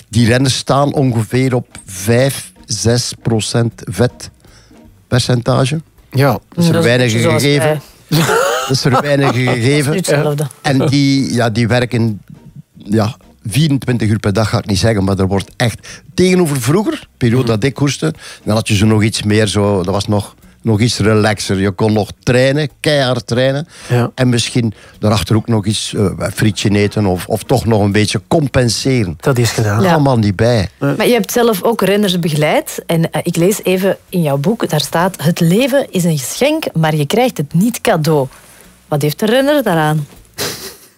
Die renners staan ongeveer op 5, 6 procent vetpercentage. Ja. Dat is er weinig gegeven. Dat is er weinig gegeven. En die, ja, die werken ja, 24 uur per dag, ga ik niet zeggen, maar er wordt echt tegenover vroeger, periode dat ik koerste, dan had je zo nog iets meer, zo, dat was nog, nog iets relaxer. Je kon nog trainen, keihard trainen. Ja. En misschien daarachter ook nog iets eh, een frietje eten of, of toch nog een beetje compenseren. Dat is gedaan. Ja. Allemaal niet bij. Maar je hebt zelf ook renners begeleid. En eh, ik lees even in jouw boek, daar staat... Het leven is een geschenk, maar je krijgt het niet cadeau. Wat heeft de renner daaraan?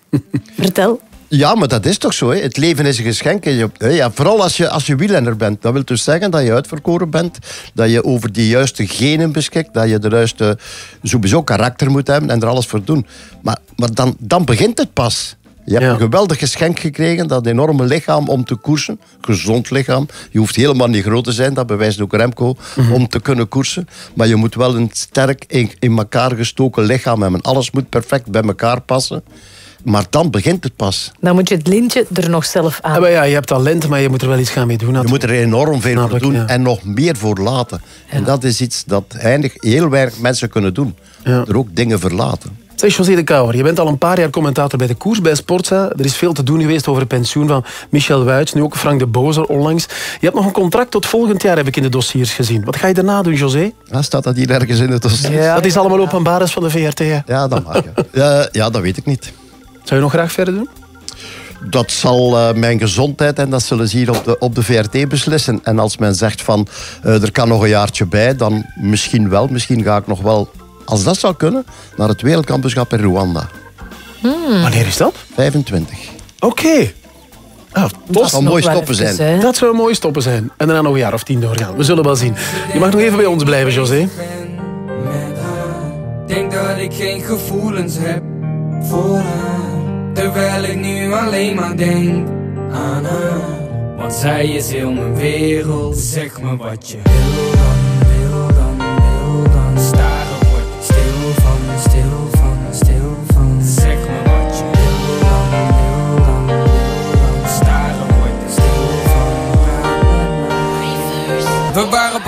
Vertel. Ja, maar dat is toch zo. Hè? Het leven is een geschenk. En je- ja, vooral als je, als je wielrenner bent. Dat wil dus zeggen dat je uitverkoren bent. Dat je over die juiste genen beschikt. Dat je de juiste sowieso karakter moet hebben en er alles voor doen. Maar, maar dan, dan begint het pas. Je hebt Ja. een geweldig geschenk gekregen. Dat enorme lichaam om te koersen. Gezond lichaam. Je hoeft helemaal niet groot te zijn. Dat bewijst ook Remco. Om te kunnen koersen. Maar je moet wel een sterk in, in elkaar gestoken lichaam hebben. Alles moet perfect bij elkaar passen. Maar dan begint het pas. Dan moet je het lintje er nog zelf aan. Ja, maar ja, je hebt talent, maar je moet er wel iets gaan mee doen. Je moet er enorm veel voor doen ja. en nog meer voor laten. En dat is iets dat eindig heel weinig mensen kunnen doen. Er ook dingen verlaten. Zeg, José de Kouwer, je bent al een paar jaar commentator bij de koers bij Sportza. Er is veel te doen geweest over het pensioen van Michel Wuits, nu ook Frank de Bozer onlangs. Je hebt nog een contract tot volgend jaar, heb ik in de dossiers gezien. Wat ga je daarna doen, José? Ja, staat dat hier ergens in het dossier? dat is allemaal openbaar is van de VRT. hè? Ja, dat mag. Ja. Ja, ja, dat weet ik niet. Zou je nog graag verder doen? Dat zal eh, mijn gezondheid en dat zullen ze hier op de, op de VRT beslissen. En als men zegt van eh, er kan nog een jaartje bij, dan misschien wel. Misschien ga ik nog wel, als dat zou kunnen, naar het wereldkampioenschap in Rwanda. Wanneer is dat? 25. Oké. Ah, Dat zou mooi stoppen zijn. Dat zou mooi stoppen zijn. En daarna nog een jaar of tien doorgaan. We zullen wel zien. Je mag nog even bij ons blijven, José. ik geen gevoelens heb voor haar. Terwijl ik nu alleen maar denk aan haar. Want zij is heel mijn wereld. Zeg me wat je wil dan, wil dan, wil dan. Staren word ik stil van, stil van, stil van. Zeg me wat je wil dan, wil dan, wil dan. Staren word ik stil van. We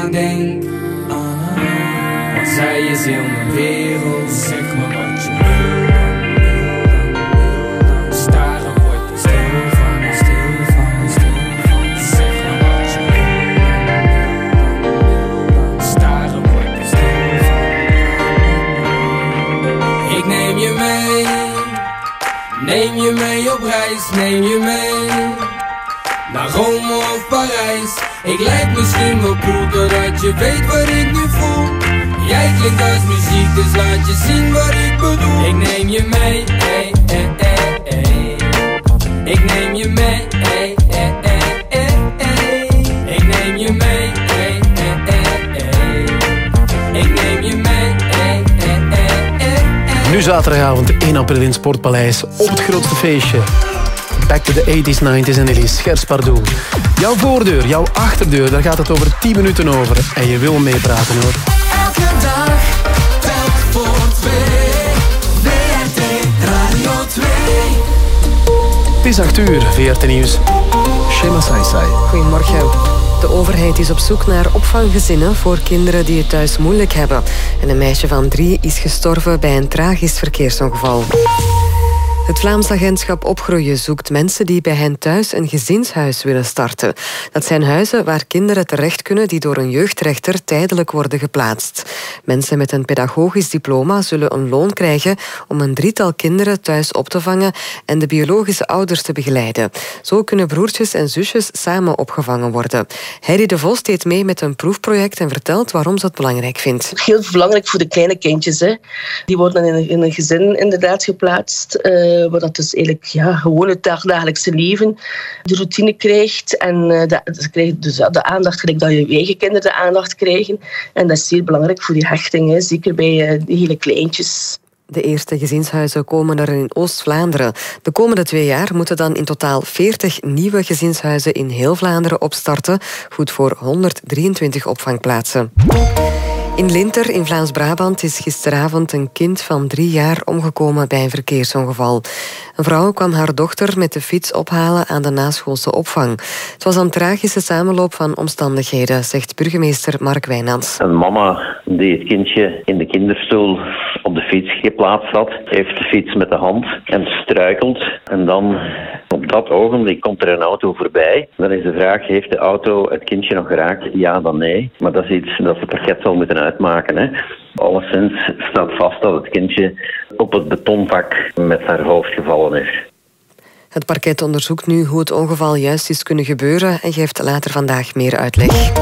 maar denk aan haar Want zij is heel mijn wereld. Zeg me wat je wil neem je mee Neem je mee op reis, neem je mee. Naar Rome of Parijs. Ik lijk misschien wel doordat je weet wat ik nu voel Jij klinkt als muziek, dus laat je zien wat ik bedoel Ik neem je mee. Ik neem je mee, ey, ey, ey, ey, ey. Ik neem je mee. Ik neem je mee. Nu zaterdagavond 1 april in Sportpaleis op het grootste feestje. Back to the 80s, 90s en Elise Scherspardoel. Jouw voordeur, jouw achterdeur, daar gaat het over 10 minuten over. En je wil meepraten hoor. Elke dag, telk voor twee. WRT Radio 2. Het is 8 uur, VRT Nieuws. Shema Saisai. Goedemorgen. De overheid is op zoek naar opvanggezinnen voor kinderen die het thuis moeilijk hebben. En een meisje van drie is gestorven bij een tragisch verkeersongeval. Het Vlaams agentschap Opgroeien zoekt mensen die bij hen thuis een gezinshuis willen starten. Dat zijn huizen waar kinderen terecht kunnen die door een jeugdrechter tijdelijk worden geplaatst. Mensen met een pedagogisch diploma zullen een loon krijgen om een drietal kinderen thuis op te vangen en de biologische ouders te begeleiden. Zo kunnen broertjes en zusjes samen opgevangen worden. Heidi de Vos deed mee met een proefproject en vertelt waarom ze het belangrijk vindt. Heel belangrijk voor de kleine kindjes. Hè. Die worden in een, in een gezin inderdaad geplaatst, eh, waar dat dus eigenlijk ja, gewoon het dagdagelijkse leven de routine krijgt. En eh, de, ze dus de aandacht gelijk dat je eigen kinderen de aandacht krijgen. En dat is zeer belangrijk voor die hechting, hè. zeker bij eh, die hele kleintjes. De eerste gezinshuizen komen er in Oost-Vlaanderen. De komende twee jaar moeten dan in totaal 40 nieuwe gezinshuizen in heel Vlaanderen opstarten. Goed voor 123 opvangplaatsen. In Linter in Vlaams-Brabant is gisteravond een kind van drie jaar omgekomen bij een verkeersongeval. Een vrouw kwam haar dochter met de fiets ophalen aan de naschoolse opvang. Het was een tragische samenloop van omstandigheden, zegt burgemeester Mark Wijnands. Een mama die het kindje in de kinderstoel op de fiets geplaatst had, heeft de fiets met de hand en struikelt. En dan op dat ogenblik komt er een auto voorbij. Dan is de vraag, heeft de auto het kindje nog geraakt? Ja, dan nee. Maar dat is iets dat het parket zal moeten uitmaken. Hè. Alleszins staat vast dat het kindje op het betonvak met haar hoofd gevallen is. Het parket onderzoekt nu hoe het ongeval juist is kunnen gebeuren en geeft later vandaag meer uitleg.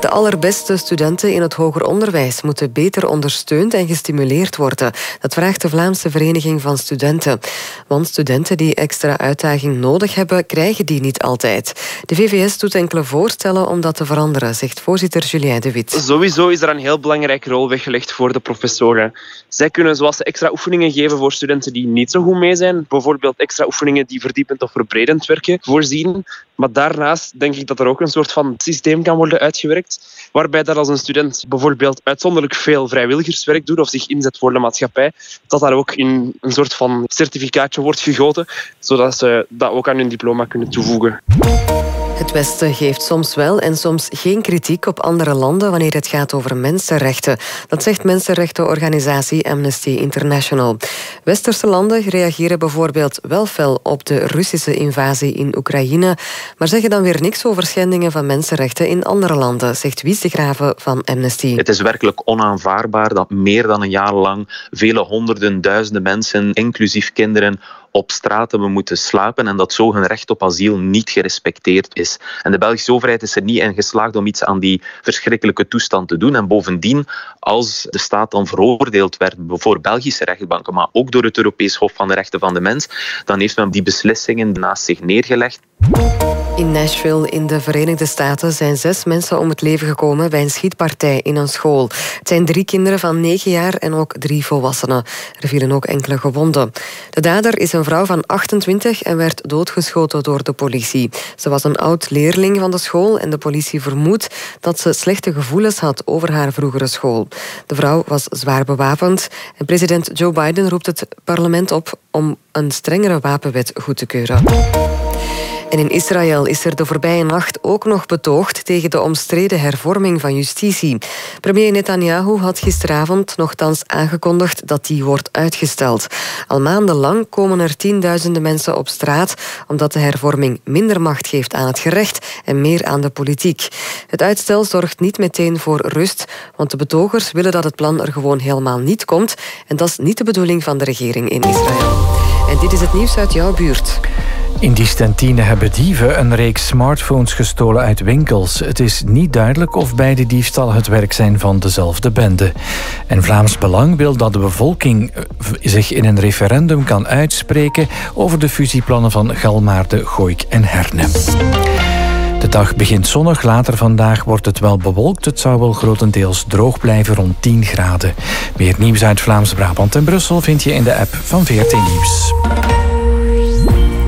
De allerbeste studenten in het hoger onderwijs moeten beter ondersteund en gestimuleerd worden. Dat vraagt de Vlaamse Vereniging van Studenten. Want studenten die extra uitdaging nodig hebben, krijgen die niet altijd. De VVS doet enkele voorstellen om dat te veranderen, zegt voorzitter Julien de Wit. Sowieso is er een heel belangrijke rol weggelegd voor de professoren. Zij kunnen zoals extra oefeningen geven voor studenten die niet zo goed mee zijn, bijvoorbeeld extra oefeningen die verdiepend of verbredend werken, voorzien. Maar daarnaast denk ik dat er ook een soort van systeem kan worden uitgewerkt, waarbij dat als een student bijvoorbeeld uitzonderlijk veel vrijwilligerswerk doet of zich inzet voor de maatschappij, dat daar ook in een soort van certificaatje wordt gegoten, zodat ze dat ook aan hun diploma kunnen toevoegen. Het Westen geeft soms wel en soms geen kritiek op andere landen wanneer het gaat over mensenrechten. Dat zegt mensenrechtenorganisatie Amnesty International. Westerse landen reageren bijvoorbeeld wel fel op de Russische invasie in Oekraïne, maar zeggen dan weer niks over schendingen van mensenrechten in andere landen, zegt Wies de Graven van Amnesty. Het is werkelijk onaanvaardbaar dat meer dan een jaar lang vele honderden, duizenden mensen, inclusief kinderen, op straat hebben moeten slapen en dat zo hun recht op asiel niet gerespecteerd is. En de Belgische overheid is er niet in geslaagd om iets aan die verschrikkelijke toestand te doen. En bovendien, als de staat dan veroordeeld werd voor Belgische rechtbanken, maar ook door het Europees Hof van de Rechten van de Mens, dan heeft men die beslissingen naast zich neergelegd. In Nashville in de Verenigde Staten zijn zes mensen om het leven gekomen bij een schietpartij in een school. Het zijn drie kinderen van negen jaar en ook drie volwassenen. Er vielen ook enkele gewonden. De dader is een vrouw van 28 en werd doodgeschoten door de politie. Ze was een oud leerling van de school en de politie vermoedt dat ze slechte gevoelens had over haar vroegere school. De vrouw was zwaar bewapend en president Joe Biden roept het parlement op om een strengere wapenwet goed te keuren. En in Israël is er de voorbije nacht ook nog betoogd tegen de omstreden hervorming van justitie. Premier Netanyahu had gisteravond nogthans aangekondigd dat die wordt uitgesteld. Al maandenlang komen er tienduizenden mensen op straat omdat de hervorming minder macht geeft aan het gerecht en meer aan de politiek. Het uitstel zorgt niet meteen voor rust, want de betogers willen dat het plan er gewoon helemaal niet komt. En dat is niet de bedoeling van de regering in Israël. En dit is het nieuws uit jouw buurt. In die Stentine hebben dieven een reeks smartphones gestolen uit winkels. Het is niet duidelijk of beide diefstallen het werk zijn van dezelfde bende. En Vlaams Belang wil dat de bevolking eh, zich in een referendum kan uitspreken over de fusieplannen van Galmaarde, Gooik en Herne. De dag begint zonnig, later vandaag wordt het wel bewolkt. Het zou wel grotendeels droog blijven rond 10 graden. Meer nieuws uit Vlaams-Brabant en Brussel vind je in de app van VRT Nieuws.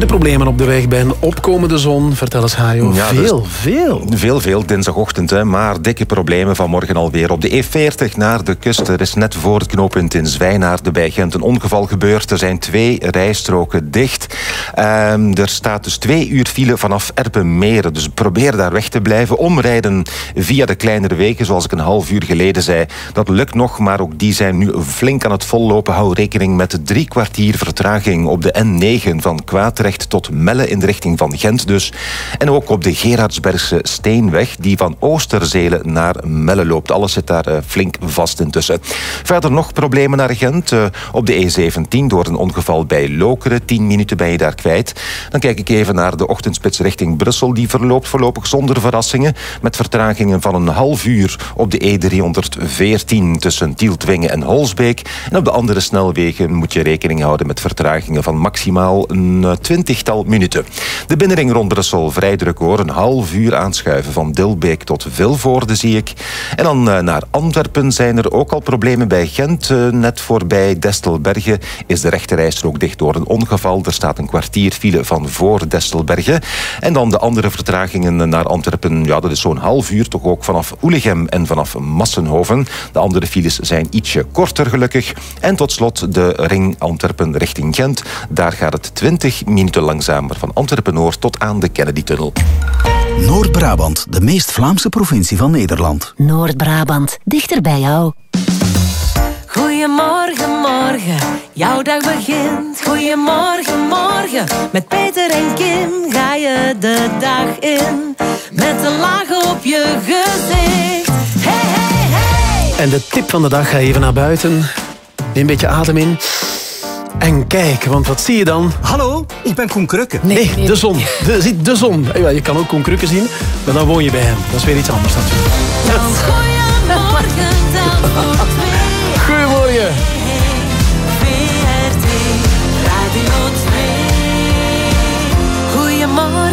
De problemen op de weg bij een opkomende zon, vertel eens Hajo. Ja, veel, dus- veel. Veel, veel. Dinsdagochtend, hè, maar dikke problemen vanmorgen alweer. Op de E40 naar de kust. Er is net voor het knooppunt in Zwijnaarden bij Gent een ongeval gebeurd. Er zijn twee rijstroken dicht. Ehm, er staat dus twee uur file vanaf Erpenmeren. Dus probeer daar weg te blijven. Omrijden via de kleinere wegen, zoals ik een half uur geleden zei. Dat lukt nog, maar ook die zijn nu flink aan het vollopen. Hou rekening met drie kwartier vertraging op de N9 van Kwaadrecht tot Melle in de richting van Gent dus. En ook op de Gerardsbergse Steenweg, die van Oosterzelen naar Melle loopt. Alles zit daar eh, flink vast intussen. Verder nog problemen naar Gent. eh, op de E17 door een ongeval bij Lokeren. 10 minuten ben je daar kwijt. Dan kijk ik even naar de ochtendspits richting Brussel. Die verloopt voorlopig zonder verrassingen. Met vertragingen van een half uur op de E314 tussen Tieltwingen en Holsbeek. En op de andere snelwegen moet je rekening houden met vertragingen van maximaal een eh, 20 minuten. De binnenring rond Brussel vrij druk hoor. Een half uur aanschuiven van Dilbeek tot Vilvoorde zie ik. En dan eh, naar Antwerpen zijn er ook al problemen bij Gent. Eh, net voorbij Destelbergen is de rechterrijstrook dicht door een ongeval. Er staat een kwartier file van voor Destelbergen. En dan de andere vertragingen naar Antwerpen. Ja, dat is zo'n half uur toch ook vanaf Oelegem en vanaf Massenhoven. De andere files zijn ietsje korter gelukkig. En tot slot de ring Antwerpen richting Gent. Daar gaat het 20 minuten langzamer van Antwerpen-Noord tot aan de Kennedy-tunnel. Noord-Brabant, de meest Vlaamse provincie van Nederland. Noord-Brabant, dichter bij jou. Goedemorgen, morgen, jouw dag begint. Goedemorgen, morgen, met Peter en Kim ga je de dag in. Met een laag op je gezicht. Hey, hey, hey! En de tip van de dag, ga even naar buiten. Neem een beetje adem in. En kijk, want wat zie je dan? Hallo, ik ben Koen Krukke. Nee, de zon. De, de zon. Ja, je kan ook Koen Krukke zien, maar dan woon je bij hem. Dat is weer iets anders natuurlijk. Goedemorgen, dan voor twee. Goedemorgen.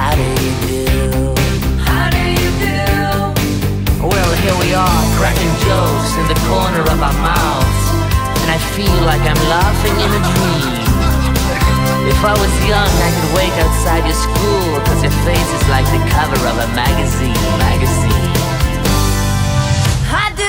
How do you do? How do you do? Well, here we are, cracking jokes in the corner of our mouths, and I feel like I'm laughing in a dream. If I was young, I could wait outside your school, cause your face is like the cover of a magazine, magazine. How do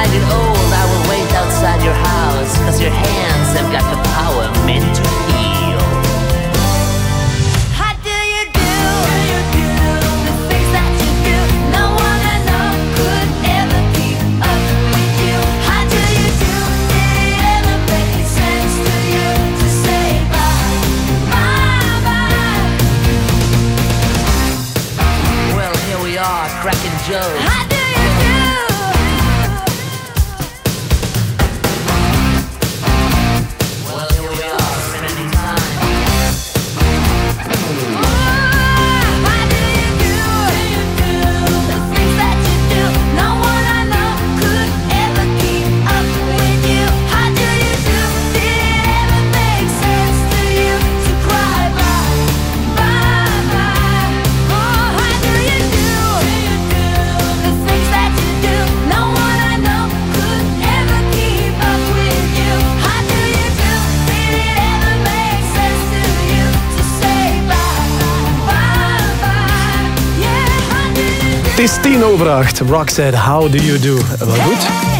I get old, I will wait outside your house, cause your hands have got Het is tien over acht. Rock said, how do you do? Wel goed.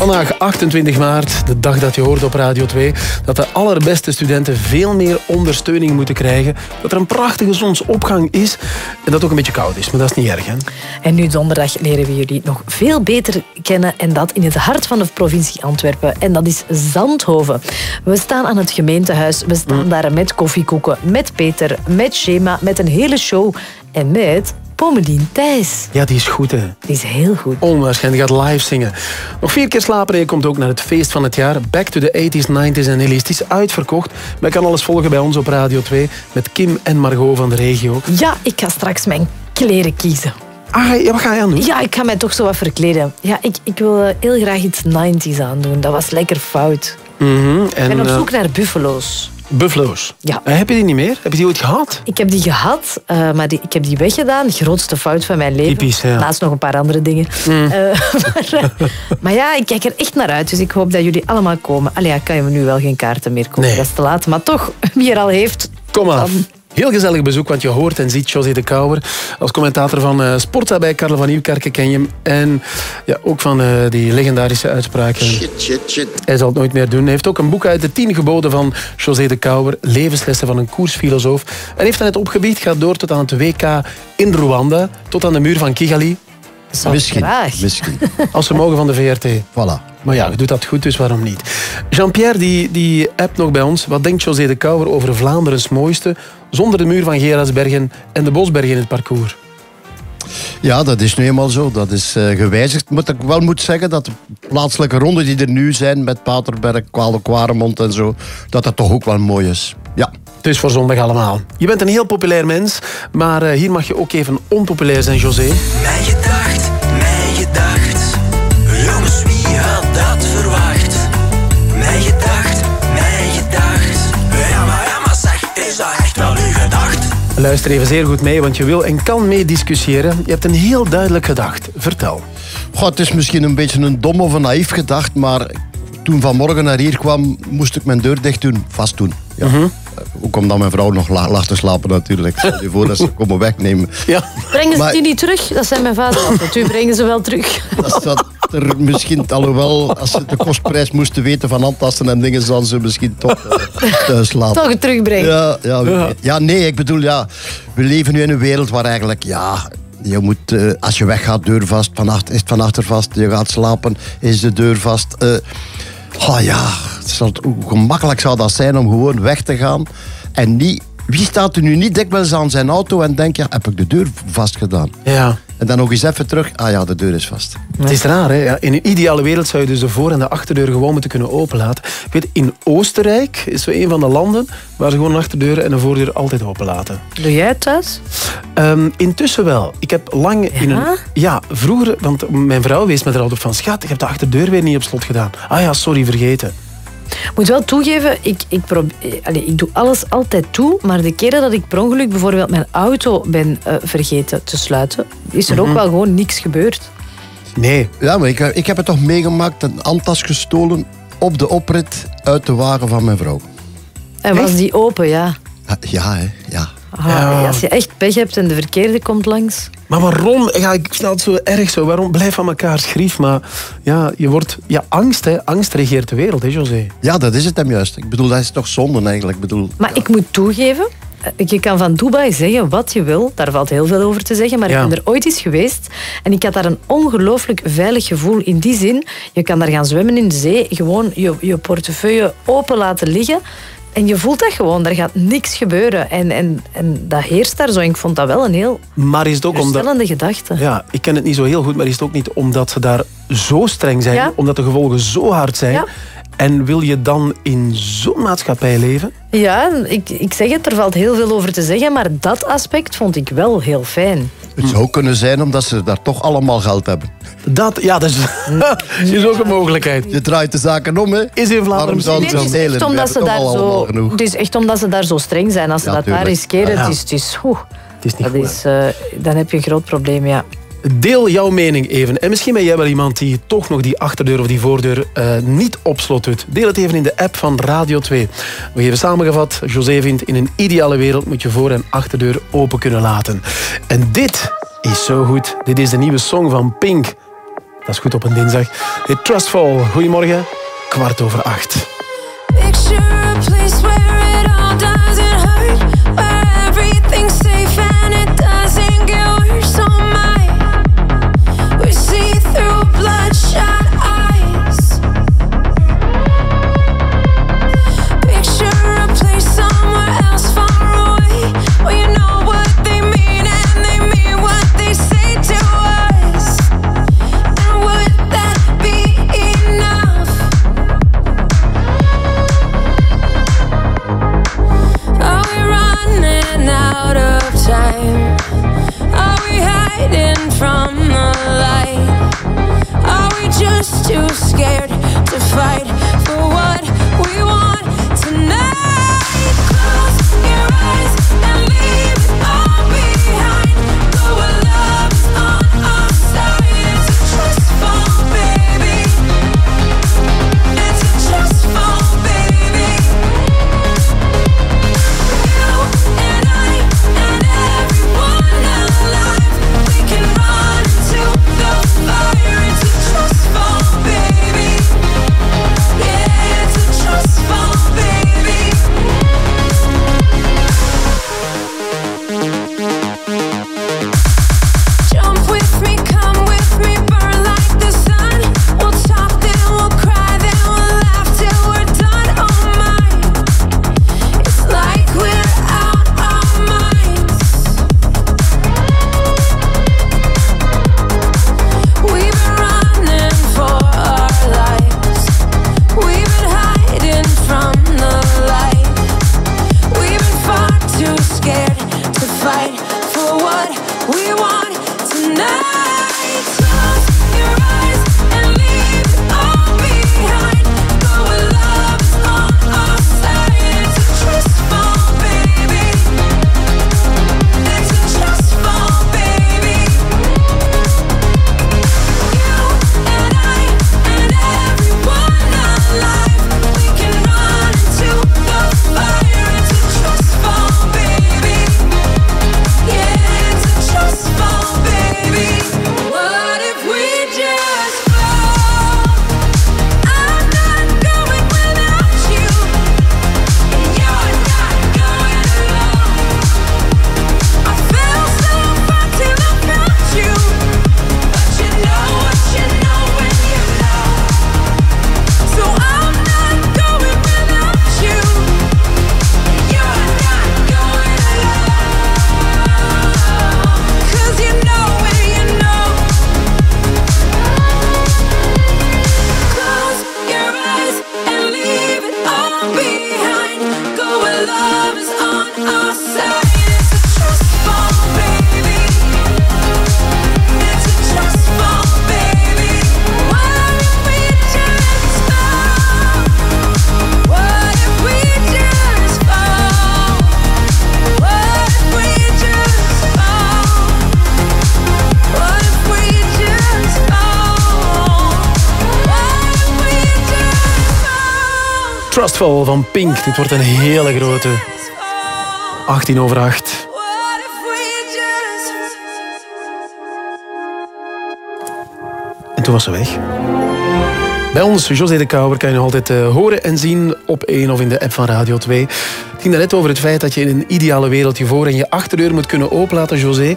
Vandaag 28 maart, de dag dat je hoort op Radio 2, dat de allerbeste studenten veel meer ondersteuning moeten krijgen. Dat er een prachtige zonsopgang is en dat het ook een beetje koud is. Maar dat is niet erg, hè? En nu donderdag leren we jullie nog veel beter kennen. En dat in het hart van de provincie Antwerpen. En dat is Zandhoven. We staan aan het gemeentehuis. We staan daar met koffiekoeken, met Peter, met Schema, met een hele show. En met Pommelien Thijs. Ja, die is goed, hè. Die is heel goed. Onwaarschijnlijk, gaat live zingen. Nog vier keer slapen en je komt ook naar het feest van het jaar. Back to the 80s, 90s en 80s. Het is uitverkocht. Je kan alles volgen bij ons op Radio 2 met Kim en Margot van de regio. Ja, ik ga straks mijn kleren kiezen. Ah, ja, wat ga je aan doen? Ja, ik ga mij toch zo wat verkleden. Ja, ik, ik wil eh, heel graag iets 90s aandoen. Dat was lekker fout. Mhm, Ik en ben op eh, zoek naar buffalo's. Buffalo's. Ja. Eh, heb je die niet meer? Heb je die ooit gehad? Ik heb die gehad, eh, maar die, ik heb die weggedaan. Grootste fout van mijn leven. Typisch, ja. Naast nog een paar andere dingen. Mm. Eh, maar, maar ja, ik kijk er echt naar uit. Dus ik hoop dat jullie allemaal komen. Allee, ja, kan je me nu wel geen kaarten meer kopen. Nee. Dat is te laat. Maar toch, wie er al heeft... Kom af. Heel gezellig bezoek, want je hoort en ziet José de Kouwer. Als commentator van eh Sporta bij Karel van Nieuwkerken ken je hem. En ja, ook van eh, die legendarische uitspraken. Shit, shit, shit. Hij zal het nooit meer doen. Hij heeft ook een boek uit de tien geboden van José de Kouwer. Levenslessen van een koersfilosoof. En heeft aan het opgebied, gaat door tot aan het WK in Rwanda. Tot aan de muur van Kigali. Misschien, graag. misschien. Als ze mogen van de VRT. Voilà. Maar ja, je doet dat goed, dus waarom niet? Jean-Pierre, die, die appt nog bij ons. Wat denkt José de Kouwer over Vlaanderen's mooiste... zonder de muur van Gerardsbergen en de Bosbergen in het parcours? Ja, dat is nu eenmaal zo. Dat is eh, gewijzigd. Moet ik wel moet zeggen dat de plaatselijke ronden die er nu zijn met Paterberg, Kwale Kwaremond en zo, dat dat toch ook wel mooi is. Ja. Het is voor zondag allemaal. Je bent een heel populair mens, maar eh, hier mag je ook even onpopulair zijn, José. Mij gedacht, Luister even zeer goed mee, want je wil en kan mee discussiëren. Je hebt een heel duidelijk gedacht. Vertel. Goh, het is misschien een beetje een dom of een naïef gedacht, maar toen vanmorgen naar hier kwam, moest ik mijn deur dicht doen, vast doen. Ja. Mhm. Eh, Ook omdat mijn vrouw nog la- lag te slapen natuurlijk. Stel je voor dat ze komen wegnemen. Ja. Brengen ze Maar- die niet terug? Dat zijn mijn vader altijd. U brengen ze wel terug. Als dat er misschien, alhoewel, als ze de kostprijs moesten weten van handtassen en dingen, zouden ze misschien toch eh, thuis laten. Toch terugbrengen. Ja, ja, Ja. nee, ik bedoel, ja, we leven nu in een wereld waar eigenlijk, ja, je moet, eh, als je weggaat, deur vast, van achter, is het van achter vast, je gaat slapen, is de deur vast. eh oh ja, hoe gemakkelijk zou dat zijn om gewoon weg te gaan en niet... Wie staat er nu niet dikwijls aan zijn auto en denkt, ja, heb ik de deur vast gedaan? Ja. En dan nog eens even terug, ah ja, de deur is vast. Het is raar, hè? Ja, in een ideale wereld zou je dus de voor- en de achterdeur gewoon moeten kunnen openlaten. Weet, in Oostenrijk is zo een van de landen waar ze gewoon een achterdeur en een voordeur altijd openlaten. Doe jij het thuis? Ehm, intussen wel. Ik heb lang in een... Ja, vroeger, want mijn vrouw wees me er altijd van... Schat, ik heb de achterdeur weer niet op slot gedaan. Ah ja, sorry, vergeten. Ik moet wel toegeven, ik, ik, probe- eh, allee, ik doe alles altijd toe. Maar de keren dat ik per ongeluk bijvoorbeeld mijn auto ben eh, vergeten te sluiten, is er ook Mhm. wel gewoon niks gebeurd. Nee. Ja, maar ik, heb- ik heb het toch meegemaakt, een handtas gestolen op de oprit uit de wagen van mijn vrouw. En was die open, ja. Ja, Ja, hè, ja. Ah, Als je echt pech hebt en de verkeerde komt langs. Maar waarom? Ja, ik snap het zo erg zo. Waarom? Blijf van elkaar schrief. Maar ja, je wordt... Ja, angst, hè. Angst regeert de wereld, hè, José? Ja, dat is het hem juist. Ik bedoel, dat is toch zonde eigenlijk. Ik bedoel, Maar ik moet toegeven, eh, je kan van Dubai zeggen wat je wil. Daar valt heel veel over te zeggen. Maar Ja. ik ben er ooit eens geweest. En ik had daar een ongelooflijk veilig gevoel. In die zin, je kan daar gaan zwemmen in de zee. Gewoon je, je portefeuille open laten liggen. En je voelt dat gewoon. Daar gaat niks gebeuren. En, en, en dat heerst daar zo. En ik vond dat wel een heel Maar is het ook omdat... gedachte. Ja, ik ken het niet zo heel goed, maar is het ook niet omdat ze daar zo streng zijn, Ja. omdat de gevolgen zo hard zijn? Ja. En wil je dan in zo'n maatschappij leven? Ja, ik, ik zeg het, er valt heel veel over te zeggen. Maar dat aspect vond ik wel heel fijn. Het zou kunnen zijn omdat ze daar toch allemaal geld hebben. Dat, ja, dat is, is ook een mogelijkheid. Je draait de zaken om, hè. Is in Vlaanderen ze het delen? omdat ze daar zo. Het is echt omdat ze daar zo streng zijn. Als ze Ja, dat daar riskeren, Ja. het is, het is, oeh, Het is niet dat goed. is, eh, dan heb je een groot probleem, ja. Deel jouw mening even. En misschien ben jij wel iemand die toch nog die achterdeur of die voordeur eh, niet op slot doet. Deel het even in de app van Radio 2. We hebben samengevat, José vindt in een ideale wereld moet je voor- en achterdeur open kunnen laten. En dit is zo goed. Dit is de nieuwe song van Pink. Dat is goed op een dinsdag. Dit Trustful. Goedemorgen, kwart over acht. Van Pink. Dit wordt een hele grote. 18 over 8. En toen was ze weg. Bij ons, José de Kouwer, kan je nog altijd eh, horen en zien op 1 of in de app van Radio 2. Het ging net over het feit dat je in een ideale wereld je voor- en je achterdeur moet kunnen openlaten, José.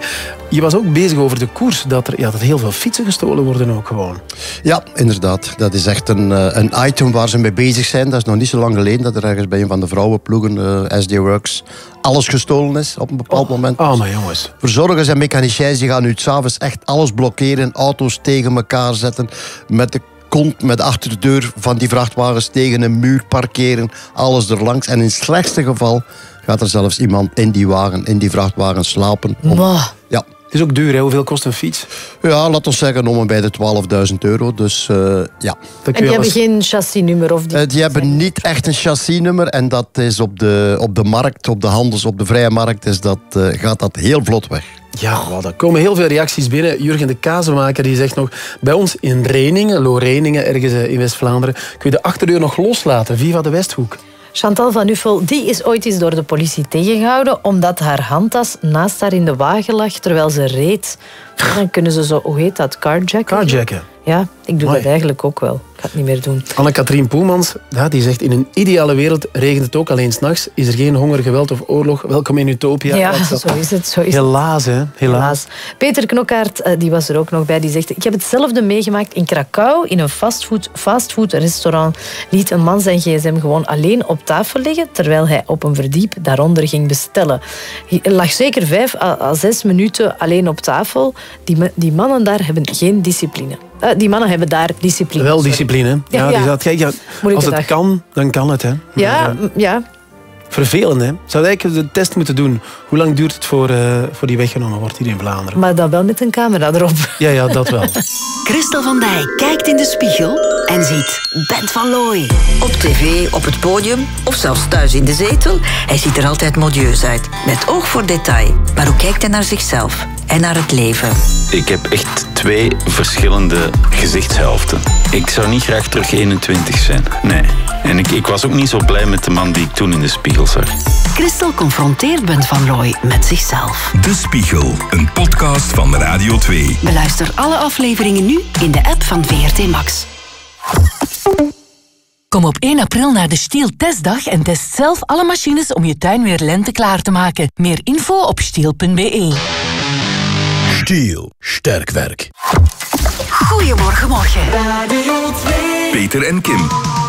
Je was ook bezig over de koers, dat er ja, dat heel veel fietsen gestolen worden ook gewoon. Ja, inderdaad. Dat is echt een, eh, een item waar ze mee bezig zijn. Dat is nog niet zo lang geleden dat er ergens bij een van de vrouwenploegen, eh SD Works, alles gestolen is op een bepaald moment. Oh, maar jongens. Verzorgers en mechaniciëns die gaan nu s'avonds echt alles blokkeren, auto's tegen elkaar zetten, met de kont met de achterdeur van die vrachtwagens tegen een muur parkeren, alles erlangs. En in het slechtste geval gaat er zelfs iemand in die wagen, in die vrachtwagen slapen. om-. Het is ook duur, hè? Hoeveel kost een fiets? Ja, laat ons zeggen om en bij de 12.000 euro. Dus eh, ja. En die hebben geen chassisnummer of die... Eh, die hebben niet echt een chassisnummer en dat is op de, op de markt, op de handels, op de vrije markt, is dat, eh, gaat dat heel vlot weg. Ja, er komen heel veel reacties binnen. Jurgen de Kazenmaker die zegt nog... Bij ons in Reningen, Loreningen, ergens in West-Vlaanderen... kun je de achterdeur nog loslaten. Viva de Westhoek. Chantal van Uffel die is ooit eens door de politie tegengehouden omdat haar handtas naast haar in de wagen lag terwijl ze reed. Dan kunnen ze zo, hoe heet dat, carjacken? Carjacken. Ja, ik doe dat eigenlijk ook wel. Ik ga het niet meer doen. Anne-Katrien Poelmans ja, die zegt... In een ideale wereld regent het ook alleen s'nachts. Is er geen honger, geweld of oorlog. Welkom in Utopia. Ja, Dat zo is het. Zo is. Helaas, hè. Helaas. Peter Knokkaert eh, die was er ook nog bij. Die zegt: Ik heb hetzelfde meegemaakt in Krakau. In een fastfood, fastfood-restaurant liet een man zijn gsm gewoon alleen op tafel liggen. terwijl hij op een verdiep daaronder ging bestellen. Hij lag zeker vijf à, zes minuten alleen op tafel. Die, die mannen daar hebben geen discipline. Eh, die mannen hebben daar discipline. Wel discipline. Ja, Ja, die ja. als het kan, dan kan het. Hè. Ja, Maar, m- ja. Vervelend, hè? Zou eigenlijk de test moeten doen. Hoe lang duurt het voor, eh, voor die weggenomen wordt hier in Vlaanderen? Maar dan wel met een camera erop. Ja, ja, dat wel. Christel van Dijk kijkt in de spiegel en ziet Bent van Looy. Op tv, op het podium of zelfs thuis in de zetel. Hij ziet er altijd modieus uit. Met oog voor detail. Maar hoe kijkt hij naar zichzelf en naar het leven? Ik heb echt twee verschillende gezichtshelften. Ik zou niet graag terug 21 zijn. Nee. En ik, ik was ook niet zo blij met de man die ik toen in de spiegel zag. Christel confronteert Bent van Looy met zichzelf. De Spiegel, een podcast van Radio 2. Beluister alle afleveringen nu in de app van VRT Max. Kom op 1 april naar de Stiel testdag en test zelf alle machines om je tuin weer lenteklaar te maken. Meer info op stiel.be. Stiel. Sterk werk. Goedemorgen, morgen. Peter en Kim.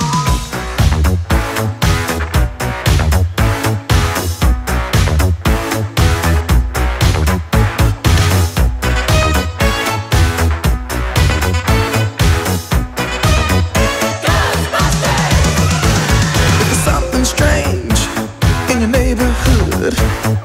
live.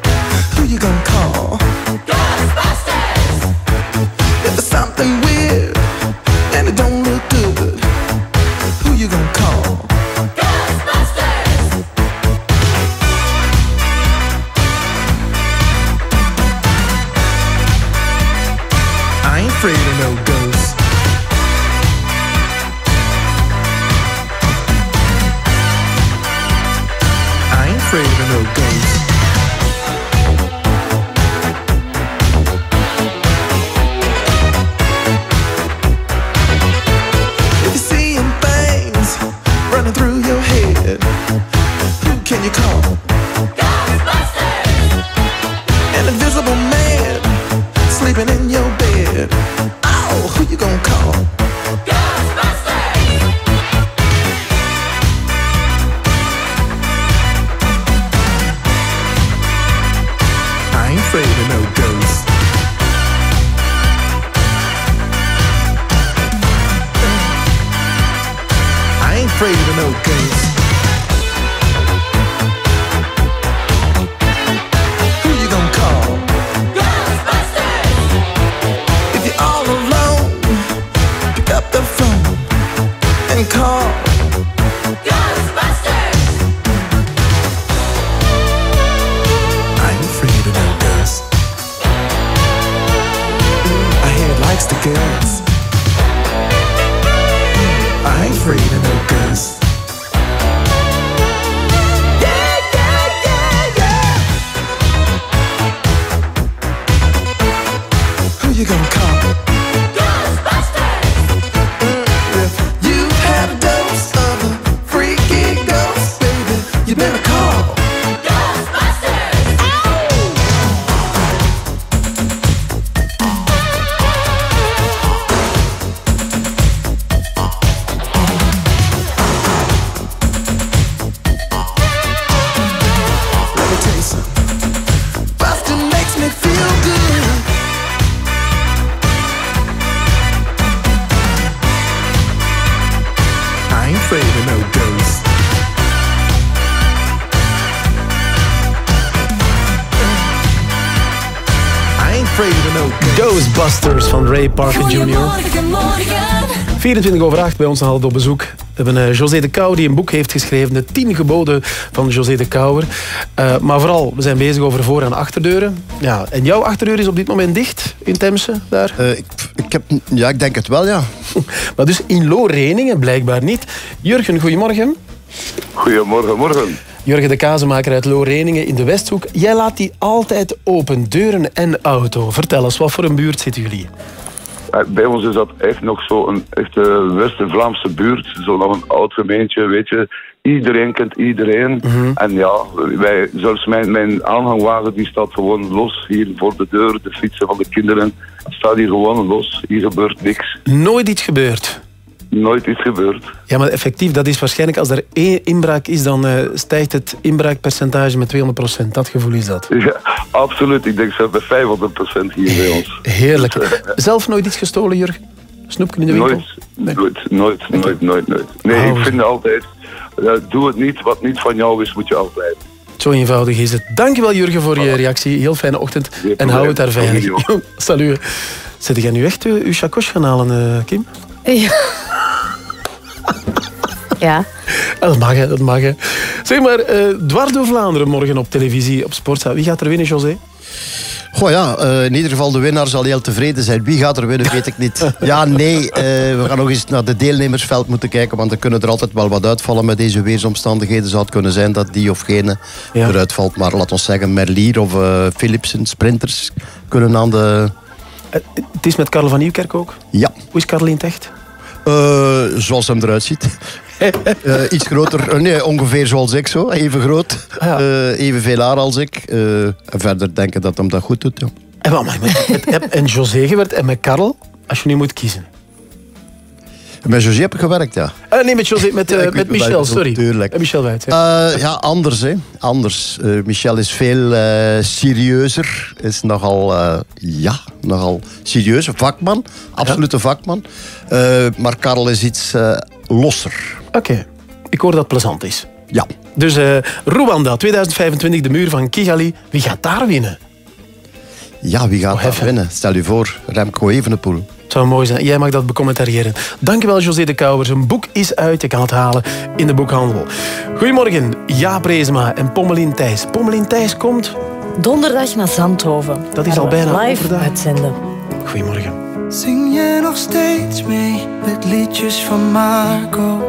Ray Parker Jr. 24 over 8 bij ons nog altijd op bezoek. We hebben eh, José de Kouwer die een boek heeft geschreven. De 10 geboden van José de Kouwer. Eh, maar vooral, we zijn bezig over voor- en achterdeuren. Ja, en jouw achterdeur is op dit moment dicht in Temse, daar? ik, ik heb, ja, ik denk het wel, ja. maar dus in Looreningen blijkbaar niet. Jurgen, goedemorgen. Goedemorgen, morgen. Jurgen de Kazenmaker uit Looreningen in de Westhoek. Jij laat die altijd open, deuren en auto. Vertel eens, wat voor een buurt zitten jullie? Eh, Bij ons is dat echt nog zo'n echte West-Vlaamse buurt. Zo nog een oud gemeentje, weet je. Iedereen kent iedereen. En ja, wij, zelfs mijn, mijn aanhangwagen die staat gewoon los hier voor de deur. De fietsen van de kinderen staat hier gewoon los. Hier gebeurt niks. Nooit iets gebeurd. Nooit iets gebeurd. Ja, maar effectief, dat is waarschijnlijk als er één inbraak is, dan eh, stijgt het inbraakpercentage met 200%. Dat gevoel is dat. Ja, absoluut. Ik denk zelfs bij 500% hier bij ons. Heerlijk. Zelf nooit iets gestolen, Jurgen? Snoepje in de winkel? Nooit, nooit, nooit, nooit, nooit, nooit. Nee, Oh. ik vind altijd, eh, doe het niet. Wat niet van jou is, moet je afblijven. Zo eenvoudig is het. Dankjewel Jurgen voor je reactie. Heel fijne ochtend. En hou het daar veilig. Salut. Zet jij nu echt uh, uw chacos gaan halen, eh, Kim? Ja. Ja. Dat mag, hè, dat mag. Hè. Zeg maar, eh Dwardo Vlaanderen morgen op televisie, op Sportza. Wie gaat er winnen, José? Goh ja, eh, in ieder geval de winnaar zal heel tevreden zijn. Wie gaat er winnen, weet ik niet. Ja, nee, eh, we gaan nog eens naar de deelnemersveld moeten kijken, want er kunnen er altijd wel wat uitvallen met deze weersomstandigheden. Zou het kunnen zijn dat die of gene eruit valt. Maar laat ons zeggen, Merlier of eh, Philipsen, sprinters, kunnen aan de... Het is met Karel van Nieuwkerk ook? Ja. Hoe is Karel in het Eh, zoals hem eruit ziet. Eh, iets groter, eh, nee, ongeveer zoals ik zo, even groot. Eh, evenveel haar als ik. En verder denken dat hem dat goed doet. Ja. En, wat, maar met, met, met- en José gewerkt en met Karel, als je nu moet kiezen. Met José heb ik gewerkt, ja. Eh, nee, met, José, met, Ik met Michel, wel, sorry. Tuurlijk. Met Michel Wijt. Ja. Ja, anders, hè. Anders. Eh, Michel is veel serieuzer. Is nogal, ja, nogal serieus. Vakman. Absolute vakman. Maar Karel is iets losser. Oké, ik hoor dat het plezant is. Ja. Dus Rwanda, 2025, de muur van Kigali. Wie gaat daar winnen? Ja, wie gaat dat winnen? Stel je voor, Remco Evenepoel. Het zou mooi zijn. Jij mag dat becommentariëren. Dankjewel, José de Kouwer. Zijn boek is uit. Je kan het halen in de boekhandel. Goedemorgen, Jaap Reesma en Pommelien Thijs. Pommelien Thijs komt... Donderdag naar Zandhoven. Dat is al bijna live overdag. uitzenden. Goedemorgen. Zing je nog steeds mee met liedjes van Marco?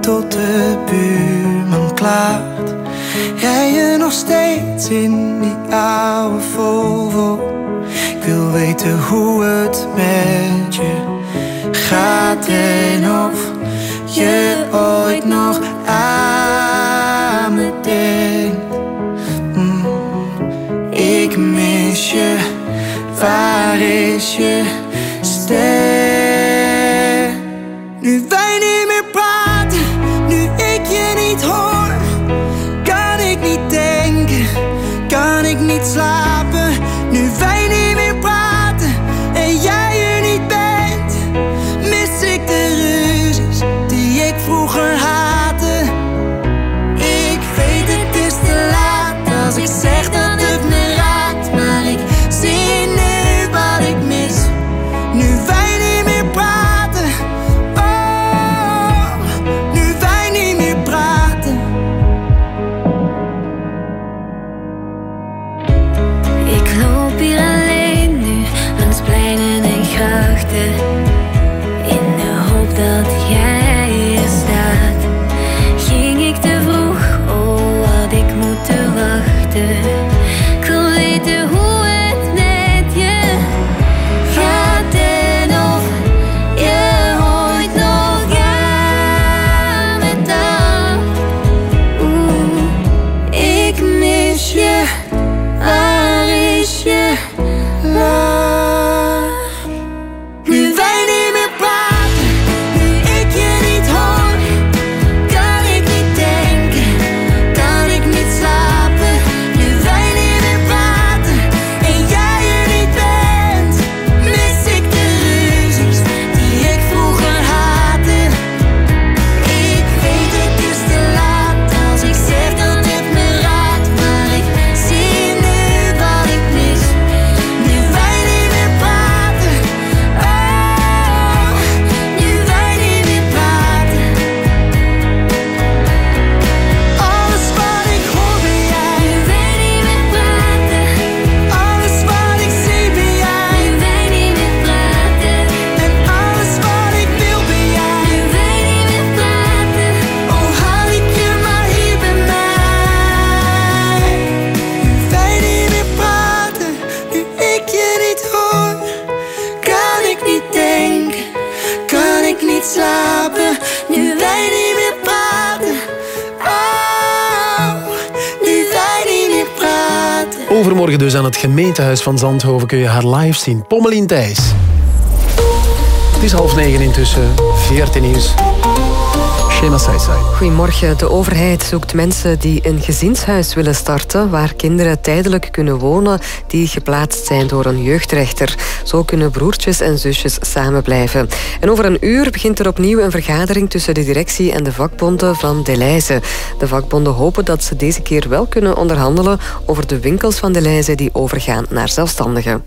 Tot de buurman klaart. Jij je nog steeds in die oude Volvo? Ik wil weten hoe het met je gaat en of je ooit nog aan me denkt. Mm, Ik mis je, waar is je stem? Nu wij niet meer praten, nu ik je niet hoor, kan ik niet denken, kan ik niet slapen. Aan het gemeentehuis van Zandhoven kun je haar live zien. Pommelien Thijs. Het is half negen intussen. 14 nieuws. Shema Saisai. Goedemorgen. De overheid zoekt mensen die een gezinshuis willen starten waar kinderen tijdelijk kunnen wonen die geplaatst zijn door een jeugdrechter. Zo kunnen broertjes en zusjes samen blijven. En over een uur begint er opnieuw een vergadering tussen de directie en de vakbonden van Deleuze. De vakbonden hopen dat ze deze keer wel kunnen onderhandelen over de winkels van Deleuze die overgaan naar zelfstandigen.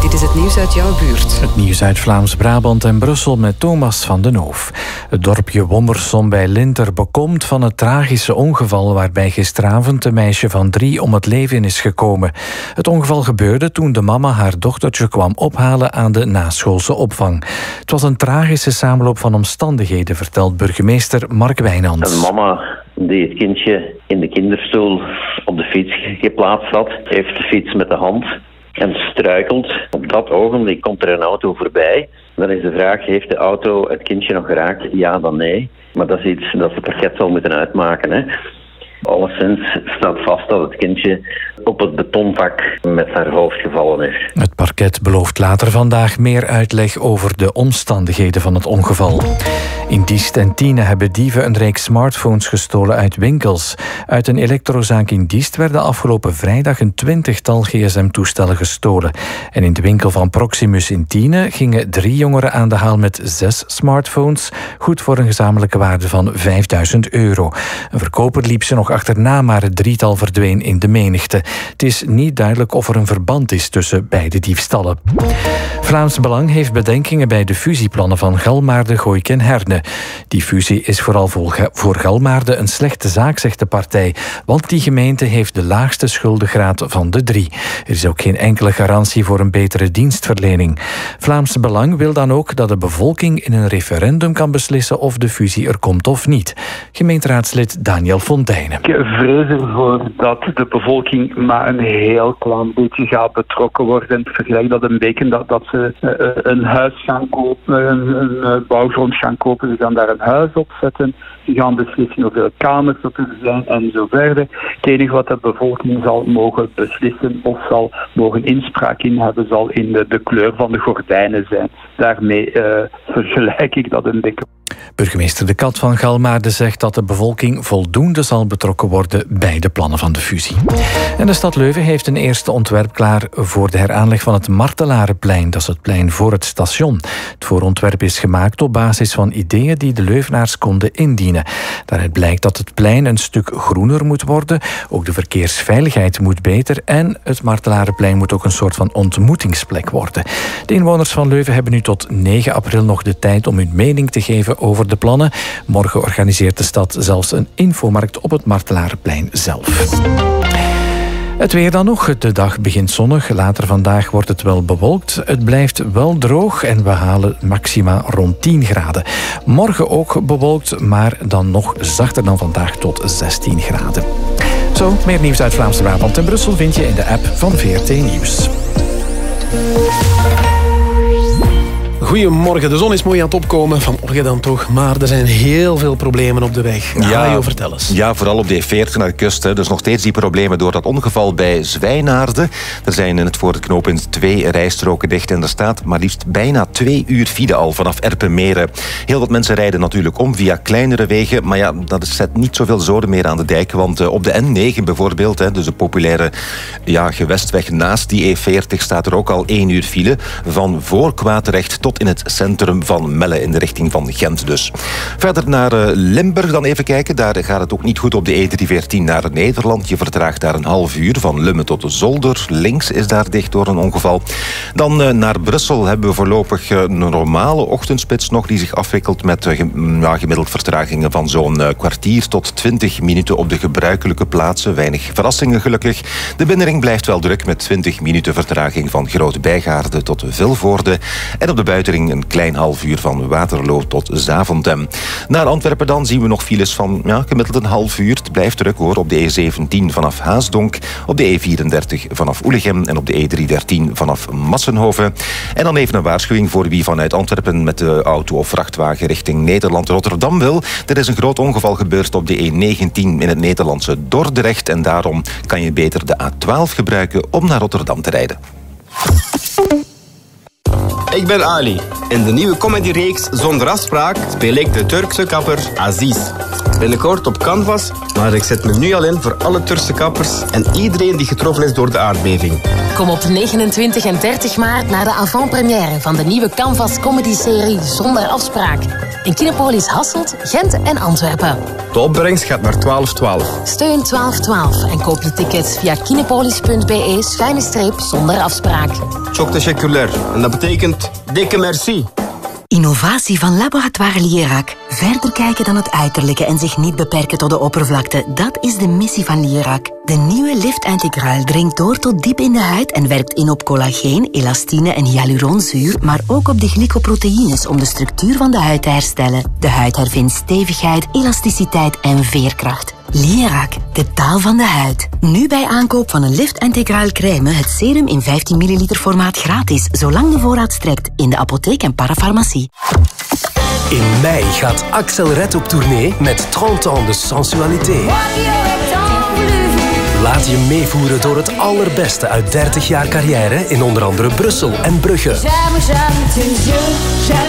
Dit is het nieuws uit jouw buurt. Het nieuws uit Vlaams-Brabant en Brussel met Thomas van den Hoof. Het dorpje Wommersom bij Linter bekomt van het tragische ongeval waarbij gisteravond een meisje van drie om het leven is gekomen. Het ongeval gebeurde toen de mama haar dochtertje kwam ophalen aan de naschoolse opvang. Het was een tragische samenloop van omstandigheden, vertelt burgemeester Mark Wijnands. Een mama die het kindje in de kinderstoel op de fiets geplaatst had, heeft de fiets met de hand en struikelt. Op dat ogenblik komt er een auto voorbij. Dan is de vraag, heeft de auto het kindje nog geraakt? Ja, dan nee. Maar dat is iets dat het parket zal moeten uitmaken. Hè. Alleszins staat vast dat het kindje op het betonvak met haar hoofd gevallen is. Het parket belooft later vandaag meer uitleg over de omstandigheden van het ongeval. In Diest en Tiene hebben dieven een reeks smartphones gestolen uit winkels. Uit een elektrozaak in Diest werden afgelopen vrijdag een twintigtal gsm-toestellen gestolen. En in de winkel van Proximus in Tiene gingen drie jongeren aan de haal met zes smartphones, goed voor een gezamenlijke waarde van 5000 euro. Een verkoper liep ze nog achterna, maar het drietal verdween in de menigte. Het is niet duidelijk of er een verband is tussen beide diefstallen. Vlaams Belang heeft bedenkingen bij de fusieplannen van Galmaarde, Gooik en Herne. Die fusie is vooral voor Ga- voor Galmaarde een slechte zaak, zegt de partij, want die gemeente heeft de laagste schuldengraad van de drie. Er is ook geen enkele garantie voor een betere dienstverlening. Vlaams Belang wil dan ook dat de bevolking in een referendum kan beslissen of de fusie er komt of niet. Gemeenteraadslid Daniel Fontijnen. Ik vrees ervoor dat de bevolking maar een heel klein beetje gaat betrokken worden. Ik vergelijk dat een beetje dat, dat ze eh, een huis gaan kopen, een, een eh, bouwgrond gaan kopen. Ze gaan daar een huis op zetten. Ze gaan beslissen hoeveel kamers dat er zijn en zo verder. Het enige wat de bevolking zal mogen beslissen of zal mogen inspraak in hebben, zal in de, de kleur van de gordijnen zijn. Daarmee eh, vergelijk ik dat een beetje. Burgemeester De Kat van Galmaarde zegt dat de bevolking voldoende zal betrokken worden bij de plannen van de fusie. En de stad Leuven heeft een eerste ontwerp klaar voor de heraanleg van het Martelarenplein. Dat is het plein voor het station. Het voorontwerp is gemaakt op basis van ideeën die de Leuvenaars konden indienen. Daaruit blijkt dat het plein een stuk groener moet worden, ook de verkeersveiligheid moet beter en het Martelarenplein moet ook een soort van ontmoetingsplek worden. De inwoners van Leuven hebben nu tot 9 april nog de tijd om hun mening te geven over de plannen. Morgen organiseert de stad zelfs een infomarkt op het Martelarenplein zelf. Het weer dan nog. De dag begint zonnig. Later vandaag wordt het wel bewolkt. Het blijft wel droog en we halen maxima rond 10 graden. Morgen ook bewolkt, maar dan nog zachter dan vandaag tot 16 graden. Zo, meer nieuws uit Vlaamse Brabant en Brussel vind je in de app van VRT Nieuws. Goedemorgen, de zon is mooi aan het opkomen, vanmorgen dan toch. Maar er zijn heel veel problemen op de weg. Ja, vertel eens. Ja, vooral op de E40 naar de kust. Hè. Dus nog steeds die problemen door dat ongeval bij Zwijnaarden. Er zijn in het voor het knooppunt twee rijstroken dicht. En er staat maar liefst bijna twee uur file al vanaf Erpenmeren. Heel wat mensen rijden natuurlijk om via kleinere wegen. Maar ja, dat zet niet zoveel zoden meer aan de dijk. Want eh, op de N9 bijvoorbeeld, hè, dus de populaire ja, gewestweg naast die E40... staat er ook al één uur file. Van voor Kwaadrecht tot in het centrum van Melle in de richting van Gent dus. Verder naar eh, Limburg dan even kijken. Daar gaat het ook niet goed op de E314 naar Nederland. Je vertraagt daar een half uur van Lummen tot de Zolder. Links is daar dicht door een ongeval. Dan eh, naar Brussel hebben we voorlopig eh, een normale ochtendspits nog die zich afwikkelt met gemiddeld vertragingen van zo'n kwartier tot 20 minuten op de gebruikelijke plaatsen. Weinig verrassingen gelukkig. De binnenring blijft wel druk met 20 minuten vertraging van Grote Bijgaarde tot Vilvoorde. En op de een klein half uur van Waterloo tot Zaventem. Naar Antwerpen dan zien we nog files van ja, gemiddeld een half uur. Het blijft druk hoor op de E17 vanaf Haasdonk, op de E34 vanaf Oelegem en op de E313 vanaf Massenhoven. En dan even een waarschuwing voor wie vanuit Antwerpen met de auto of vrachtwagen richting Nederland-Rotterdam wil. Er is een groot ongeval gebeurd op de E19 in het Nederlandse Dordrecht en daarom kan je beter de A12 gebruiken om naar Rotterdam te rijden. Ik ben Ali. In de nieuwe comedyreeks Zonder Afspraak speel ik de Turkse kapper Aziz. Binnenkort op Canvas, maar ik zet me nu al in voor alle Turkse kappers en iedereen die getroffen is door de aardbeving. Kom op 29 en 30 maart naar de avant-première van de nieuwe Canvas comedy-serie Zonder Afspraak. In Kinepolis Hasselt, Gent en Antwerpen. De opbrengst gaat naar 1212. Steun 1212 en koop je tickets via kinepolis.be schuine streep zonder afspraak. Çok teşekkürler. En dat betekent dikke merci. Innovatie van Laboratoire Lierac. Verder kijken dan het uiterlijke en zich niet beperken tot de oppervlakte. Dat is de missie van Lierac. De nieuwe Lift Integraal dringt door tot diep in de huid en werkt in op collageen, elastine en hyaluronzuur, maar ook op de glycoproteïnes om de structuur van de huid te herstellen. De huid hervindt stevigheid, elasticiteit en veerkracht. Lierac, de taal van de huid. Nu bij aankoop van een Lift Integraal crème het serum in 15 ml formaat gratis, zolang de voorraad strekt in de apotheek en parafarmacie. In mei gaat Axel Red op tournee met 30 ans de sensualité. Laat je meevoeren door het allerbeste uit 30 jaar carrière in onder andere Brussel en Brugge.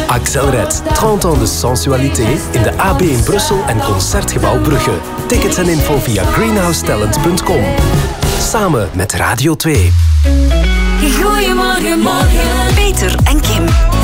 Axel Red, 30 ans de sensualité in de AB in Brussel en Concertgebouw Brugge. Tickets en info via greenhousetalent.com. Samen met Radio 2. Goedemorgen, morgen. Peter en Kim.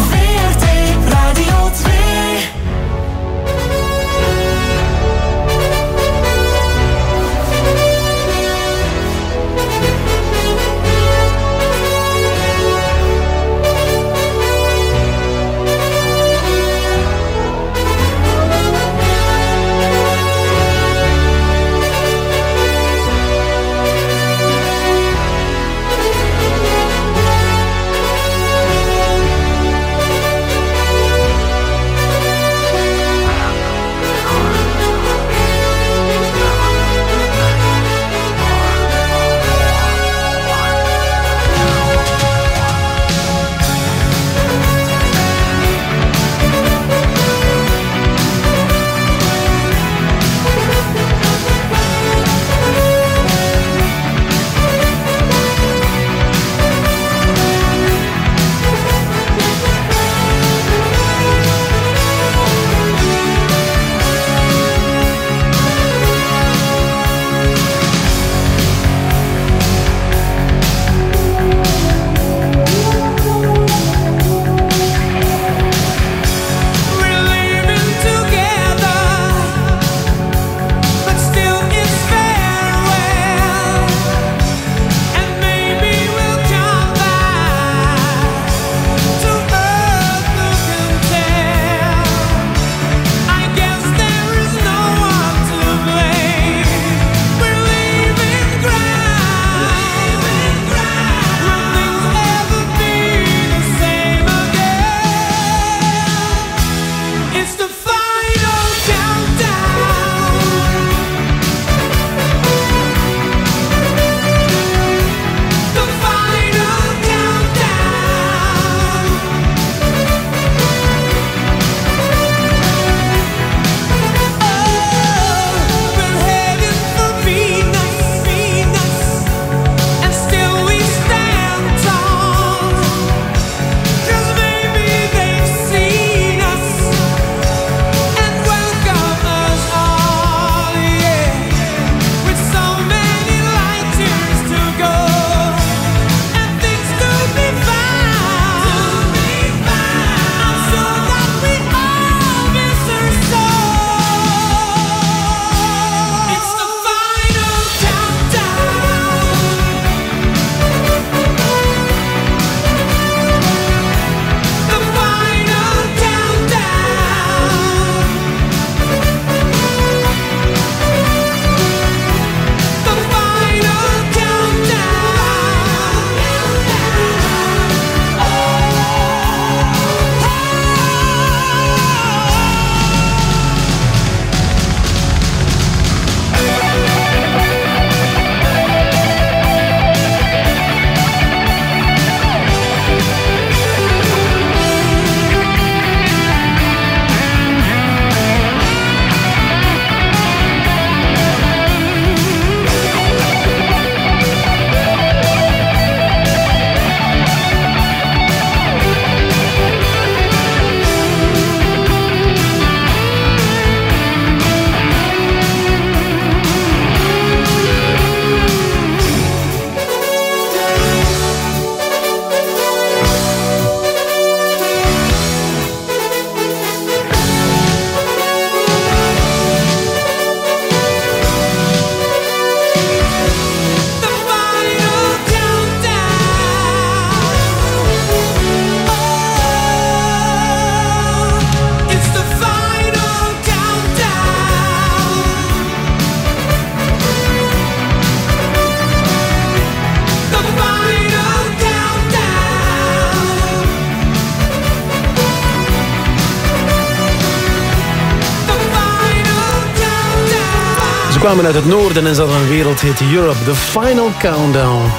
Kwamen uit het noorden en ze hadden een wereldhit Europe, The Final Countdown.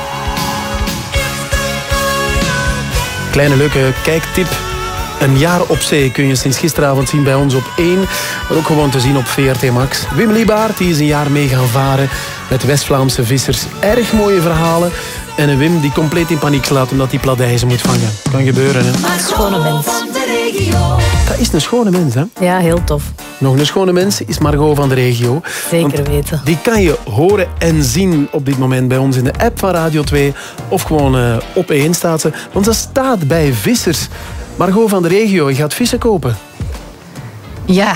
Kleine leuke kijktip. Een jaar op zee kun je sinds gisteravond zien bij ons op 1. Maar ook gewoon te zien op VRT Max. Wim Liebaert die is een jaar mee gaan varen met West-Vlaamse vissers. Erg mooie verhalen. En een Wim die compleet in paniek slaat omdat hij pladijzen moet vangen. Kan gebeuren, hè? Schone mens. Dat is een schone mens, hè? Ja, heel tof. Nog een schone mens is Margot van de regio. Zeker weten. Die kan je horen en zien op dit moment bij ons in de app van Radio 2. Of gewoon eh, op 1 staat ze. Want ze staat bij vissers. Margot van de regio, je gaat vissen kopen. Ja.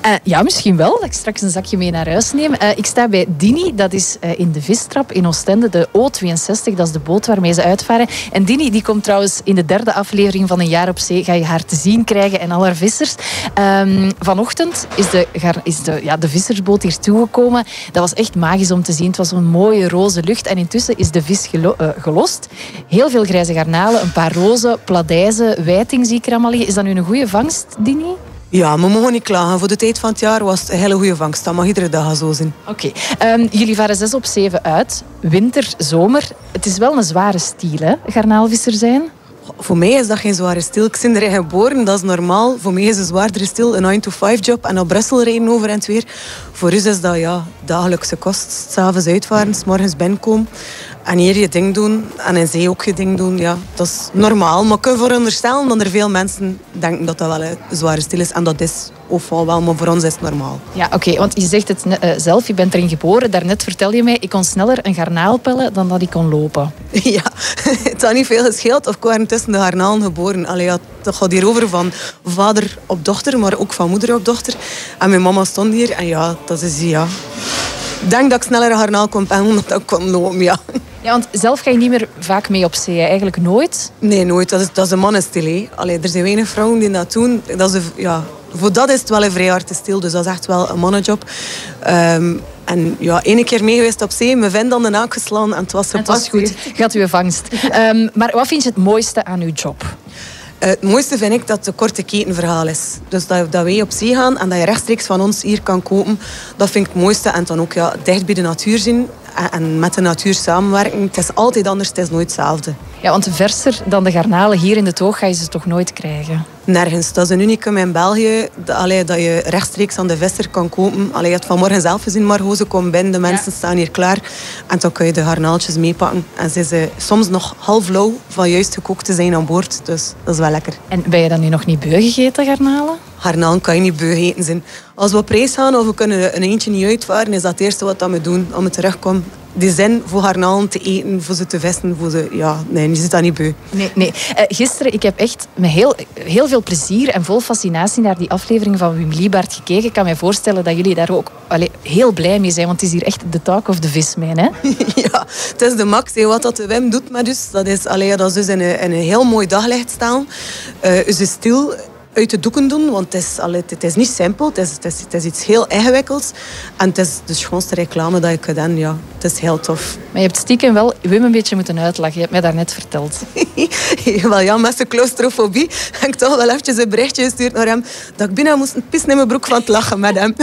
Eh, ja, misschien wel. Dat ik straks een zakje mee naar huis neem. Eh, ik sta bij Dini, dat is eh, in de vistrap in Oostende, de O62. Dat is de boot waarmee ze uitvaren. En Dini die komt trouwens in de derde aflevering van Een jaar op zee. Ga je haar te zien krijgen en al haar vissers. Ehm, vanochtend is, de, is de, ja, de vissersboot hier toegekomen. Dat was echt magisch om te zien. Het was een mooie roze lucht. En intussen is de vis gelo- eh, gelost. Heel veel grijze garnalen, een paar rozen, pladijzen, wijting zie ik er allemaal liggen. Is dat nu een goede vangst, Dini? Ja, we mogen niet klagen. Voor de tijd van het jaar was het een hele goede vangst. Dat mag iedere dag zo zijn. Oké. Ehm, jullie varen zes op zeven uit. Winter, zomer. Het is wel een zware stiel, hè? Garnaalvisser zijn. Voor mij is dat geen zware stil. Ik ben erin geboren, dat is normaal. Voor mij is een zwaardere stil een 9-to-5 job en naar Brussel rijden over en weer. Voor u is dat ja, dagelijkse kost. S'avonds uitvaren, s morgens binnenkomen. En hier je ding doen en in zee ook je ding doen. Ja, dat is normaal. Maar ik kan veronderstellen dat er veel mensen denken dat dat wel een zware stil is. En dat is of wel, maar voor ons is het normaal. Ja, oké. want je zegt het eh, zelf, je bent erin geboren. Daarnet vertel je mij, ik kon sneller een garnaal pellen dan dat ik kon lopen. Ja, het had niet veel gescheeld of ik waren tussen de garnalen geboren. Allee, ja, dat gaat hier over van vader op dochter, maar ook van moeder op dochter. En mijn mama stond hier en ja, dat is ja. Ik denk dat ik sneller een garnaal kon pellen dan dat ik kon lopen, ja. Ja, want zelf ga je niet meer vaak mee op zee, hè? eigenlijk nooit. Nee, nooit. Dat is, dat is een mannenstil. hè. Allee, er zijn weinig vrouwen die dat doen. Dat is een- ja, voor dat is het wel een vrij harde stil. Dus dat is echt wel een mannenjob. Ehm, en ja, één keer mee geweest op zee. Mijn vent aan de naak geslaan en het was Het was goed. Gaat uw vangst. Ehm, maar wat vind je het mooiste aan uw job? Eh, het mooiste vind ik dat het een korte ketenverhaal is. Dus dat, dat wij op zee gaan en dat je rechtstreeks van ons hier kan kopen. Dat vind ik het mooiste. En dan ook ja, dicht bij de natuur zien en, met de natuur samenwerken. Het is altijd anders, het is nooit hetzelfde. Ja, want verser dan de garnalen hier in de toog ga je ze toch nooit krijgen? Nergens. Dat is een unicum in België. Dat, allee, dat je rechtstreeks aan de visser kan kopen. Allee, je hebt vanmorgen zelf gezien, Margot. Ze komt binnen, de mensen staan hier klaar. En dan kun je de garnaaltjes meepakken. En ze eh, soms nog half lauw van juist gekookt te zijn aan boord. Dus dat is wel lekker. En ben je dan nu nog niet beu gegeten, garnalen? Garnalen kan je niet beu eten zijn. Als we op reis gaan of we kunnen een eentje niet uitvaren, is dat het eerste wat we doen om het terugkomen. Die zin voor garnalen te eten, voor ze te vissen, voor ze... Ja, nee, je zit dat niet beu. Nee, nee. Eh, gisteren, ik heb echt met heel, heel veel plezier en vol fascinatie naar die aflevering van Wim Liebart gekeken. Ik kan me voorstellen dat jullie daar ook allee, heel blij mee zijn, want het is hier echt de talk of the vismijn, hè? ja, het is de max. Wat dat de Wim doet met dus, dat is, allee, dat is dus in een, in een heel mooi daglicht staan. Is dus stil uit de doeken doen, want het is, allee, het is niet simpel. Het is, het, is, het is iets heel ingewikkelds. En het is de schoonste reclame dat ik gedaan. Ja, het is heel tof. Maar je hebt stiekem wel Wim een beetje moeten uitlachen. Je hebt mij daarnet verteld. Wel ja, met zijn claustrofobie heb ik toch wel eventjes een berichtje gestuurd naar hem dat ik bijna moest pissen in mijn broek van het lachen met hem.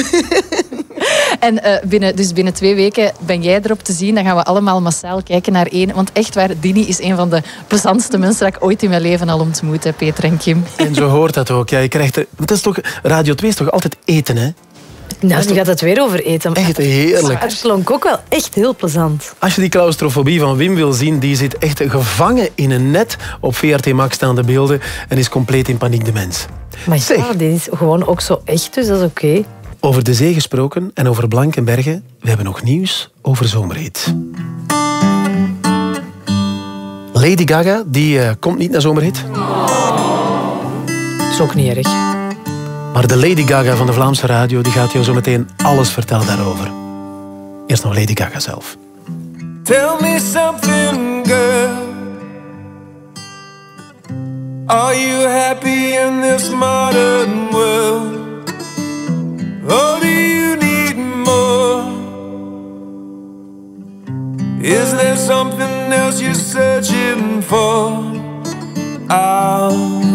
En eh, binnen, dus binnen twee weken ben jij erop te zien. Dan gaan we allemaal massaal kijken naar één. Want echt waar, Dini is een van de plezantste mensen dat ik ooit in mijn leven al ontmoet heb, Peter en Kim. En zo hoort dat ook. Ja, je krijgt er, het is toch, Radio 2 is toch altijd eten, hè? Nou, nu gaat het weer over eten. Echt heerlijk. Het klonk ook wel echt heel plezant. Als je die claustrofobie van Wim wil zien, die zit echt gevangen in een net. Op VRT Max staan de beelden en is compleet in paniek de mens. Maar ja, dit is gewoon ook zo echt, dus dat is oké. Over de zee gesproken en over Blankenbergen, we hebben nog nieuws over Zomerhit. Lady Gaga, die eh, komt niet naar Zomerhit. Is ook niet erg. Maar de Lady Gaga van de Vlaamse radio, die gaat jou zo meteen alles vertellen daarover. Eerst nog Lady Gaga zelf. Tell me something, girl. Are you happy in this modern world? Or do you need more? Is there something else you're searching for? I'm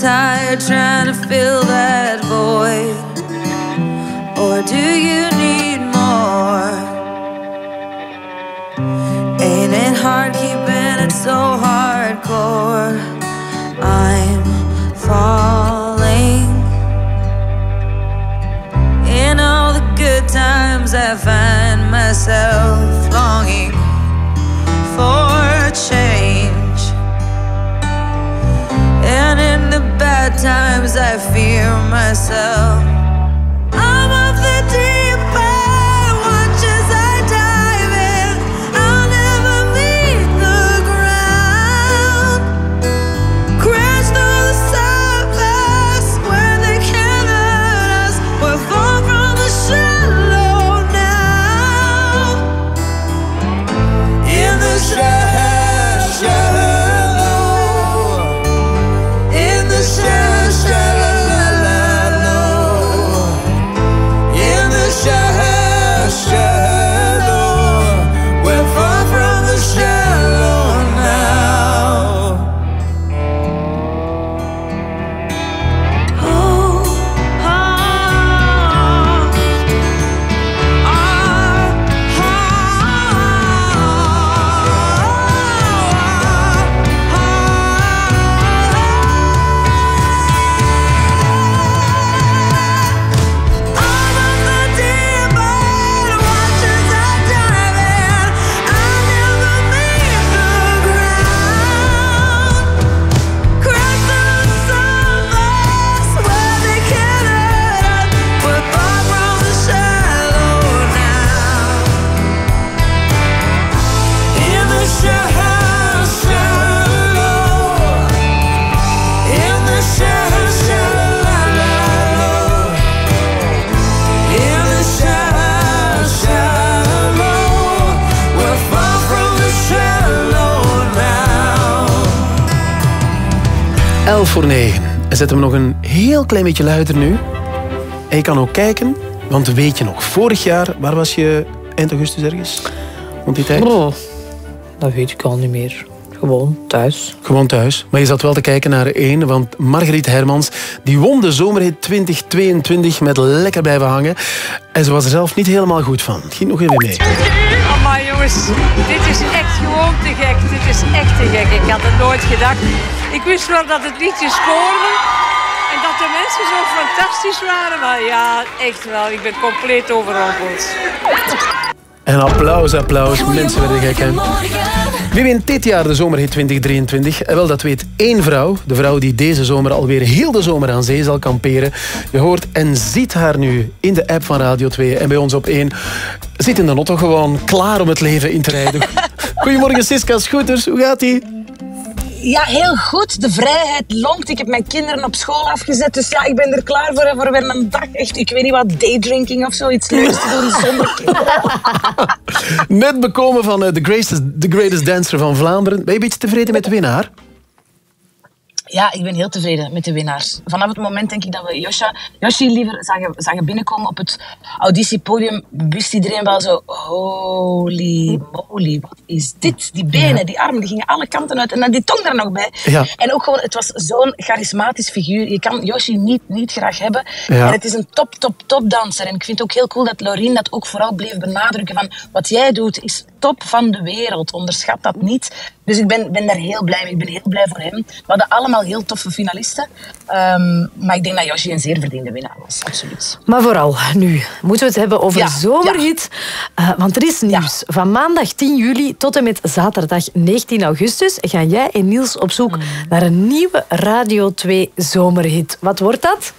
Tired trying to fill that void? Or do you need more? Ain't it hard keeping it so hardcore? I'm falling. In all the good times, I find myself longing I fear myself. 11 voor 9. En zetten we nog een heel klein beetje luider nu. En je kan ook kijken, want weet je nog, vorig jaar, waar was je eind augustus ergens? Rond die tijd? Oh, dat weet ik al niet meer. Gewoon thuis. Gewoon thuis. Maar je zat wel te kijken naar één, want Margriet Hermans die won de zomerhit 2022 met lekker blijven hangen. En ze was er zelf niet helemaal goed van. Het ging nog even mee. Jongens, dit is echt gewoon te gek. Dit is echt te gek. Ik had het nooit gedacht. Ik wist wel dat het liedje scoorde. En dat de mensen zo fantastisch waren. Maar ja, echt wel. Ik ben compleet overrompeld. En applaus, applaus. Mensen werden gek, hè? Wie wint dit jaar de zomerhit 2023? En wel, dat weet één vrouw. De vrouw die deze zomer alweer heel de zomer aan zee zal kamperen. Je hoort en ziet haar nu in de app van Radio 2 en bij ons op 1. Zit in de auto gewoon, klaar om het leven in te rijden. Goedemorgen Siska Scooters, hoe gaat ie? Ja, heel goed. De vrijheid longt. Ik heb mijn kinderen op school afgezet. Dus ja, ik ben er klaar voor. Voor weer een dag echt, ik weet niet wat, daydrinking of zo. Iets leuks te doen zonder kinderen. Net bekomen van eh, The Greatest, the greatest Dancer van Vlaanderen. Ben je een beetje tevreden met de winnaar? Ja, ik ben heel tevreden met de winnaars. Vanaf het moment denk ik dat we Yoshi liever zagen, zagen binnenkomen op het auditiepodium, wist iedereen wel zo, holy moly, wat is dit? Die benen, die armen, die gingen alle kanten uit en dan die tong er nog bij. Ja. En ook gewoon, het was zo'n charismatisch figuur. Je kan Yoshi niet, niet graag hebben. Ja. En het is een top, top, top danser. En ik vind het ook heel cool dat Laurien dat ook vooral bleef benadrukken van, wat jij doet is top van de wereld. Onderschat dat niet. Dus ik ben, ben daar heel blij mee. Ik ben heel blij voor hem. We hadden allemaal heel toffe finalisten. Ehm, maar ik denk dat Yoshi een zeer verdiende winnaar was. Absoluut. Maar vooral nu moeten we het hebben over Ja, zomerhit. Eh, want er is nieuws. Van maandag 10 juli tot en met zaterdag 19 augustus gaan jij en Niels op zoek naar een nieuwe Radio 2 zomerhit. Wat wordt dat?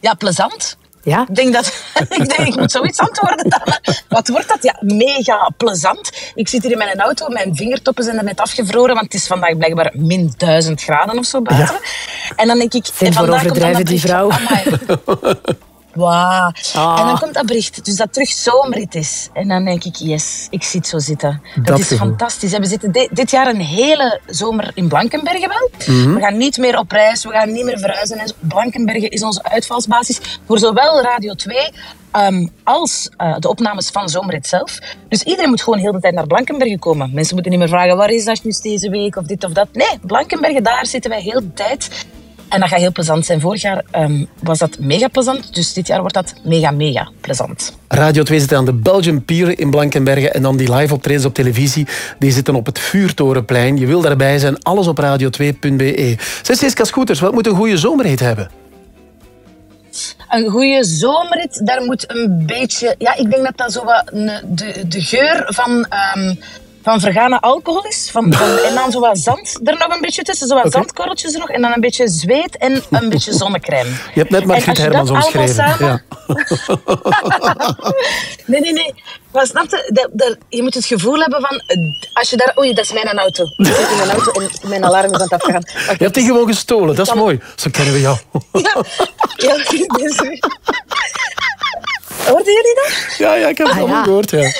Ja, plezant. Ja. Ik denk dat ik, denk, ik moet zoiets antwoorden dan. Wat wordt dat? Ja, mega plezant. Ik zit hier in mijn auto, mijn vingertoppen zijn er net afgevroren, want het is vandaag blijkbaar min 1000 graden of zo buiten. En dan denk ik... En voor vandaag komt dan overdrijven, dat die vrouw. Wauw. Ah. En dan komt dat bericht, dus dat terug zomerrit is. En dan denk ik, yes, ik zit zo zitten. Dat, Dat is gevoel. fantastisch. En we zitten di- dit jaar een hele zomer in Blankenbergen wel. Mhm. We gaan niet meer op reis, we gaan niet meer verhuizen. En. Blankenbergen is onze uitvalsbasis voor zowel Radio 2 ehm, als eh, de opnames van Zomerrit zelf. Dus iedereen moet gewoon heel de tijd naar Blankenbergen komen. Mensen moeten niet meer vragen, waar is dat nu deze week of dit of dat. Nee, Blankenbergen, daar zitten wij heel de tijd. En dat gaat heel plezant zijn. Vorig jaar ehm, was dat mega plezant, dus dit jaar wordt dat mega, mega plezant. Radio 2 zit aan de Belgian Pier in Blankenbergen. En dan die live optredens op televisie. Die zitten op het Vuurtorenplein. Je wil daarbij zijn. Alles op radio2.be. Zeg, Siska Scooters, wat moet een goede zomerhit hebben? Een goede zomerrit, daar moet een beetje... Ja, ik denk dat dat zo wat de, de geur van, ehm, van vergane alcohol is. Van, van, en dan zo wat zand er nog een beetje tussen. Zo wat zandkorreltjes er nog. En dan een beetje zweet en een beetje zonnecrème. Je hebt net En Margriet Hermans dat allemaal omschreven. samen- Ja. Nee, nee, nee. Maar snap je? Dat, dat- je moet het gevoel hebben van... eh, Als je daar... Oei, dat is mijn auto. Ik zit in mijn auto en mijn alarm is aan het afgaan. Je hebt die gewoon gestolen. Dat is kan- mooi. Zo kennen we jou. Ja, ben zo... Hoorden jullie dat? Ja, ja, ik heb het Ah, allemaal ja. gehoord. Ja.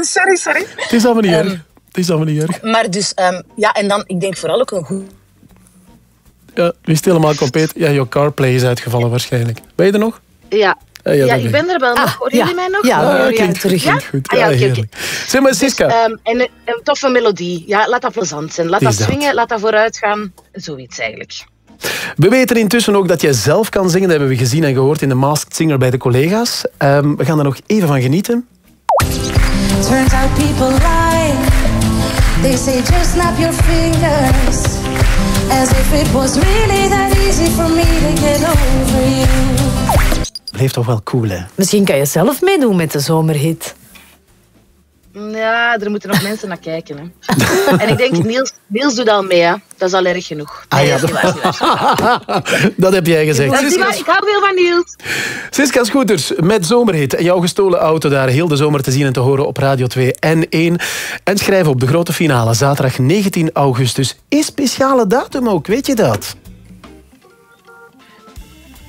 Sorry, sorry. Het is allemaal niet Ehm, erg. Het is allemaal niet erg. Maar dus, ehm, ja, en dan, ik denk vooral ook een goed... Ja, wie is helemaal compleet? Ja, jouw CarPlay is uitgevallen waarschijnlijk. Ben je er nog? Ja, Ah, ja, ja, ik ben er wel nog. Horen jullie mij nog? Ja, Horen jullie klinkt, terug? klinkt goed. Ah, ja, Ja, heerlijk. Zeg maar, Siska. Ehm, en een, een toffe melodie. Ja, laat dat plezant zijn. Laat dat dat. swingen, laat dat vooruit gaan. Zoiets eigenlijk. We weten intussen ook dat jij zelf kan zingen. Dat hebben we gezien en gehoord in de Masked Singer bij de collega's. Ehm, we gaan er nog even van genieten. Turns out people lie. They say just snap your fingers. As if it was really that easy for me to get over you. Bleef toch wel cool, hè? Misschien kan je zelf meedoen met de zomerhit. Ja, er moeten nog mensen naar kijken. Hè. en ik denk, Niels, Niels doet al mee. Hè. Dat is al erg genoeg. Ah, ja, dat waar, waar. dat heb jij gezegd. Dat is niet waar, Ik hou veel van Niels. Siska Scooters met Zomerhit. En jouw gestolen auto daar heel de zomer te zien en te horen op Radio 2 en 1. En schrijf op de grote finale, zaterdag 19 augustus. Is speciale datum ook, weet je dat?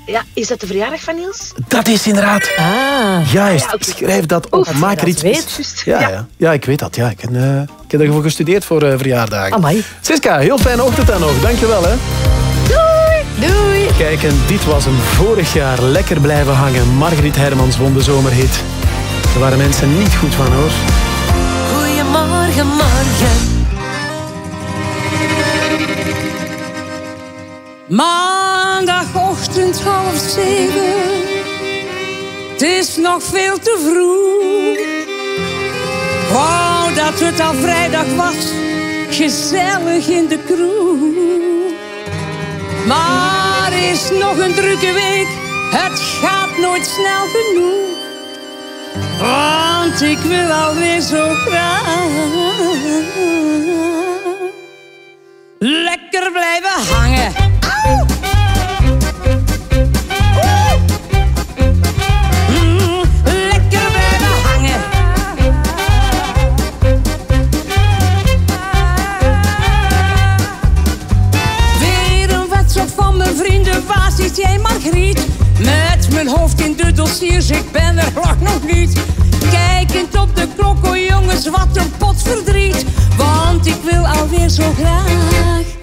Ja, is dat de verjaardag van Niels? Dat is inderdaad. Ah. Juist, Ja, schrijf dat op. Oef, Maak er iets weet. Ja, ja. ja, ik weet dat. Ja. Ik, heb, eh, ik heb ervoor gestudeerd voor eh, verjaardagen. Amai. Siska, heel fijne ochtend dan nog. Dankjewel, hè. Doei! Doei! Kijk, en dit was hem vorig jaar. Lekker blijven hangen. Margriet Hermans won de zomerhit. Daar waren mensen niet goed van, hoor. Goedemorgen, morgen. Half zeven. Het is nog veel te vroeg. Wou dat het al vrijdag was, gezellig in de kroeg. Maar is nog een drukke week, het gaat nooit snel genoeg. Want ik wil alweer zo graag ik ben er lang nog niet. Kijkend op de klok, jongens, wat een pot verdriet. Want ik wil alweer zo graag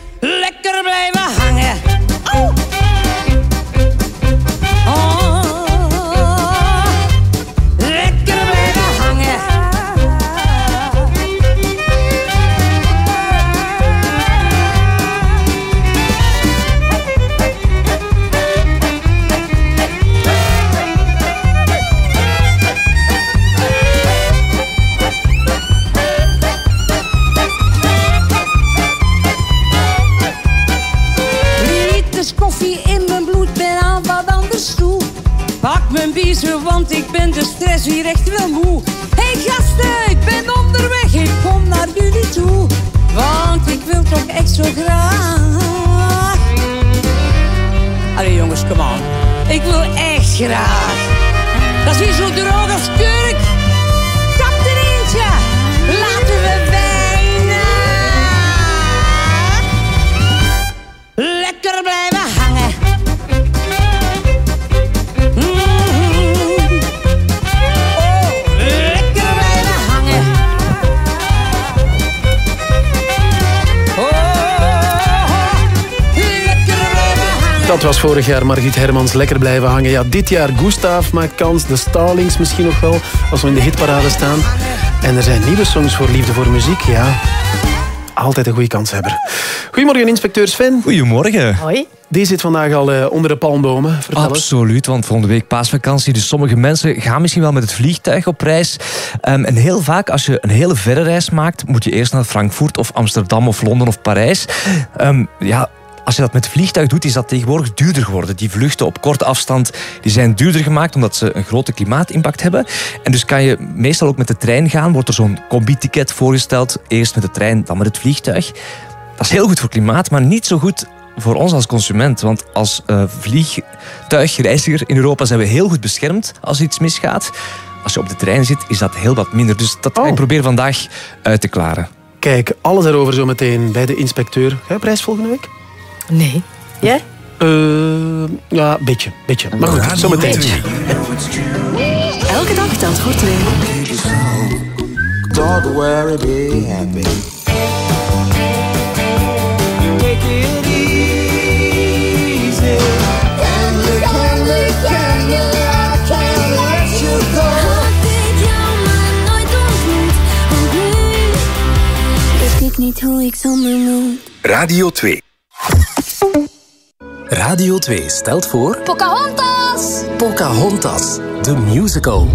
graag. Dat is eu. Dat was vorig jaar Margriet Hermans lekker blijven hangen. Ja, dit jaar Gustav maakt kans, de Stalings misschien nog wel, als we in de hitparade staan. En er zijn nieuwe songs voor Liefde voor Muziek, ja. Altijd een goede kanshebber. Goedemorgen, inspecteur Sven. Goedemorgen. Hoi. Die zit vandaag al eh, onder de palmbomen. Vertel eens. Absoluut, want volgende week paasvakantie. Dus sommige mensen gaan misschien wel met het vliegtuig op reis. Ehm, en heel vaak, als je een hele verre reis maakt, moet je eerst naar Frankfurt of Amsterdam of Londen of Parijs. Ehm, ja, als je dat met vliegtuig doet, is dat tegenwoordig duurder geworden. Die vluchten op korte afstand die zijn duurder gemaakt omdat ze een grote klimaatimpact hebben. En dus kan je meestal ook met de trein gaan. Wordt er zo'n combi-ticket voorgesteld. Eerst met de trein, dan met het vliegtuig. Dat is heel goed voor klimaat, maar niet zo goed voor ons als consument. Want als eh, vliegtuigreiziger in Europa zijn we heel goed beschermd als iets misgaat. Als je op de trein zit, is dat heel wat minder. Dus dat ga ik proberen vandaag uit te klaren. Kijk, alles daarover zo meteen bij de inspecteur. Ga je prijs volgende week? Nee. Jij? Eh, ja, beetje, beetje. Maar goed, zo meteen. Elke dag telt voor twee. Don't worry, be happy. Take it easy. Candy, candy, candy, I can't let you go. Weet ik niet hoe ik zonder moet. Radio 2. Radio 2 stelt voor Pocahontas! Pocahontas, de musical.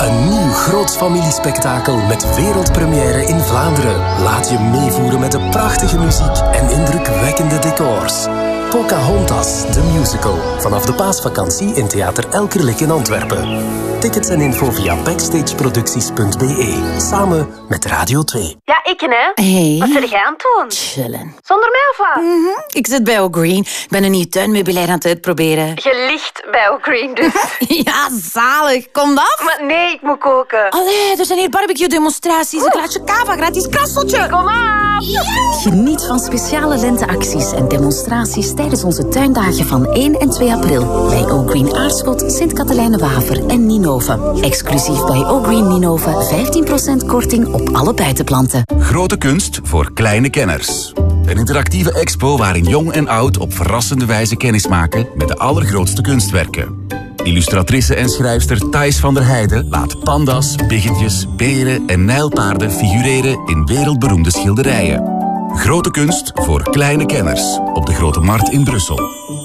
Een nieuw groots familiespektakel met wereldpremière in Vlaanderen. Laat je meevoeren met de prachtige muziek en indrukwekkende decors. Pocahontas, de musical. Vanaf de paasvakantie in Theater Elkerlijk in Antwerpen. Tickets en info via backstageproducties.be. Samen met Radio 2. Ja, ik hè. Hey. Wat zit jij aan het doen? Chillen. Zonder mij of wat? Ik zit bij O'Green. Ik ben een nieuw tuinmeubilair aan het uitproberen. Je ligt bij O'Green dus. ja, zalig. Kom dat? Maar nee, ik moet koken. Allee, er zijn hier barbecue-demonstraties. Een glaasje cava, gratis krasseltje. Kom aan. Geniet van speciale lenteacties en demonstraties tijdens onze tuindagen van 1 en 2 april. Bij O'Green Aarschot, Sint-Katelijne-Waver en Ninove. Exclusief bij O'Green Ninove 15% korting op alle buitenplanten. Grote kunst voor kleine kenners. Een interactieve expo waarin jong en oud op verrassende wijze kennis maken met de allergrootste kunstwerken. Illustratrice en schrijfster Thijs van der Heijden laat panda's, biggetjes, beren en nijlpaarden figureren in wereldberoemde schilderijen. Grote kunst voor kleine kenners op de Grote Markt in Brussel.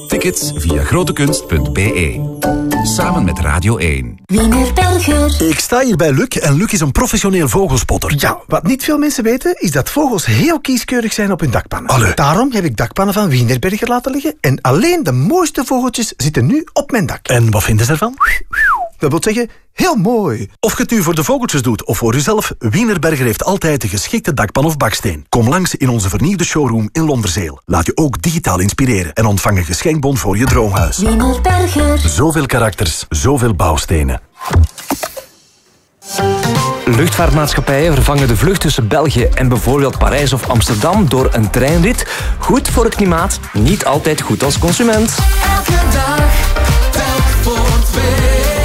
Tickets via grotekunst.be. Samen met Radio 1. Wienerberger. Ik sta hier bij Luc en Luc is een professioneel vogelspotter. Ja, wat niet veel mensen weten is dat vogels heel kieskeurig zijn op hun dakpannen. Daarom heb ik dakpannen van Wienerberger laten liggen en alleen de mooiste vogeltjes zitten nu op mijn dak. En wat vinden ze ervan? Dat wil zeggen, heel mooi. Of je het nu voor de vogeltjes doet of voor uzelf, Wienerberger heeft altijd de geschikte dakpan of baksteen. Kom langs in onze vernieuwde showroom in Londerzeel. Laat je ook digitaal inspireren en ontvang een geschenkbon voor je droomhuis. Wienerberger. Zoveel karakters, zoveel bouwstenen. Luchtvaartmaatschappijen vervangen de vlucht tussen België en bijvoorbeeld Parijs of Amsterdam door een treinrit. Goed voor het klimaat, niet altijd goed als consument. Elke dag telt voor twee.